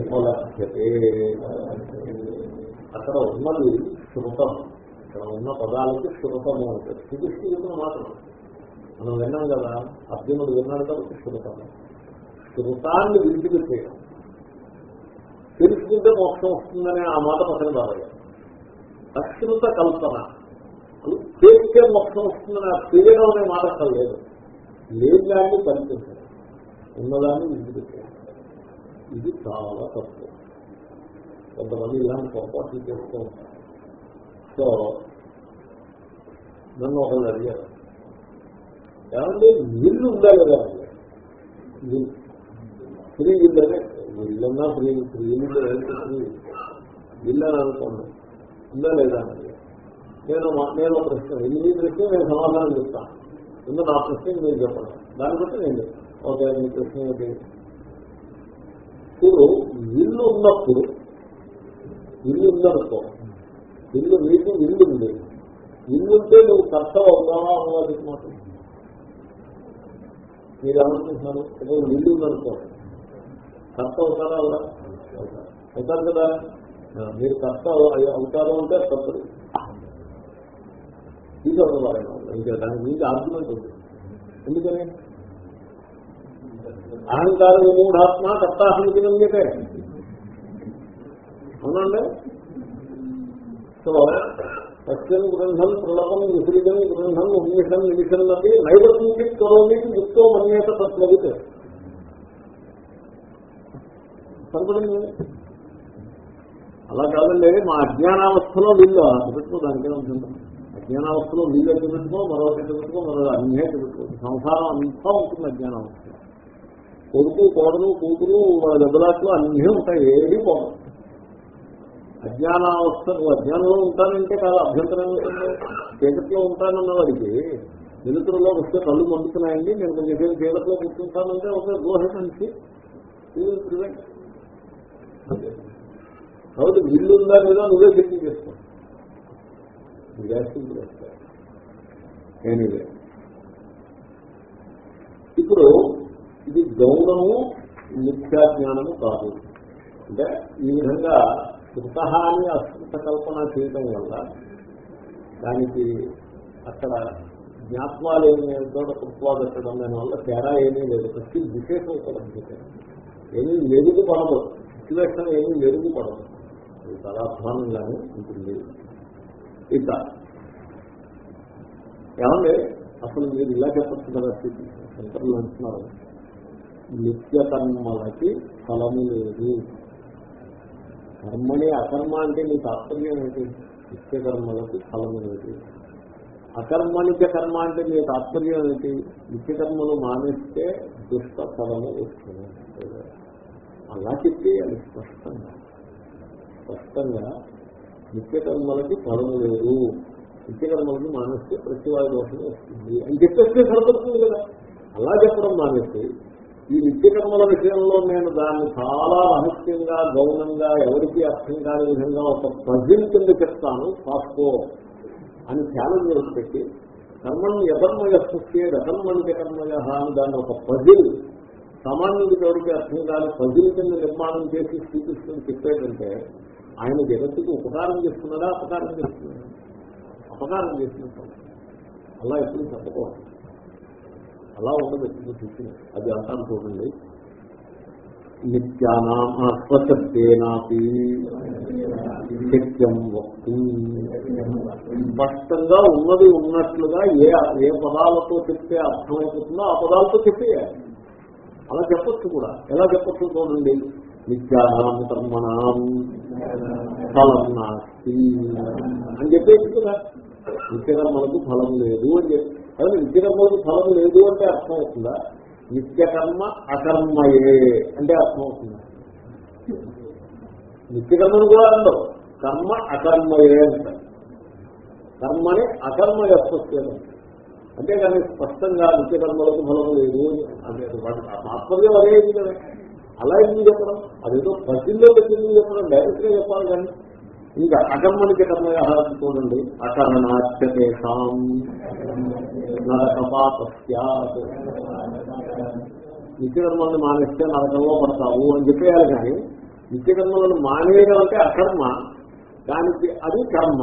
[SPEAKER 1] ఉపలభ్యతే. అక్కడ ఉన్నది శృతం. ఇక్కడ ఉన్న పదాలకి శృతము అంటే స్థితిస్థితులు మాత్రం మనం విన్నాం కదా అర్జునుడు విన్నాడు కాబట్టి శృతము శృతాన్ని విడిచిపెట్టేయడం తెలుసుకుంటే మోక్షం వస్తుందనే ఆ మాట పక్కన బాగా అశ్రుత కల్పన. చేస్తే మోక్షం వస్తుందని ఆ చేయడం అనే మాట అసలు లేదు. లేని దాన్ని కల్పించడం ఉన్నదాన్ని విడిచిపెట్టేయడం ఇది చాలా తప్పు. కొంతమంది ఇలాంటి పొరపాట్లు చేస్తూ ఉంటారు. సో నన్ను ఒకళ్ళు అడిగారు. ఏమంటే నీళ్ళు ఉందా కదా అడిగారు. ఫ్రీ ఇల్లు అనే ఇల్లన్నా ఫ్రీ ఫ్రీ ఇల్లు ఫ్రీ ఇల్లు అని అనుకోండి. ఉందా లేదా అని నేను నేను ప్రశ్న ఈ ప్రశ్న నేను సమాధానం చెప్తాను. ముందు నా ప్రశ్న మీరు చెప్పండి? దాన్ని బట్టి నేను చెప్తాను. ఓకే మీ ప్రశ్న ఏంటి ఇప్పుడు ఇల్లు ఉన్నప్పుడు ఇల్లు ఉందనుకో ఇల్లు నీకు ఇల్లు ఉంది ఇల్లు ఉంటే నువ్వు కష్టం అవుతావా అన్నది మాట? మీరు ఏమనుకుంటున్నారు? ఏదో ఇల్లు ఉందనుకో కష్టం అవుతారా అవునా అవుతారు. కదా. మీరు కష్టం అవుతారో అవుతారు అంటే తప్పదు. తీసుకుంటారు ఇంకా దాని మీద ఆర్గ్యుమెంట్ ఉంది. ఎందుకని? అహంకారం మూఢాత్మ కర్తాహమితే అవునండి? సో సత్యం గ్రంథం ప్రళపం విసృజం గ్రంథం ఉన్మిషం నిమిషం నిమిషన్నది నైవర్తికి కరోమి యుక్తో మన్యేత తత్వవిత్. సరిపడింది అలా కాదండి మా అజ్ఞానావస్థలో వీళ్ళు పెట్టుకో దానికే ఉంటుంది అజ్ఞానావస్థలో వీళ్ళు ఎట్టు పెట్టుకో మరొకటి పెట్టుకో మరో అన్నీ పెట్టుకో సంసారం అంతా ఉంటుంది అజ్ఞానావస్థ కొడుకు కోడలు కూతురు వాళ్ళ దెబ్బలాట్లు అన్నీ ఉంటాయి ఏది పోవడం అజ్ఞానావస్థ నువ్వు అజ్ఞానంలో ఉంటానంటే కాదు అభ్యంతరం చీకట్లో ఉంటానన్న వాడికి వెలుతురులో వస్తే కళ్ళు మండుతున్నాయండి. నేను కొంచెం సేపు చీకట్లో కూర్చుంటానంటే ఒక దోషం నుంచి ప్రివెంట్ కాబట్టి ఇల్లు ఉందా లేదా నువ్వే చెక్ చేస్తాను ఎనీవే ఇప్పుడు ఇది గౌరవము మిథ్యా జ్ఞానము కాదు. అంటే ఈ విధంగా శృతహాని అస్మృత కల్పన చేయటం వల్ల దానికి అక్కడ జ్ఞాత్వాలు ఏమి చోట కృత్వా పెట్టడం దాని వల్ల తేడా ఏమీ లేదు. ప్రతి విశేషం ఉపలబ్ధితే ఏమీ మెరుగు పడదు. సిచ్యువేషన్ ఏమీ మెరుగు పడదు. అది చాలా ఉంటుంది. ఇక ఏమంటే అసలు మీరు ఇలా చెప్పచ్చు కదా? శంకర్లు అంటున్నారు. నిత్య కర్మలకి ఫలము లేదు. కర్మని అకర్మ అంటే నీ తాత్పర్యం ఏంటి? నిత్య కర్మలకి ఫలము లేదు. అకర్మనిక కర్మ అంటే నీ తాత్పర్యం ఏంటి? నిత్య కర్మలు మానేస్తే దుష్ట ఫలము వస్తుంది. అలా చెప్పేయాలి స్పష్టంగా స్పష్టంగా నిత్యకర్మలకి ఫలము లేదు. నిత్యకర్మలకి మానేస్తే ప్రతివాద దోషం వస్తుంది. అని చెప్పేస్తే సరిపడుతుంది కదా. అలా చెప్పడం మానేసి ఈ నిత్యకర్మల విషయంలో నేను దాన్ని చాలా రహస్యంగా గౌనంగా ఎవరికి అర్థం కాని విధంగా ఒక ప్రజెంట్ కింద చెప్తాను పాస్కో అని ఛాలెంజ్ పెట్టి కర్మని ఎకర్మయ సృష్టి రకర్మణిక కర్మయ అని దాన్ని ఒక పజిల్ సామాన్యుడికి ఎవరికి అర్థం కాని పజిల్ కింద నిర్మాణం చేసి శ్రీకృష్ణుడు చెప్పేటంటే ఆయన జగత్తుకు ఉపకారం చేస్తున్నాడా అపకారం చేస్తున్నాడా? అపకారం చేసినట్టు. అలా ఎప్పుడు చెప్పకూడదు. అలా ఉండదు ఎప్పుడు చూసి అది అంటాను చూడండి. నిత్యానాం నిత్యం సత్యం స్పష్టంగా ఉన్నది ఉన్నట్లుగా ఏ ఏ పదాలతో చెప్తే అర్థమైపోతుందో ఆ పదాలతో చెప్పేయాలి. అలా చెప్పొచ్చు కూడా. ఎలా చెప్పచ్చు చూడండి? నిత్యానాం కర్మణం ఫలం నాస్తి అని చెప్పేసి కదా. నిత్యకర్మలకు ఫలం లేదు అని చెప్పి. అదే నిత్యకర్మలకు ఫలం లేదు అంటే అర్థం అవుతుందా? నిత్యకర్మ అకర్మయే అంటే అర్థం అవుతుందా? నిత్యకర్మను కూడా అందరు కర్మ అకర్మయే అంటారు కర్మని అకర్మయ స్పష్టం కానీ స్పష్టంగా నిత్యకర్మలకు ఫలం లేదు అంటే తాత్పర్యం అదే కదా. అలా ఎందుకు చెప్పడం? అదేదో ప్రతిలో పెట్టింది చెప్పడం డైరెక్ట్గా చెప్పాలి కానీ. ఇంకా అకర్మనికి కర్మయ చూడండి. అకరణాచ్యతేషాం నరకపాతస్యాత్ నిత్యకర్మలను మానేస్తే నరకంలో పడతావు అని చెప్పేయాలి కానీ నిత్యకర్మలను మానేయడం అంటే అకర్మ దానికి అది కర్మ.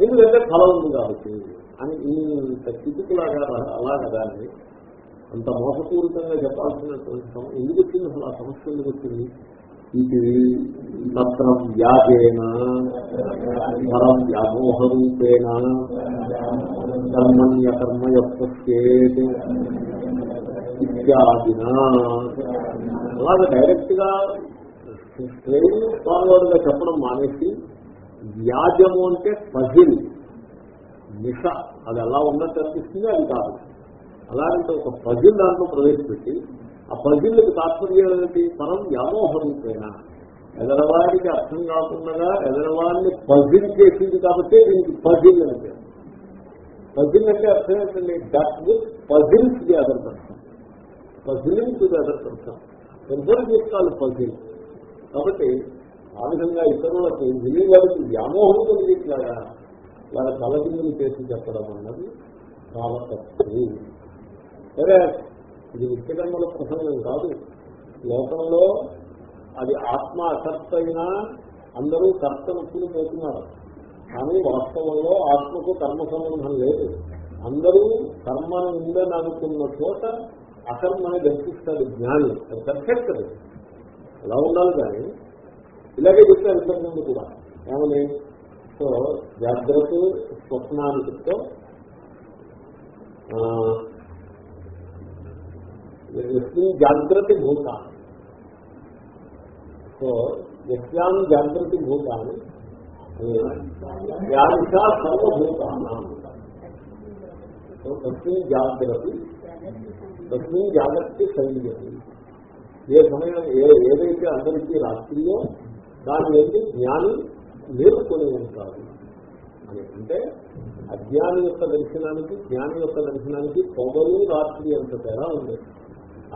[SPEAKER 1] ఎందుకంటే ఫలం ఉంది కాబట్టి. అని ఇంత స్థితిలాగా అలాగా దాన్ని అంత మోసపూరితంగా చెప్పాల్సినటువంటి ఎందుకు వచ్చింది అసలు ఆ సమస్య ఎందుకు వచ్చింది? ఇది తత్ర వ్యాజేన పరం వ్యామోహరూపేణ కర్మణ్యకర్మయత్యేత్ ఇత్యాదిన. అలాగే డైరెక్ట్గా స్ట్రెయిన్ ఫార్వర్డ్గా చెప్పడం మానేసి వ్యాజము అంటే పజిల్ నిష అది అలా ఉన్నట్టు అనిపిస్తుంది అది కాదు. అలాంటి ఒక పజిల్ దాంట్లో ప్రవేశపెట్టి ఆ పజిల్కి తాత్పర్యం ఏంటి మనం వ్యామోహరూపేణ ఎదరవాడికి అర్థం కాకుండా ఎదరవాడిని పజిల్ చేసింది కాబట్టి దీనికి పజిల్ అంటే పజిల్ అంటే అర్థం ఏంటండి? That with puzzles the other person puzzling to the other person ఎవరు చేస్తారు పజిల్ కాబట్టి ఆ విధంగా ఇతరులకు వినివారికి వ్యామోహం కలిగిట్లాగా వాళ్ళ తలదిందులు చేసి చెప్పడం అన్నది చాలా తప్పు. సరే ఇది నిత్యకర్మల ప్రసంగం కాదు. లోకంలో అది ఆత్మ అకర్త అయినా అందరూ కర్త నొప్పులు పోతున్నారు కానీ వాస్తవంలో ఆత్మకు కర్మ సంబంధం లేదు. అందరూ కర్మ ఉందని అనుకున్న చోట అకర్మని దర్శిస్తాడు జ్ఞాని. అది పర్ఫెక్ట్ అది. అలా ఉండాలి కానీ. ఇలాగే చెప్పారు ఇంతకుముందు కూడా. ఏమని? సో జాగ్రత్త స్వప్నానికితో జాగ్రత్త భూత సో యస్యాం జాగ్రత్త భూతాన్ని వ్యాధిషా సర్వభూతానం. సో తస్మిన్ జాగ్రత్త తస్మిన్ జాగ్రత్త శైలి ఏ సమయం ఏ ఏదైతే అందరికీ రాత్రియో దాని నుండి జ్ఞాని నేర్చుకొని ఉంటారు అని అంటే అజ్ఞాని యొక్క దర్శనానికి జ్ఞాని యొక్క దర్శనానికి పొగలు రాత్రి అంత తేడా ఉండేది.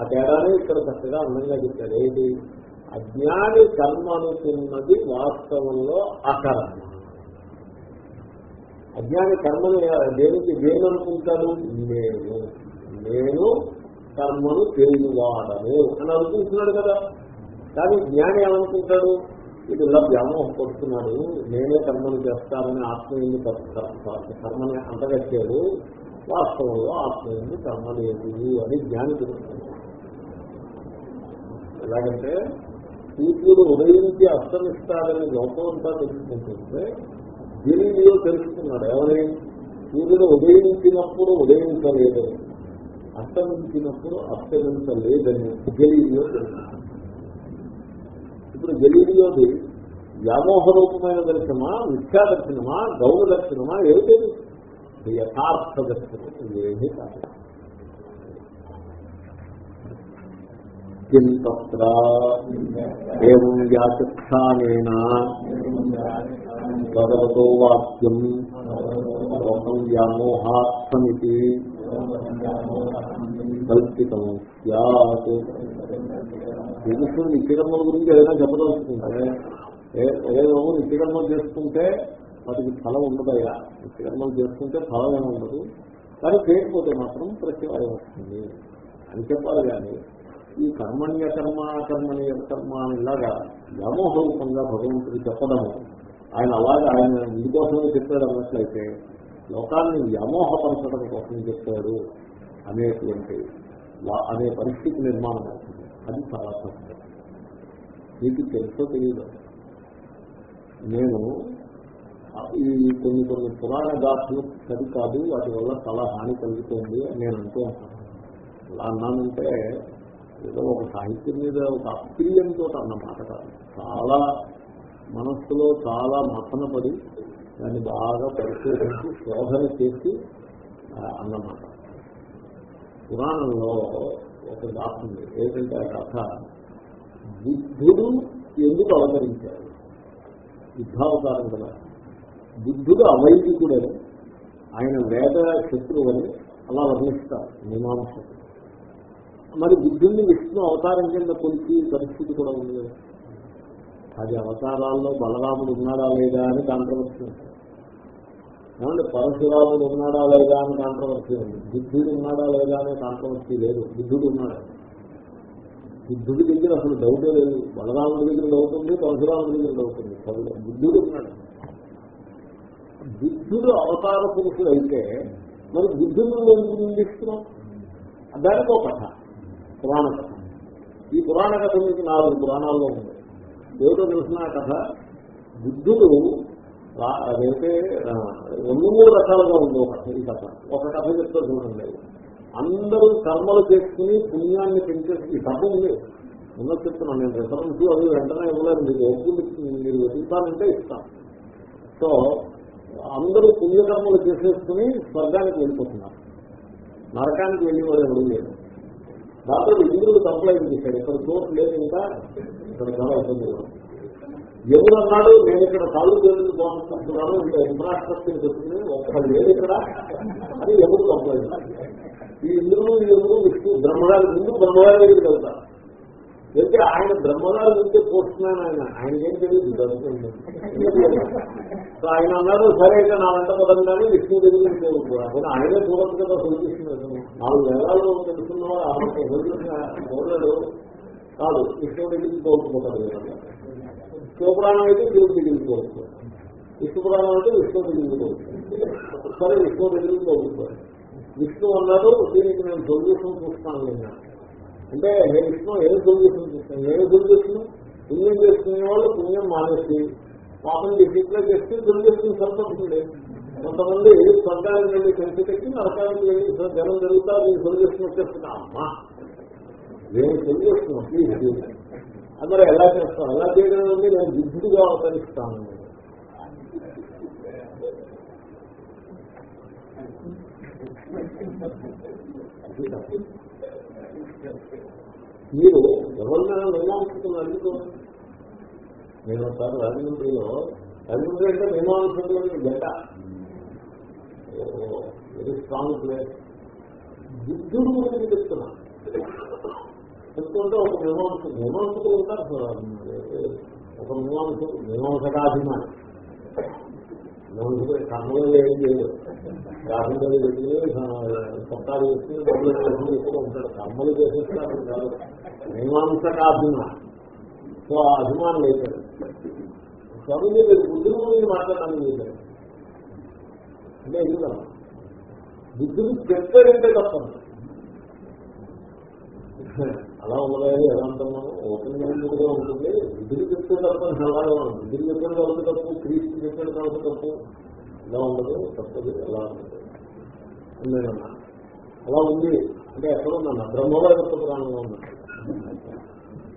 [SPEAKER 1] ఆ తేడానే ఇక్కడ చక్కగా అందంగా చెప్పారు. ఏంటి అజ్ఞాని కర్మ అనుకున్నది వాస్తవంలో అకర్మ. అజ్ఞాని కర్మని దేనికి దేని అనుకుంటాడు? నేను. నేను కర్మను తెలియవాడను అని అనుకుంటున్నాడు కదా. కానీ జ్ఞాని ఏమనుకుంటాడు? ఇది ఇలా వ్యామోహం పడుతున్నాడు నేనే కర్మను చేస్తానని ఆత్మీయుని కర్మని అంటగచ్చాడు వాస్తవంలో ఆత్మీయుని కర్మ లేదు అని జ్ఞాని తెలుస్తుంది ఎలాగంటే సూర్యుడు ఉదయించి అస్తమిస్తాడని లోకం అంతా తెలుసుకుంటుంటే దీనిలో తెలుసుకున్నాడు ఎవరి సూర్యుడు ఉదయించినప్పుడు ఉదయించలేదు. అస్తమించినప్పుడు అస్తమించలేదని గలీలియో తెలుసుకున్నాడు. ఇప్పుడు గెలీలియోది వ్యామోహ రూపమైన దర్శనమా మిథ్యా దర్శనమా గౌరవ దర్శనమా ఏమిటి? యథార్థ దర్శనం ఏమీ కాదు. కిం తత్ర ఏం వ్యాచక్షానేన భగవతో వాక్యం. లోకం వ్యామోహాత్మమితి కల్పితం సత్ శ్రీకృష్ణుడు నిత్యకర్మల గురించి ఏదైనా చెప్పదలుచుకుంటే ఏదో నిత్యకర్మలు చేసుకుంటే వాటికి ఫలం ఉండదయ్యా. నిత్యకర్మలు చేసుకుంటే ఫలం ఏమి ఉండదు. కానీ చేయకపోతే మాత్రం ప్రత్యవాయం వస్తుంది. అని చెప్పాలి కానీ ఈ కర్మణ్య కర్మ కర్మణీయ కర్మ అనేలాగా వ్యామోహ రూపంగా భగవంతుడు చెప్పడము. ఆయన అలాగే ఆయన ఇందుకోసమే చెప్పాడు అన్నట్లయితే లోకాన్ని వ్యామోహపరచడం కోసం చెప్పాడు అనేటువంటి అనే పరిస్థితి నిర్మాణం అవుతుంది. అది చాలా తప్పు మీకు తెలుసో తెలియదు నేను ఈ కొన్ని కొన్ని పురాణ గాథలు సరికాదు వాటి వల్ల చాలా హాని కలుగుతుంది అని నేను అనుకుంటున్నాను అలా అన్నానంటే ఏదో ఒక సాహిత్యం మీద ఒక అప్రియంతో అన్నమాట కాదు. చాలా మనస్సులో చాలా మతన పడి దాన్ని బాగా పరిశోధించి శోధన చేసి అన్నమాట. పురాణంలో ఒక గాథ ఉంది ఏంటంటే ఆ కథ బుద్ధుడు ఎందుకు అవతరించాడు యుద్ధావతారం కదా. బుద్ధుడు అవైదికుడని? ఆయన వేద శత్రువని అలా వర్ణిస్తారు మీమాంసకుడు. మరి బుద్ధుడిని విష్ణు అవతారం కింద కొలిచి పరిస్థితి కూడా ఉంది కదా. అది అవతారాల్లో బలరాముడు ఉన్నాడా లేదా అని కాంట్రవర్సీ ఉంది. ఏమంటే పరశురాముడు ఉన్నాడా లేదా అని కాంట్రవర్సీ ఉంది. బుద్ధుడు ఉన్నాడా లేదా అనే కాంట్రవర్సీ లేదు. బుద్ధుడు ఉన్నాడు? బుద్ధుడి దగ్గర అసలు డౌటే లేదు. బలరాముడి దగ్గర డౌట్ ఉంది పరశురాముడి దగ్గర డౌట్ ఉంది. బుద్ధుడు ఉన్నాడు. బుద్ధుడు అవతార పురుషుడు అయితే మరి బుద్ధుడు ఎందుకు నిందిస్తున్నాం? దానికి ఒక కథ. పురాణ కథ. ఈ పురాణ కథ మీకు నాలుగు పురాణాల్లో ఉంది. ఏమిటో తెలిసిన కథ బుద్ధుడు అదైతే రెండు మూడు రకాలుగా ఉంది ఒక కథ ఈ కథ. ఒక కథ చెప్తా చూడండి. అందరూ కర్మలు చేసుకుని పుణ్యాన్ని పెంచేసి ఈ కథ ఉంది. ఉన్న చెప్తున్నాను నేను రిఫరెన్స్ అవి వెంటనే ఇవ్వలేదు మీరు ఒప్పులు మీరు వెతుకుతానంటే ఇస్తాను. సో అందరూ పుణ్యకర్మలు చేసేసుకుని స్వర్గానికి వెళ్ళిపోతున్నారు. నరకానికి వెళ్ళి వాడు ఎవరు లేదు దాంతో ఇంద్రుడు కంప్లైంట్ చేశాడు. ఇక్కడ చోటు లేదు ఇంకా. ఇక్కడ చాలా ఇబ్బంది ఎవరు అన్నాడు నేను ఇక్కడ కాళ్ళు చేతులు బాగుంటున్నాను ఇంకా ఇన్ఫ్రాస్ట్రక్చర్ చెప్తుంది ఒక్క లేదు ఇక్కడ. అని ఎవరు కంప్లైంట్ ఈ ఇంద్రుడు ఈ ఎవరు విష్ణు బ్రహ్మగారి ముందు బ్రహ్మగారి దగ్గరికి వెళ్తారు. అయితే ఆయన బ్రహ్మగారి ఉంటే పోస్ట్ మ్యాన్ ఆయన. ఆయనకేం తెలియదు జరుగుతుంది సో ఆయన అన్నారు సరే అయితే నా వెంట పదంగానే విష్ణు దగ్గర పోయి ఆయనే చూడదు కదా సూచిస్తున్నారు నాలుగు వేలాలు తెలుసుకున్న వాళ్ళు చూడలేడు కాదు విష్ణు దగ్గరికి కోరుకుంటారు శివపురాణం అయితే దేవుడి దగ్గరికి కోరుకుంటారు విష్ణు పురాణం అంటే విష్ణు దగ్గరికి కోరుకుంటారు సరే విష్ణు దగ్గరికి కోరుకుంటారు విష్ణు అన్నారు దీనికి నేను సొల్యూషన్ చూస్తాను నేను అంటే హే విష్ణు ఏమి సొల్యూషన్ చూస్తాను. ఏమి సొల్యూషన్ పుణ్యం చేసుకునే వాళ్ళు పుణ్యం మానేసి పాపం డిసిప్లై చేస్తే సొల్యూషన్ సరిపడుతుంది కొంతమంది స్వర్గానికి వెళ్ళి కలిసి పెట్టి నరకానికి వెళ్ళి జనం జరుగుతా ఈ సొల్యూషన్ వచ్చేస్తున్నా. అమ్మా! నేను సొల్యూషన్ ప్లీజ్. అందరూ ఎలా చేస్తాం ఎలా చేయడం నుండి నేను బుద్ధుడిగా అవతరిస్తాను. Thank you. మీరు ఎవరినైనా మీమాంసకులు అడుగుతారు నేను ఒకసారి రాజమండ్రిలో రాజమండ్రి అంటే మీమాంసకులు గంట వెరీ స్ట్రాంగ్ ప్లేస్ బుద్ధుడు గురించి చెప్తున్నా. చెప్తుంటే ఒక మీమాంసకు మీమాంసకులు ఉంటారు ఒక మీమాంస మీమాంసకాభిమాని కర్మలో ఏం చేయలేదు రాకుండా వెళ్ళి సత్తాలు వేసుకుని డబ్బులు వేసుకుని ఎక్కువ ఉంటాడు కర్మలు చేసేస్తారు కాదు. మీమాంసకాభిమాని సో ఆ అభిమానం అయిపోయాడు స్వామి మీరు బుద్ధుడి గురించి మాట్లాడడానికి చేశారు అంటే ఎందుకన్నా? బుద్ధుడు తప్పండి అలా ఉన్నదని ఎలా అంటున్నాను ఓపెన్ మైండెడ్గా ఉంటుంది. బుద్ధుడు చెప్తే తప్ప అలాగే ఉంటుంది బుద్ధుడు చెప్పిన తర్వాత తప్పు. క్రీస్తు చెప్పిన తర్వాత తప్పు. ఇలా ఉండదు? తప్పదు. ఎలా ఉంటుంది అని అలా ఉంది. అంటే ఎక్కడ ఉందన్న బ్రహ్మవారి పురాణంలో ఉంది.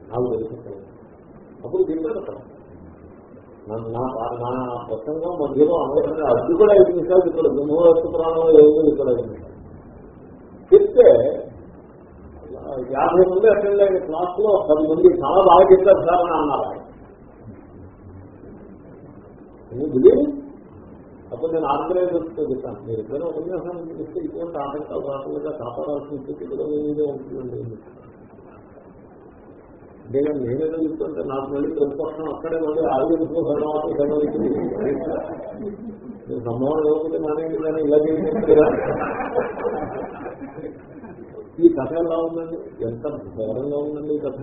[SPEAKER 1] నాకు తెలుసు. అప్పుడు చెప్పాడు అక్కడ నా ప్రసంగం మధ్యలో అనవసరంగా అది కూడా ఐదు నిమిషాలు ఇక్కడ బ్రహ్మలో బ్రహ్మవారి ప్రాణంలో ఏదో ఇక్కడ ఐదు నిమిషాలు చెప్తే ఆ, యాభై మంది అటెండ్ అయిన క్లాస్లో పది మంది చాలా బాగా చెప్పారు సార్ అని అన్నారు. ఆయన అప్పుడు నేను ఆర్గనైజర్స్తో చెప్పాను మీరు ఎప్పుడైనా ఉపన్యాసం ఇస్తే ఇటువంటి ఆటంకాలు రాకుండా కాపాడాల్సిన స్థితిలో ఏదో ఉంటుందండి అంతేగాని నేనేదో చెప్తుంటే నాకు మళ్ళీ ప్రతిపక్షం అక్కడే మళ్ళీ ఆరోగ్యంతో సమావేశం సెలవుకి సంభవం లేకపోతే మానేది కానీ ఇలా చేసి ఈ కథ ఎలా ఉందండి? ఎంత ఘోరంగా ఉందండి ఈ కథ?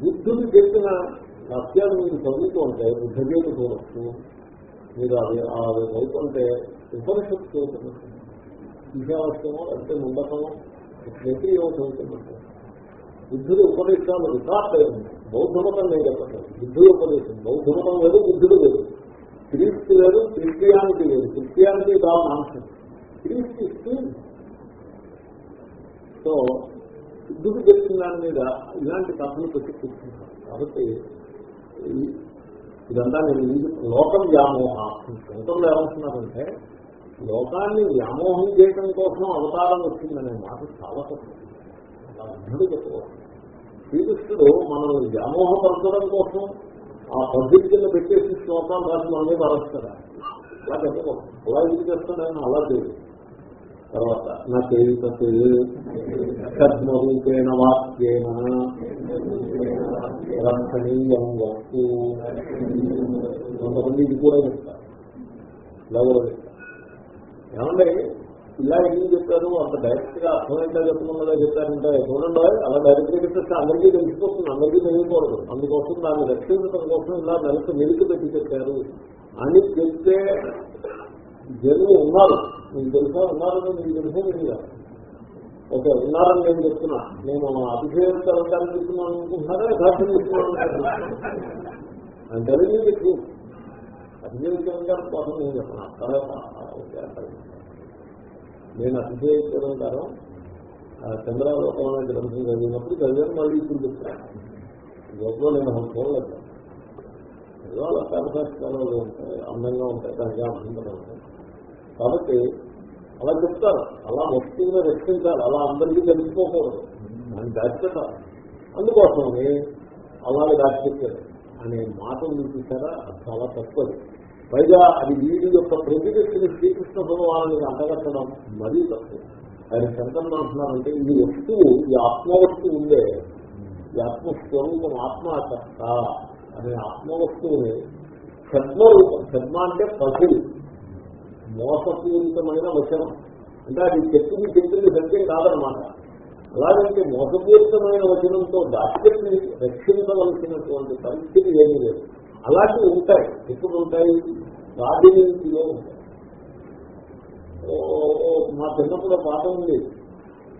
[SPEAKER 1] బుద్ధుడు చెప్పిన లక్ష్యాలు మీరు చదువుతూ ఉంటే బుద్ధ బుద్ధగీత చూడొచ్చు మీరు అవి అవి చదువుతుంటే ఉపనిషత్తు చదువుతున్నట్టు ఈశావస్యమో లేకపోతే ముండకమో ప్రతి ఏమో చదువుతున్నట్టు బుద్ధుడి ఉపదేశాలు రికార్డ్ అయింది బౌద్ధమతం నేను చెప్పట్లేదు. బుద్ధుడి ఉపదేశం బౌద్ధమతం లేదు బుద్ధుడు లేదు. క్రీస్తు లేదు క్రిస్టియానిటీ లేదు. క్రిస్టియానిటీ కాదు మాంసం క్రీస్తు సో సిద్ధుడు చెప్పిన దాని మీద ఇలాంటి కథలు పెట్టి కూర్చుంటారు. కాబట్టి ఇదంతా నేను లోకం వ్యామోహ. శంకరులు ఏమంటున్నారంటే లోకాన్ని వ్యామోహం చేయడం కోసం అవతారం వచ్చిందనే మాట చాలా తప్పు. చెప్పవచ్చు శ్రీకృష్ణుడు మనం వ్యామోహపరచడం కోసం ఆ పద్ధతి కింద పెట్టేసి శ్లోకాలు రాసి మనమే మరస్తారా అలా చెప్పకూడదు. అలా ఎందుకు చేస్తున్నాను అలా చేయదు తర్వాత నా చేత కర్మరూపేణ వాక్యేన. రక్షణీయం వస్తు కొంతమంది ఇది కూడా చెప్తారు. ఇలా కూడా చెప్తారు ఏమంటే ఇలా ఏం చెప్పారు? అంత డైరెక్ట్గా అర్థమైతే చెప్పుకున్నదా చెప్పారంటే చూడండి అలా డైరెక్ట్గా చెప్పేస్తే అందరికీ తెలిసిపోతుంది. అందరికీ తెలియకూడదు. అందుకోసం దాన్ని రక్షించడం కోసం ఇలా నిలక నిలిచి పెట్టి చెప్పారు. అని చెప్తే జనులు ఉన్నారు. మీకు తెలుసా? ఉన్నారని మీకు తెలిసే? తెలియదా ఓకే ఉన్నారని నేను చెప్తున్నా. నేను అతిశయోత్సవానికి చెప్తున్నాను అనుకుంటున్నారా? యథార్థం చెప్తున్నాను అంటే మీకు అతిశయోత్సవం కోసం నేను చెప్తున్నా అక్కడ నేను అతిశయోత్సవం గారు చంద్రలోకం అనే గ్రంథం చదివినప్పుడు చదివాను మళ్ళీ ఇప్పుడు చెప్తాను. గొప్పలో నేను అసలు చూడలేదు. ఏదో అలా శాస్త్రాలు ఉంటాయి అందంగా ఉంటాయి దానికి అభ్యంతరం ఉంటాయి. కాబట్టి అలా చెప్తారు. అలా వస్తువుని రక్షించాలి అలా అందరికీ తెలుసుకోకూడదు దాన్ని దాచిపెట్టాలి అందుకోసమని అలాగే దాచిపెట్టారు అనే మాట మీరు చూసారా? అది చాలా తప్పదు పైగా అది వీడి యొక్క ప్రతినిధిని శ్రీకృష్ణ భగవాన్ని అంటగట్టడం మరీ తక్కువ. ఆయన శంకర్లు అంటున్నారంటే ఈ వస్తువు ఈ ఆత్మవస్తువు ఉందే. ఈ ఆత్మస్వరూపం ఆత్మకర్త అనే ఆత్మవస్తువుని ఛద్మరూపం ఛద్మ అంటే పసిల్ మోసపూరితమైన వచనం. అంటే అది చెప్పింది చెప్పింది సత్యం కాదనమాట అలాగంటే మోసపూరితమైన వచనంతో దాచిపెట్టి రక్షించవలసినటువంటి పరిస్థితి ఏమీ లేదు. అలాంటివి ఉంటాయి. ఎప్పుడు ఉంటాయి? రాజనీతిలో ఉంటాయి. ఓ, ఓ, మా చిన్నప్పుడు పాఠం పాట ఉంది.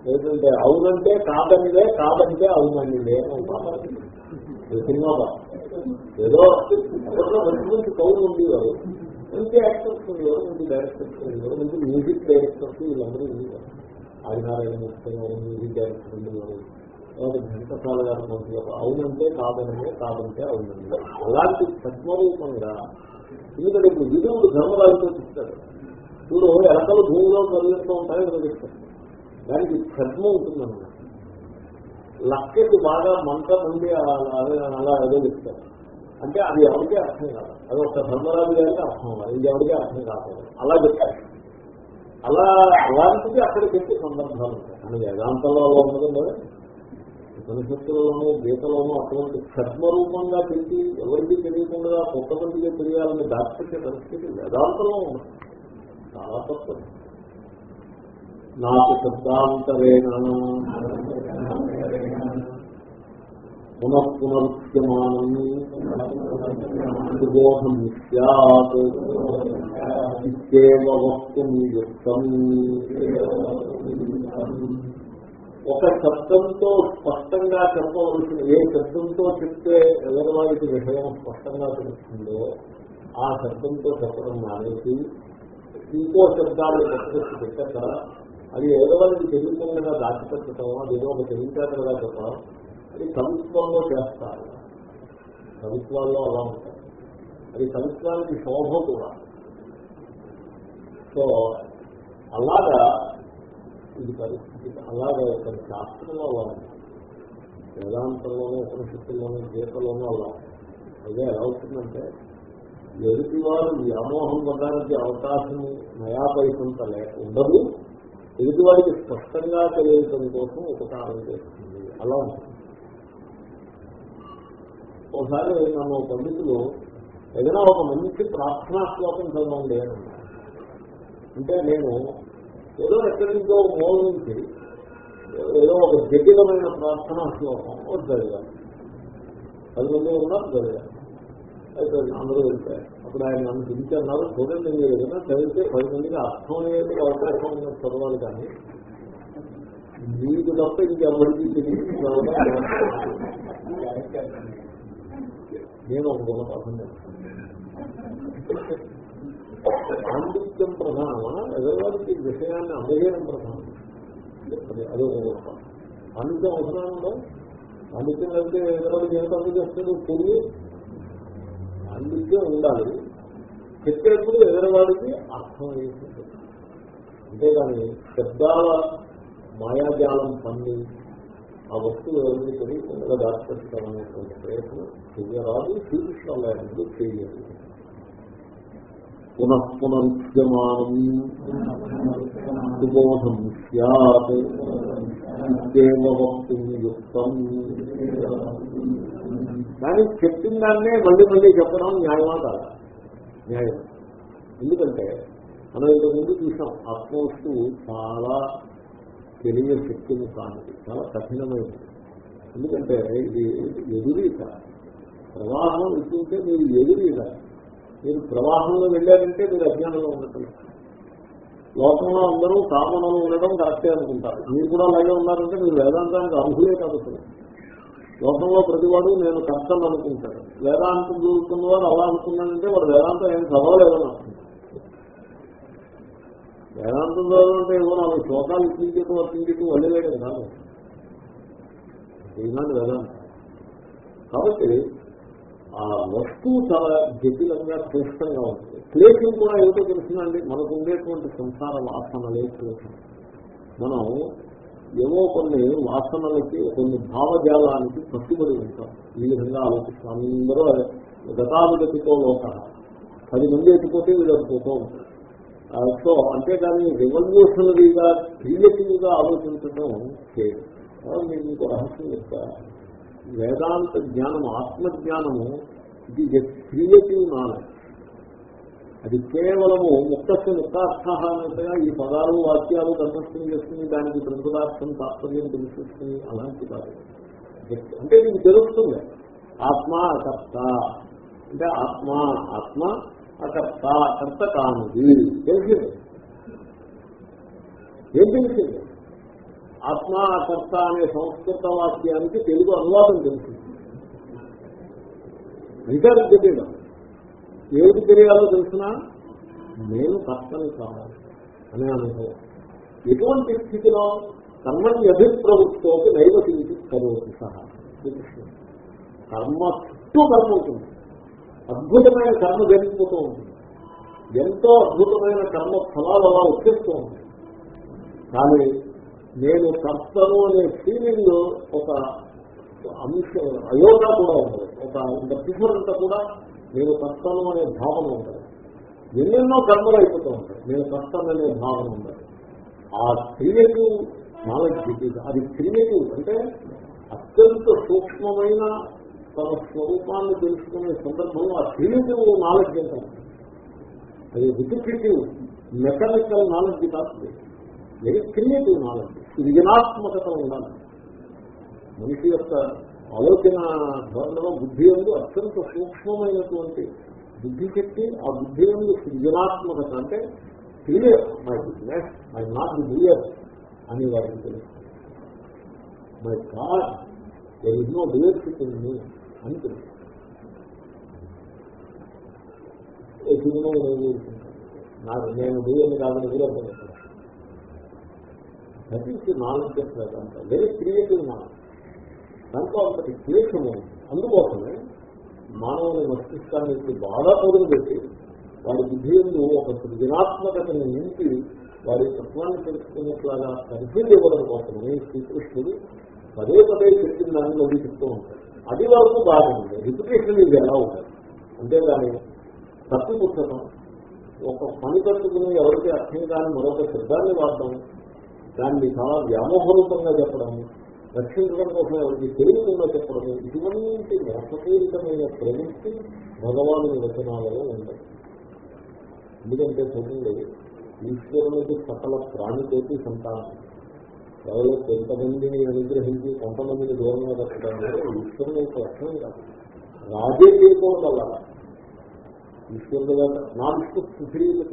[SPEAKER 1] ఏంటంటే అవునంటే కాదనిదే కాదంటే అవునండి అని ఒక సినిమా ఏదో మంచి మంచి కౌలు ఉండేవారు. ఇంకే యాక్టర్స్ ఉన్నారు మంచి డైరెక్టర్స్ ఉన్నారు మంచి మ్యూజిక్ డైరెక్టర్స్ వీళ్ళందరూ ఉన్నారు ఆదినారాయణ మూర్తి గారు మ్యూజిక్ డైరెక్టర్ ఉన్నారు ఘంటసాల గారు మంచి అవునంటే కాదనంటే కాదంటే అవునండి అలాంటి తత్వరూపంగా ఎందుకంటే ఇప్పుడు విధువుడు ధర్మరాజుతో చెప్తాడు. చూడు ఎలకలు భూమిలో పరిగెత్తూ ఉంటాయి చెప్తాడు. దానికి ఛద్మ ఉంటుందన్నమాట. లక్కకి బాగా మంట ఉండి అలా అదే చెప్తారు అంటే అది ఎవరికీ అర్థం కాదు. అది ఒక ధర్మరాజు గారికి అర్థం కాదు. ఇది ఎవరికీ అర్థం కాదు అలా చెప్పారు. అలా అలాంటిది అక్కడ చెప్పే సందర్భాలు ఉంటాయి. అని వేదాంతంలో అలా ఉండదు ఉపనిషత్తులలోనూ గీతలోనూ అటువంటి ఛద్మరూపంగా పెట్టి ఎవరికి తెలియకుండా కొత్త మందికి తెలియాలని దాచిపెట్టే పరిస్థితి వేదాంతంలో ఉండదు. చాలా తప్పదు నాకు శబ్దాంతరేణ. పునఃపునరుచ్యమానం సుబోధం సత్ యుక్తం ఒక శబ్దంతో స్పష్టంగా చెప్పవలసిన ఏ శబ్దంతో చెప్తే ఎదరవారికి విషయం స్పష్టంగా తెలుస్తుందో ఆ శబ్దంతో చెప్పడం మానేసి ఇంకో శబ్దాలు పట్టుకొచ్చి పెట్టక్కడ అది ఎదరవారికి తెలియకుండా దాచిపెట్టడం అది ఏదో ఒక తెలివితేటలుగా చెప్పడం అది కవిత్వంలో చేస్తారు. కవిత్వాల్లో అలా ఉంటాయి. అది కవిత్వానికి శోభ కూడా. సో అలాగా ఇది పరిస్థితి. అలాగే ఒక శాస్త్రంలో అలా వేదాంతంలోనూ ఉపనిషత్తుల్లోనూ గీతలోనూ అలా అదే ఎలా అవుతుందంటే ఎదుటి వారు వ్యామోహం పడడానికి అవకాశం నయాపైసంత లేక ఉండదు. ఎదుటివారికి స్పష్టంగా తెలియటం కోసం ఉపకారం చేస్తుంది. అలా ఉంటుంది. ఒకసారి నన్ను పండితులు ఏదైనా ఒక మంచి ప్రార్థనా శ్లోకం చదవండి అని అంటే నేను ఏదో ఎక్కడి నుంచో మూల నుంచి ఏదో ఒక జటిలమైన ప్రార్థనా శ్లోకం ఒకటి చదివాను. పది మంది ఉన్నారు చదివాను. అయితే అందరూ వెళ్తారు అప్పుడు ఆయన నన్ను పిలిచన్నారు చూడండి మీరు ఏదైనా చదివితే పది మందికి అర్థం అనేది అవకాశం ఉన్న చదవాలి కానీ మీకు తప్ప ఇంకెవరికి తెలియదు నేను ఒక గొప్ప పాఠం పాండిత్యం ప్రధానమా? ఎదరవారికి విషయాన్ని అందజేయడం ప్రధానం. అది అదే ఒక గొప్ప పాండిత్యం అవసరం ఉందా? పాండిత్యం అయితే ఎదరవారికి ఎంత అందజేస్తాడు తెలియ పాండిత్యం ఉండాలి. చెప్పేప్పుడు ఎదరవాడికి అర్థం అయ్యేది అంతేగాని శబ్దాల మాయాజాలం పన్ని ఆ వస్తువు ఎవరికి తెలియకుండా దాచిపెట్టడం ప్రయత్నం చెయ్యరాదు శ్రీకృష్ణాలయంలో చేయాలి. పునః పునరుద్యమానం సుబోధం సత్ ఇదేవ కానీ చెప్పిన దాన్నే మళ్ళీ మళ్ళీ చెప్పడం న్యాయమా కాదా? న్యాయం ఎందుకంటే మనం ఇంతకు ముందు చూసాం ఆత్మవస్తువు చాలా తెలియ శక్తిని కానిది చాలా కఠినమైనది. ఎందుకంటే ఇది ఎదురీత. ప్రవాహం ఇస్తుంటే మీరు ఎదురీత. మీరు ప్రవాహంలో వెళ్ళారంటే మీరు అజ్ఞానంలో ఉన్నట్టు. లోకంలో అందరూ కామనంలో ఉండడం కరెక్టే అనుకుంటారు. మీరు కూడా అలాగే ఉన్నారంటే మీరు వేదాంతానికి అర్హులే కాబట్టి లోకంలో ప్రతివాడు నేను కష్టం అనుకుంటాడు. వేదాంతం చూస్తున్న వాడు అలా అనుకున్నాడంటే వాడు వేదాంతం ఏం చదవలేదని అనుకుంటాడు వేదాంతం చదవాలంటే ఏమో నాలుగు శ్లోకాలు ఇప్పించేట్టు వర్తించేట్టు వదిలేయడం కాదు. ఈనాడు వేదాంతం. కాబట్టి ఆ వస్తువు చాలా జటిలంగా క్లిష్టంగా ఉంటుంది. క్లేశం కూడా ఏమిటో తెలుసునండి మనకు ఉండేటువంటి సంసార వాసనలే క్లేశం. మనం ఏవో కొన్ని వాసనలకి కొన్ని భావజాలానికి కట్టుబడి ఉంటాం. ఈ విధంగా ఆలోచిస్తాం. అందరూ గతానుగతితో లోక పది మంది ఎత్తిపోతే వీళ్ళు పోతూ ఉంటారు. సో అంతేకాని రెవల్యూషనరీగా క్రియేటివ్గా ఆలోచించడం చేయదు మీకు రహస్యం చెప్తా. వేదాంత జ్ఞానం ఆత్మజ్ఞానము ఇది క్రియేటివ్ నాలెడ్జ్ అది కేవలము ముక్తస్య ముక్తార్థ అన్నట్టుగా ఈ పదాలు వాక్యాలు కంఠస్థం చేస్తుంది దానికి ప్రతిపదార్థం తాత్పర్యం తెలిసిస్తుంది అలాంటి కాదు. అంటే మీకు తెలుస్తుంది. ఆత్మ కర్త. అంటే ఆత్మ ఆత్మ అకర్త కర్త కానిది. తెలిసింది ఏం తెలిసింది ఆత్మ అకర్త అనే సంస్కృత వాక్యానికి తెలుగు అనువాదం తెలిసింది ఇంకా తెలియడం ఏది తెలియాలో తెలిసినా నేను కర్తని కావాలి అనే అనుభవం. ఎటువంటి స్థితిలో కర్మని అభిప్రవృత్తికి నైవతీతి కరోతి సహా? కర్మ చుట్టూ కర్మ ఉంటుంది అద్భుతమైన కర్మ జరిగిపోతూ ఉంటుంది ఎంతో అద్భుతమైన కర్మ ఫలాలు అలా వచ్చేస్తూ ఉంటాయి కానీ నేను కర్తను అనే ఫీలింగ్ ఒక అంశం అయోగా కూడా ఉంటుంది ఒక అంతా కూడా నేను కర్తను అనే భావన ఉండదు ఎన్నెన్నో కర్మలు అయిపోతూ ఉంటాయి. నేను కర్తను అనే భావన ఉండదు ఆ క్రియేటివ్ నాలెడ్జ్ అది క్రియేటివ్ అంటే అత్యంత సూక్ష్మమైన తన స్వరూపాన్ని తెలుసుకునే సందర్భంలో ఆ క్రియేటివ్ నాలెడ్జ్ ఎంత అది రిపిటేటివ్ మెకానికల్ నాలెడ్జ్ కాదు. Very creative knowledge. సృజనాత్మకత ఉండాలి. మనిషి యొక్క ఆలోచన ధోరణలో బుద్ధి ఎందు అత్యంత సూక్ష్మమైనటువంటి బుద్ధి శక్తి ఆ బుద్ధి ఎందు సృజనాత్మకత అంటే clear my business I not clear అని వారికి తెలుసు మై కాడ్ దర్ డివర్సిటీ అని తెలుసు నాకు నేను డిఎన్ కాదని కూడా that is the knowledge of Vedanta very creative knowledge దాంట్లో అంతటి క్లేషము అందుకోసమే మానవుని మస్తిష్కానికి బాగా పొదులు పెట్టి వారి బుద్ధి ఎందు ఒక సృజనాత్మకతను నింపి వారి తత్వాన్ని తెలుసుకునేట్లాగా కన్ఫ్యూజ్ ఇవ్వడం కోసమని శ్రీకృష్ణుడు పదే పదే చెప్పిన దాన్ని మళ్ళీ చెప్తూ ఉంటాడు. అది వరకు బాగుంది. రిపిటేషన్ ఇది ఎలా ఉంటుంది? అంతేగాని తప్పు పుస్తకం. ఒక పని కట్టుకుని ఎవరికి అర్థం కాని మరొక శబ్దాన్ని వాడడం దాన్ని చాలా వ్యామోహరూపంగా చెప్పడం రక్షించడం కోసం ఎవరికి తెలియకుండా చెప్పడం ఇటువంటి మోసపూరితమైన ప్రవృత్తి భగవాను వచనాలలో ఉండదు. ఎందుకంటే చూడండి ఈశ్వరునికి సకల ప్రాణితోటి సంతానం. కేవలం కొంతమందిని అనుగ్రహించి కొంతమందిని దూరంగా పెట్టడం అనేది యొక్క లక్షణం కాదు. రాజే చేయకూడదు అలా ఈశ్వరుడు నా విష్ణు సుఖీయత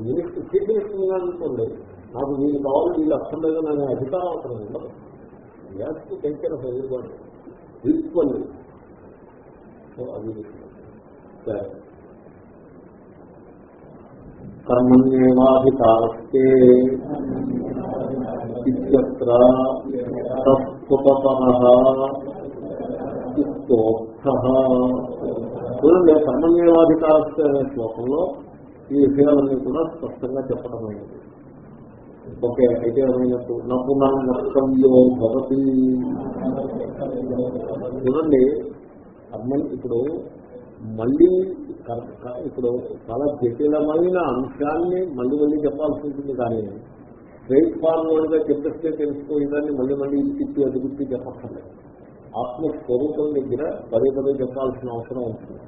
[SPEAKER 1] మినిస్టర్ చీఫ్ అనుకోండి నాకు వీళ్ళు కావాలి వీళ్ళు అక్కర్లేదు అనే అధికారం అవసరం ఉండదు వ్యాప్తి టెంకర్ ఆఫ్ ఎవ్రీబడి సో అది సరే. కర్మణ్యేవాధికారస్తే ఇత్యత్ర చూడండి కర్మణ్యేవాధికారస్తే అనే శ్లోకంలో ఈ విషయాలన్నీ కూడా స్పష్టంగా చెప్పడం అయింది. ఓకే అయితే ఏమైనట్టు? నపునర్కవ్యో భవతి. చూడండి కర్మ ఇప్పుడు మళ్ళీ ఇప్పుడు చాలా జటిలమైన అంశాన్ని మళ్ళీ మళ్ళీ చెప్పాల్సి ఉంటుంది కానీ స్ట్రైట్ ఫార్వర్డ్గా చెప్పేస్తే తెలుసుకోవడాన్ని మళ్ళీ మళ్ళీ తిప్పి అది గుర్తి చెప్పక్కర్లేదు. ఆత్మస్వరూపం దగ్గర పదే పదే చెప్పాల్సిన అవసరం ఉంటుంది.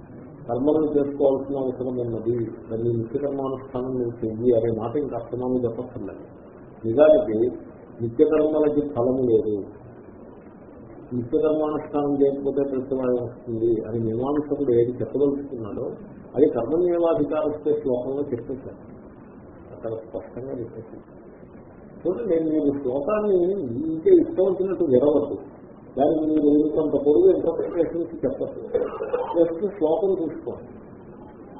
[SPEAKER 1] కర్మలను చేసుకోవాల్సిన అవసరం ఉన్నది. దాన్ని నిత్యకర్మానుష్ఠానం నువ్వు చెయ్యి అనే మాట ఇంకా అర్థమాన్ని చెప్పక్కర్లేదు. నిజానికి నిత్యకర్మలకి ఫలం లేదు. నిత్యకర్మానుష్ఠానం చేయకపోతే ప్రతిమాయం వస్తుంది అని మీమాంసకుడు ఏది చెప్పదలుచుకున్నాడో అది కర్మనియమాధికారస్తే శ్లోకంలో చెప్పేశారు అక్కడ స్పష్టంగా చెప్పేసి చూడండి నేను మీరు శ్లోకాన్ని ఇంకే ఇష్టం వచ్చినట్టు విరవద్దు దానికి మీరు కొంత పొరుగు ఇంటర్ప్రిటేషన్స్ చెప్పచ్చు. జస్ట్ శ్లోకం చూసుకోండి.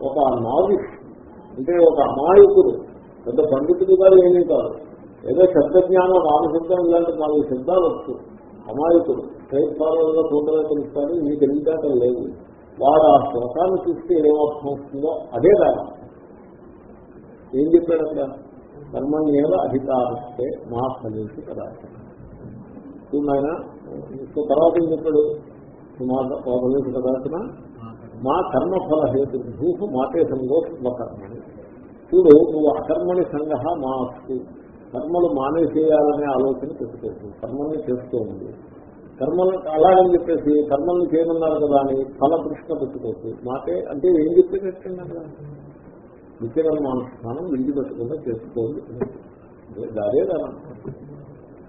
[SPEAKER 1] ఒక నావిస్ అంటే ఒక అమాయకుడు పెద్ద పండితుడిగా ఏమీ కాదు. ఏదో శబ్దజ్ఞానం రామశబ్దం ఇలాంటి నాలుగు శబ్దాలు వచ్చు అమాయకుడు. స్ట్రైట్ ఫార్వర్డ్గా చూడలే తెలుస్తాను ఈ తెలివితేటలు లేదు. వాడు ఆ శ్లోకాన్ని చూస్తే ఏమర్థం వస్తుందో అదే దాని ఏం చెప్పాడు అక్కడ? కర్మణ్యేవ అధికారిస్తే మా ఫలించి కదా ఆయన సో తర్వాత ఏం చెప్పాడు? మా ఫలించి కదాచిన? మా కర్మఫల హేతు భూహు మాటే సంగో స్వకర్మని చూడు నువ్వు అకర్మణి సంగ మాస్తు. కర్మలు మానేసేయాలనే ఆలోచన పెట్టుకోవచ్చు కర్మల్ని చేస్తూ ఉంది కర్మలు అలాగని చెప్పేసి కర్మల్ని చేయమన్నారు కదా అని ఫల ప్రశ్న పెట్టుకోవచ్చు. మాటే అంటే ఏం చెప్పేటట్టున్నారు నిత్యకర్మానుష్ఠానం విడిచి పెట్టకుండా చేసుకోండి. అదే కదా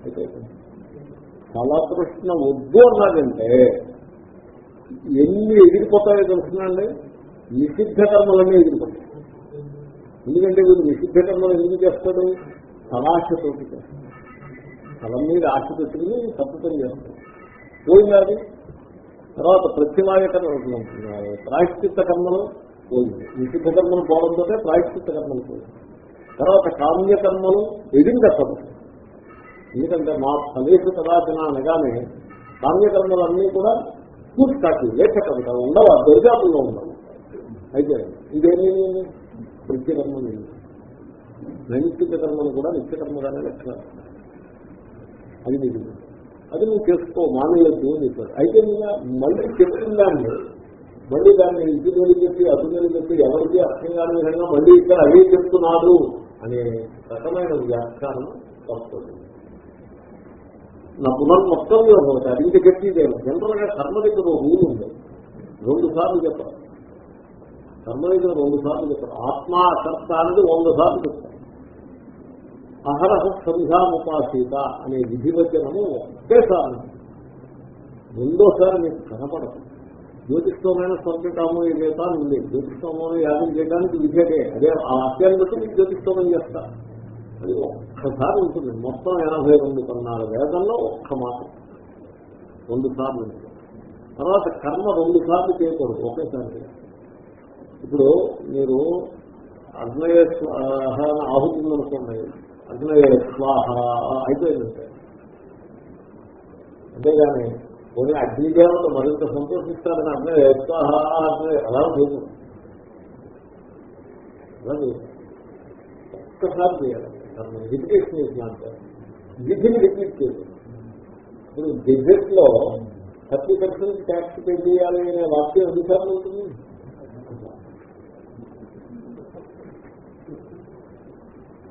[SPEAKER 1] అయితే ఫల వద్దు అన్నాడంటే ఎన్ని ఎగిరిపోతాయో తెలుసునండి నిషిద్ధ కర్మలన్నీ ఎగిరిపోతాయి. ఎందుకంటే వీడు నిషిద్ధ కర్మలు ఎందుకు చేస్తాడు? తమాషతోటి చేస్తాడు. ఫలం మీద ఆశ పెట్టుకుని తప్పుతం చేస్తాడు. పోయినది తర్వాత ప్రత్యమాయ కర్మ ప్రాయశ్చిత్త కర్మలు పోయింది నిషిద్ధ కర్మలు పోవడంతో ప్రాయశ్చిత్త కర్మలు పోయింది తర్వాత కామ్య కర్మలు ఎందుకంటే మా ఫలేష కదాచన అనగానే కామ్యకర్మలన్నీ కూడా పూర్తి లేఖకం ఉండవు దరిదాపుల్లో ఉండవు. అయితే ఇదేమీ నిత్యకర్మ నైమిత్తిక కర్మలు కూడా నిత్యకర్మగానే లెక్క అది నీకు అది నువ్వు చేసుకో మానేయద్దు అని చెప్పాడు. అయితే నేను మళ్ళీ చెప్పిన దాన్ని మళ్ళీ దాన్ని ఇంటి మీద చెప్పి అటు మీద చెప్పి ఎవరికి అర్థం కాని విధంగా మళ్ళీ ఇక్కడ అదే చెప్తున్నాడు అనే రకమైన వ్యాఖ్యానం వస్తుంది. నా పునర్మొత్తం ఒకటి అది ఇంటి గట్టిదే జనరల్గా కర్మ దగ్గర ఒక రూల్ ఉంది. రెండు సార్లు చెప్పాలి. కర్మ దగ్గర రెండు సార్లు చెప్పారు ఆత్మ అకర్త అనేది వంద సార్లు చెప్తారు. అహరహ సంధ్యాముపాసీత అనే విధివచనము ఒకేసారి రెండోసారి మీకు కనపడదు. జ్యోతిష్ఠమైన స్వర్గకామం ఏదైతే ఉంది జ్యోతిష్ఠోమం యాగం చేయడానికి విధేదే అదే ఆ వాక్యాన్ని బట్టి మీకు జ్యోతిష్ఠోమం చేస్తా. అది ఒక్కసారి ఉంటుంది. మొత్తం ఎనభై రెండు కొన్నాళ్ళ వేదంలో ఒక్క మాట. రెండు సార్లు ఉంటుంది. తర్వాత కర్మ రెండు సార్లు చేయకూడదు. ఒకేసారి ఇప్పుడు మీరు అగ్నయ ఆహుతుంది ఉందనుకోండి. అగ్నే స్వాహ అయిపోయిందంటే. అంతేగాని కొన్ని అగ్నిదేవత మరింత సంతోషిస్తారని అగ్నే స్వాహ అగ్నయ అలా లేదు. ఒక్కసారి చేయాలి. కర్మ రిపిటేషన్ ఇచ్చినట్టు విధిని రిపీట్ చేయాలి. ఇప్పుడు బడ్జెట్లో థర్టీ పర్సెంట్ ట్యాక్స్ పే చేయాలి అనే వాక్యం ఎన్నిసార్లు ఉంటుంది.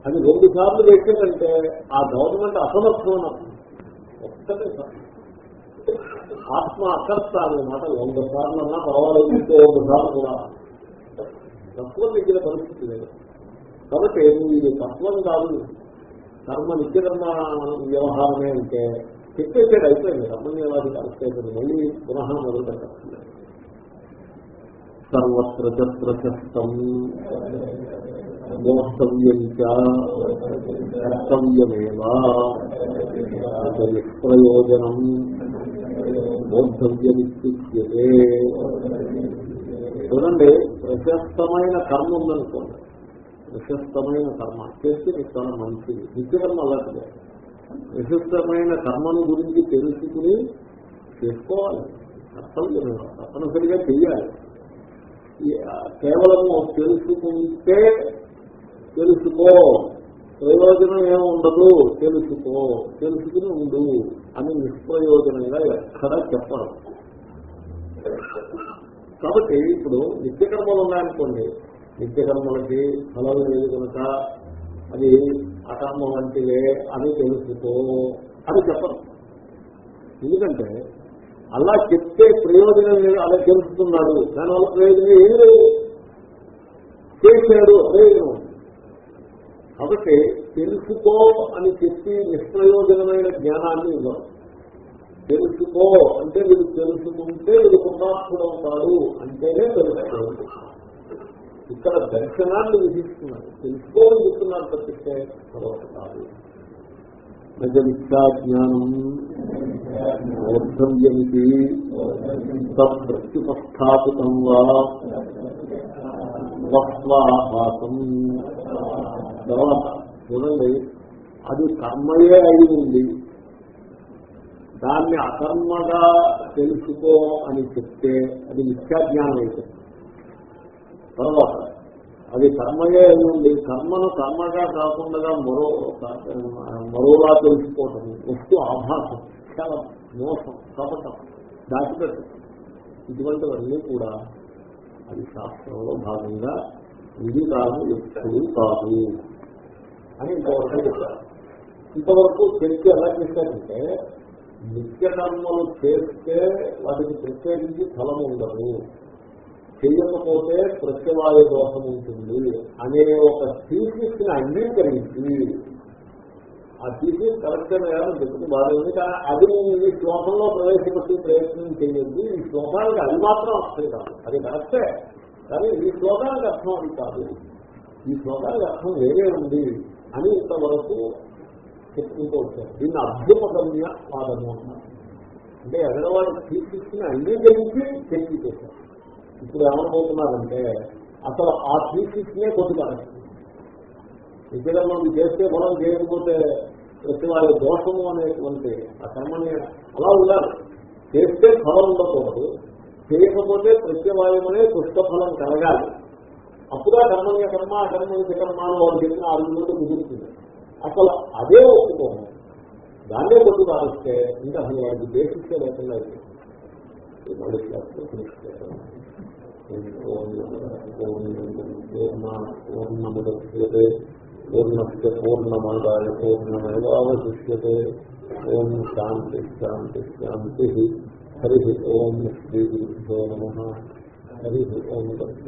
[SPEAKER 1] అది రెండు సార్లు పెట్టిందంటే ఆ గవర్నమెంట్ అసమర్థం ఒక్కటే ఆత్మ అకర్త అనే మాట వంద సార్లు అన్నా పర్వాలేదు ఇంకో వంద సార్లు కూడా. తత్వం దగ్గర పరిస్థితి లేదు. కాబట్టి ఇది తత్వం కాదు. కర్మ నిత్యకర్మ వ్యవహారమే అంటే చెప్పేసాడు అయిపోయింది. కర్మనియమాది కరెక్ట్ మళ్ళీ పునః మొదలు పెట్టాలి సర్వత్ర చత్ర ప్రశస్తం మోస్తవ్యం కర్తవ్యమేవా నిష్ప్రయోజనం బోద్ధవ్యమిత్యుచ్యతే. చూడండి ప్రశస్తమైన కర్మ ఉందనుకోండి. ప్రశస్తమైన కర్మ చేస్తే మీకు చాలా మంచిది నిత్యకర్మ అలాంటిదే ప్రశస్తమైన కర్మను గురించి తెలుసుకుని చేసుకోవాలి. కర్తవ్యం తప్పనిసరిగా చెయ్యాలి. కేవలము తెలుసుకుంటే తెలుసుకో. ప్రయోజనం ఏమి ఉండదు తెలుసుకో. తెలుసుకుని ఉండు అని నిష్ప్రయోజనంగా ఎక్కడా చెప్పరు. కాబట్టి ఇప్పుడు నిత్యకర్మలు ఉన్నాయనుకోండి. నిత్యకర్మలకి ఫలం లేదు కనుక అది అకర్మ వంటివే అని తెలుసుకో అని చెప్పరు. ఎందుకంటే అలా చెప్తే ప్రయోజనం లేదు అలా తెలుస్తున్నాడు దానివల్ల ప్రయోజనం ఏం లేదు. చేశాడు అదే కాబట్టి తెలుసుకో అని చెప్పి నిష్ప్రయోజనమైన జ్ఞానాన్ని ఇవ్వరు. తెలుసుకో అంటే వీడు తెలుసుకుంటే వీడు కృతార్థుడవుతాడు అంటేనే తెలుసుకోండి ఇక్కడ దర్శనాన్ని విధిస్తున్నారు. తెలుసుకోని చెప్తున్నారు తప్పిస్తే మరొకటి కాదు. నిజమిత్యాజ్ఞానం బోద్ధవ్యమితి ప్రత్యుపస్థాపితం వా వస్వాభాసం తర్వాత చూడండి అది కర్మయే అయి ఉంది దాన్ని అకర్మగా తెలుసుకో అని చెప్తే అది మిథ్యాజ్ఞానం అయిపోతుంది తర్వాత అది కర్మయే ఉంది కర్మను కర్మగా కాకుండా మరో మరోలా తెలుసుకోవటం వస్తు ఆభాసం చాలా మోసం కపటం దాచిపెట్టు ఇటువంటివన్నీ కూడా అది శాస్త్రంలో భాగంగా ఇది కాదు ఎప్పుడు కాదు. అని ఇంతవరకు చెప్పారు. ఇంతవరకు తెలిసి ఎలా చేశారంటే నిత్య కర్మలు చేస్తే వాటికి ప్రత్యేకించి ఫలం ఉండదు. చేయకపోతే ప్రత్యవాయ దోషం ఉంటుంది అనే ఒక థీసిస్ని అంగీకరించి ఆ థీసిస్ కరెక్ట్ అని చెప్తుంది బాగుంది కానీ అది ఈ శ్లోకంలో ప్రవేశపెట్టి ప్రయత్నం చేయొద్దు. ఈ శ్లోకానికి అది మాత్రం అర్థం కాదు. అది కరెక్టే. కానీ ఈ శ్లోకానికి అర్థం అది కాదు. ఈ శ్లోకానికి అర్థం వేరే ఉంది. అని ఇంతవరకు చెప్పుకుంటూ వచ్చారు. దీన్ని అభ్యుపగమ్య పాదము అన్నారు. అంటే ఎగడవాడు థీసిస్ అంగీకరించి చెప్పి చేశారు ఇప్పుడు ఏమనుకుంటున్నారంటే అసలు ఆ థీసిస్ కొద్దిగా ఇక్కడ మనం చేస్తే మనం చేయకపోతే ప్రతి వారి దోషము అనేటువంటి ఆ కర్మని అలా ఉండాలి. చేస్తే ఫలం ఉండకూడదు. చేయకపోతే ప్రత్యవాయమనే పుష్పఫలం కలగాలి. అప్పుడు ఆ కర్మణ్య కర్మ ఆ కర్మ అని వాడు చెప్పిన ఆరుగురు కుదురుతుంది. అసలు అదే ఒప్పుకోము. దాన్నే కొట్టు కాలిస్తే ఇంకా అసలు వాడికి బేసిక్స్ లేకుండా మళ్ళీ పూర్ణముద్యతే పూర్ణస్ పూర్ణమాదాయ పూర్ణమేవాశిష్యతే ఓం శాంతి శాంతి శాంతి. హరి ఓం శ్రీ గురుభ్యో నమ. హరి ఓం దక్ష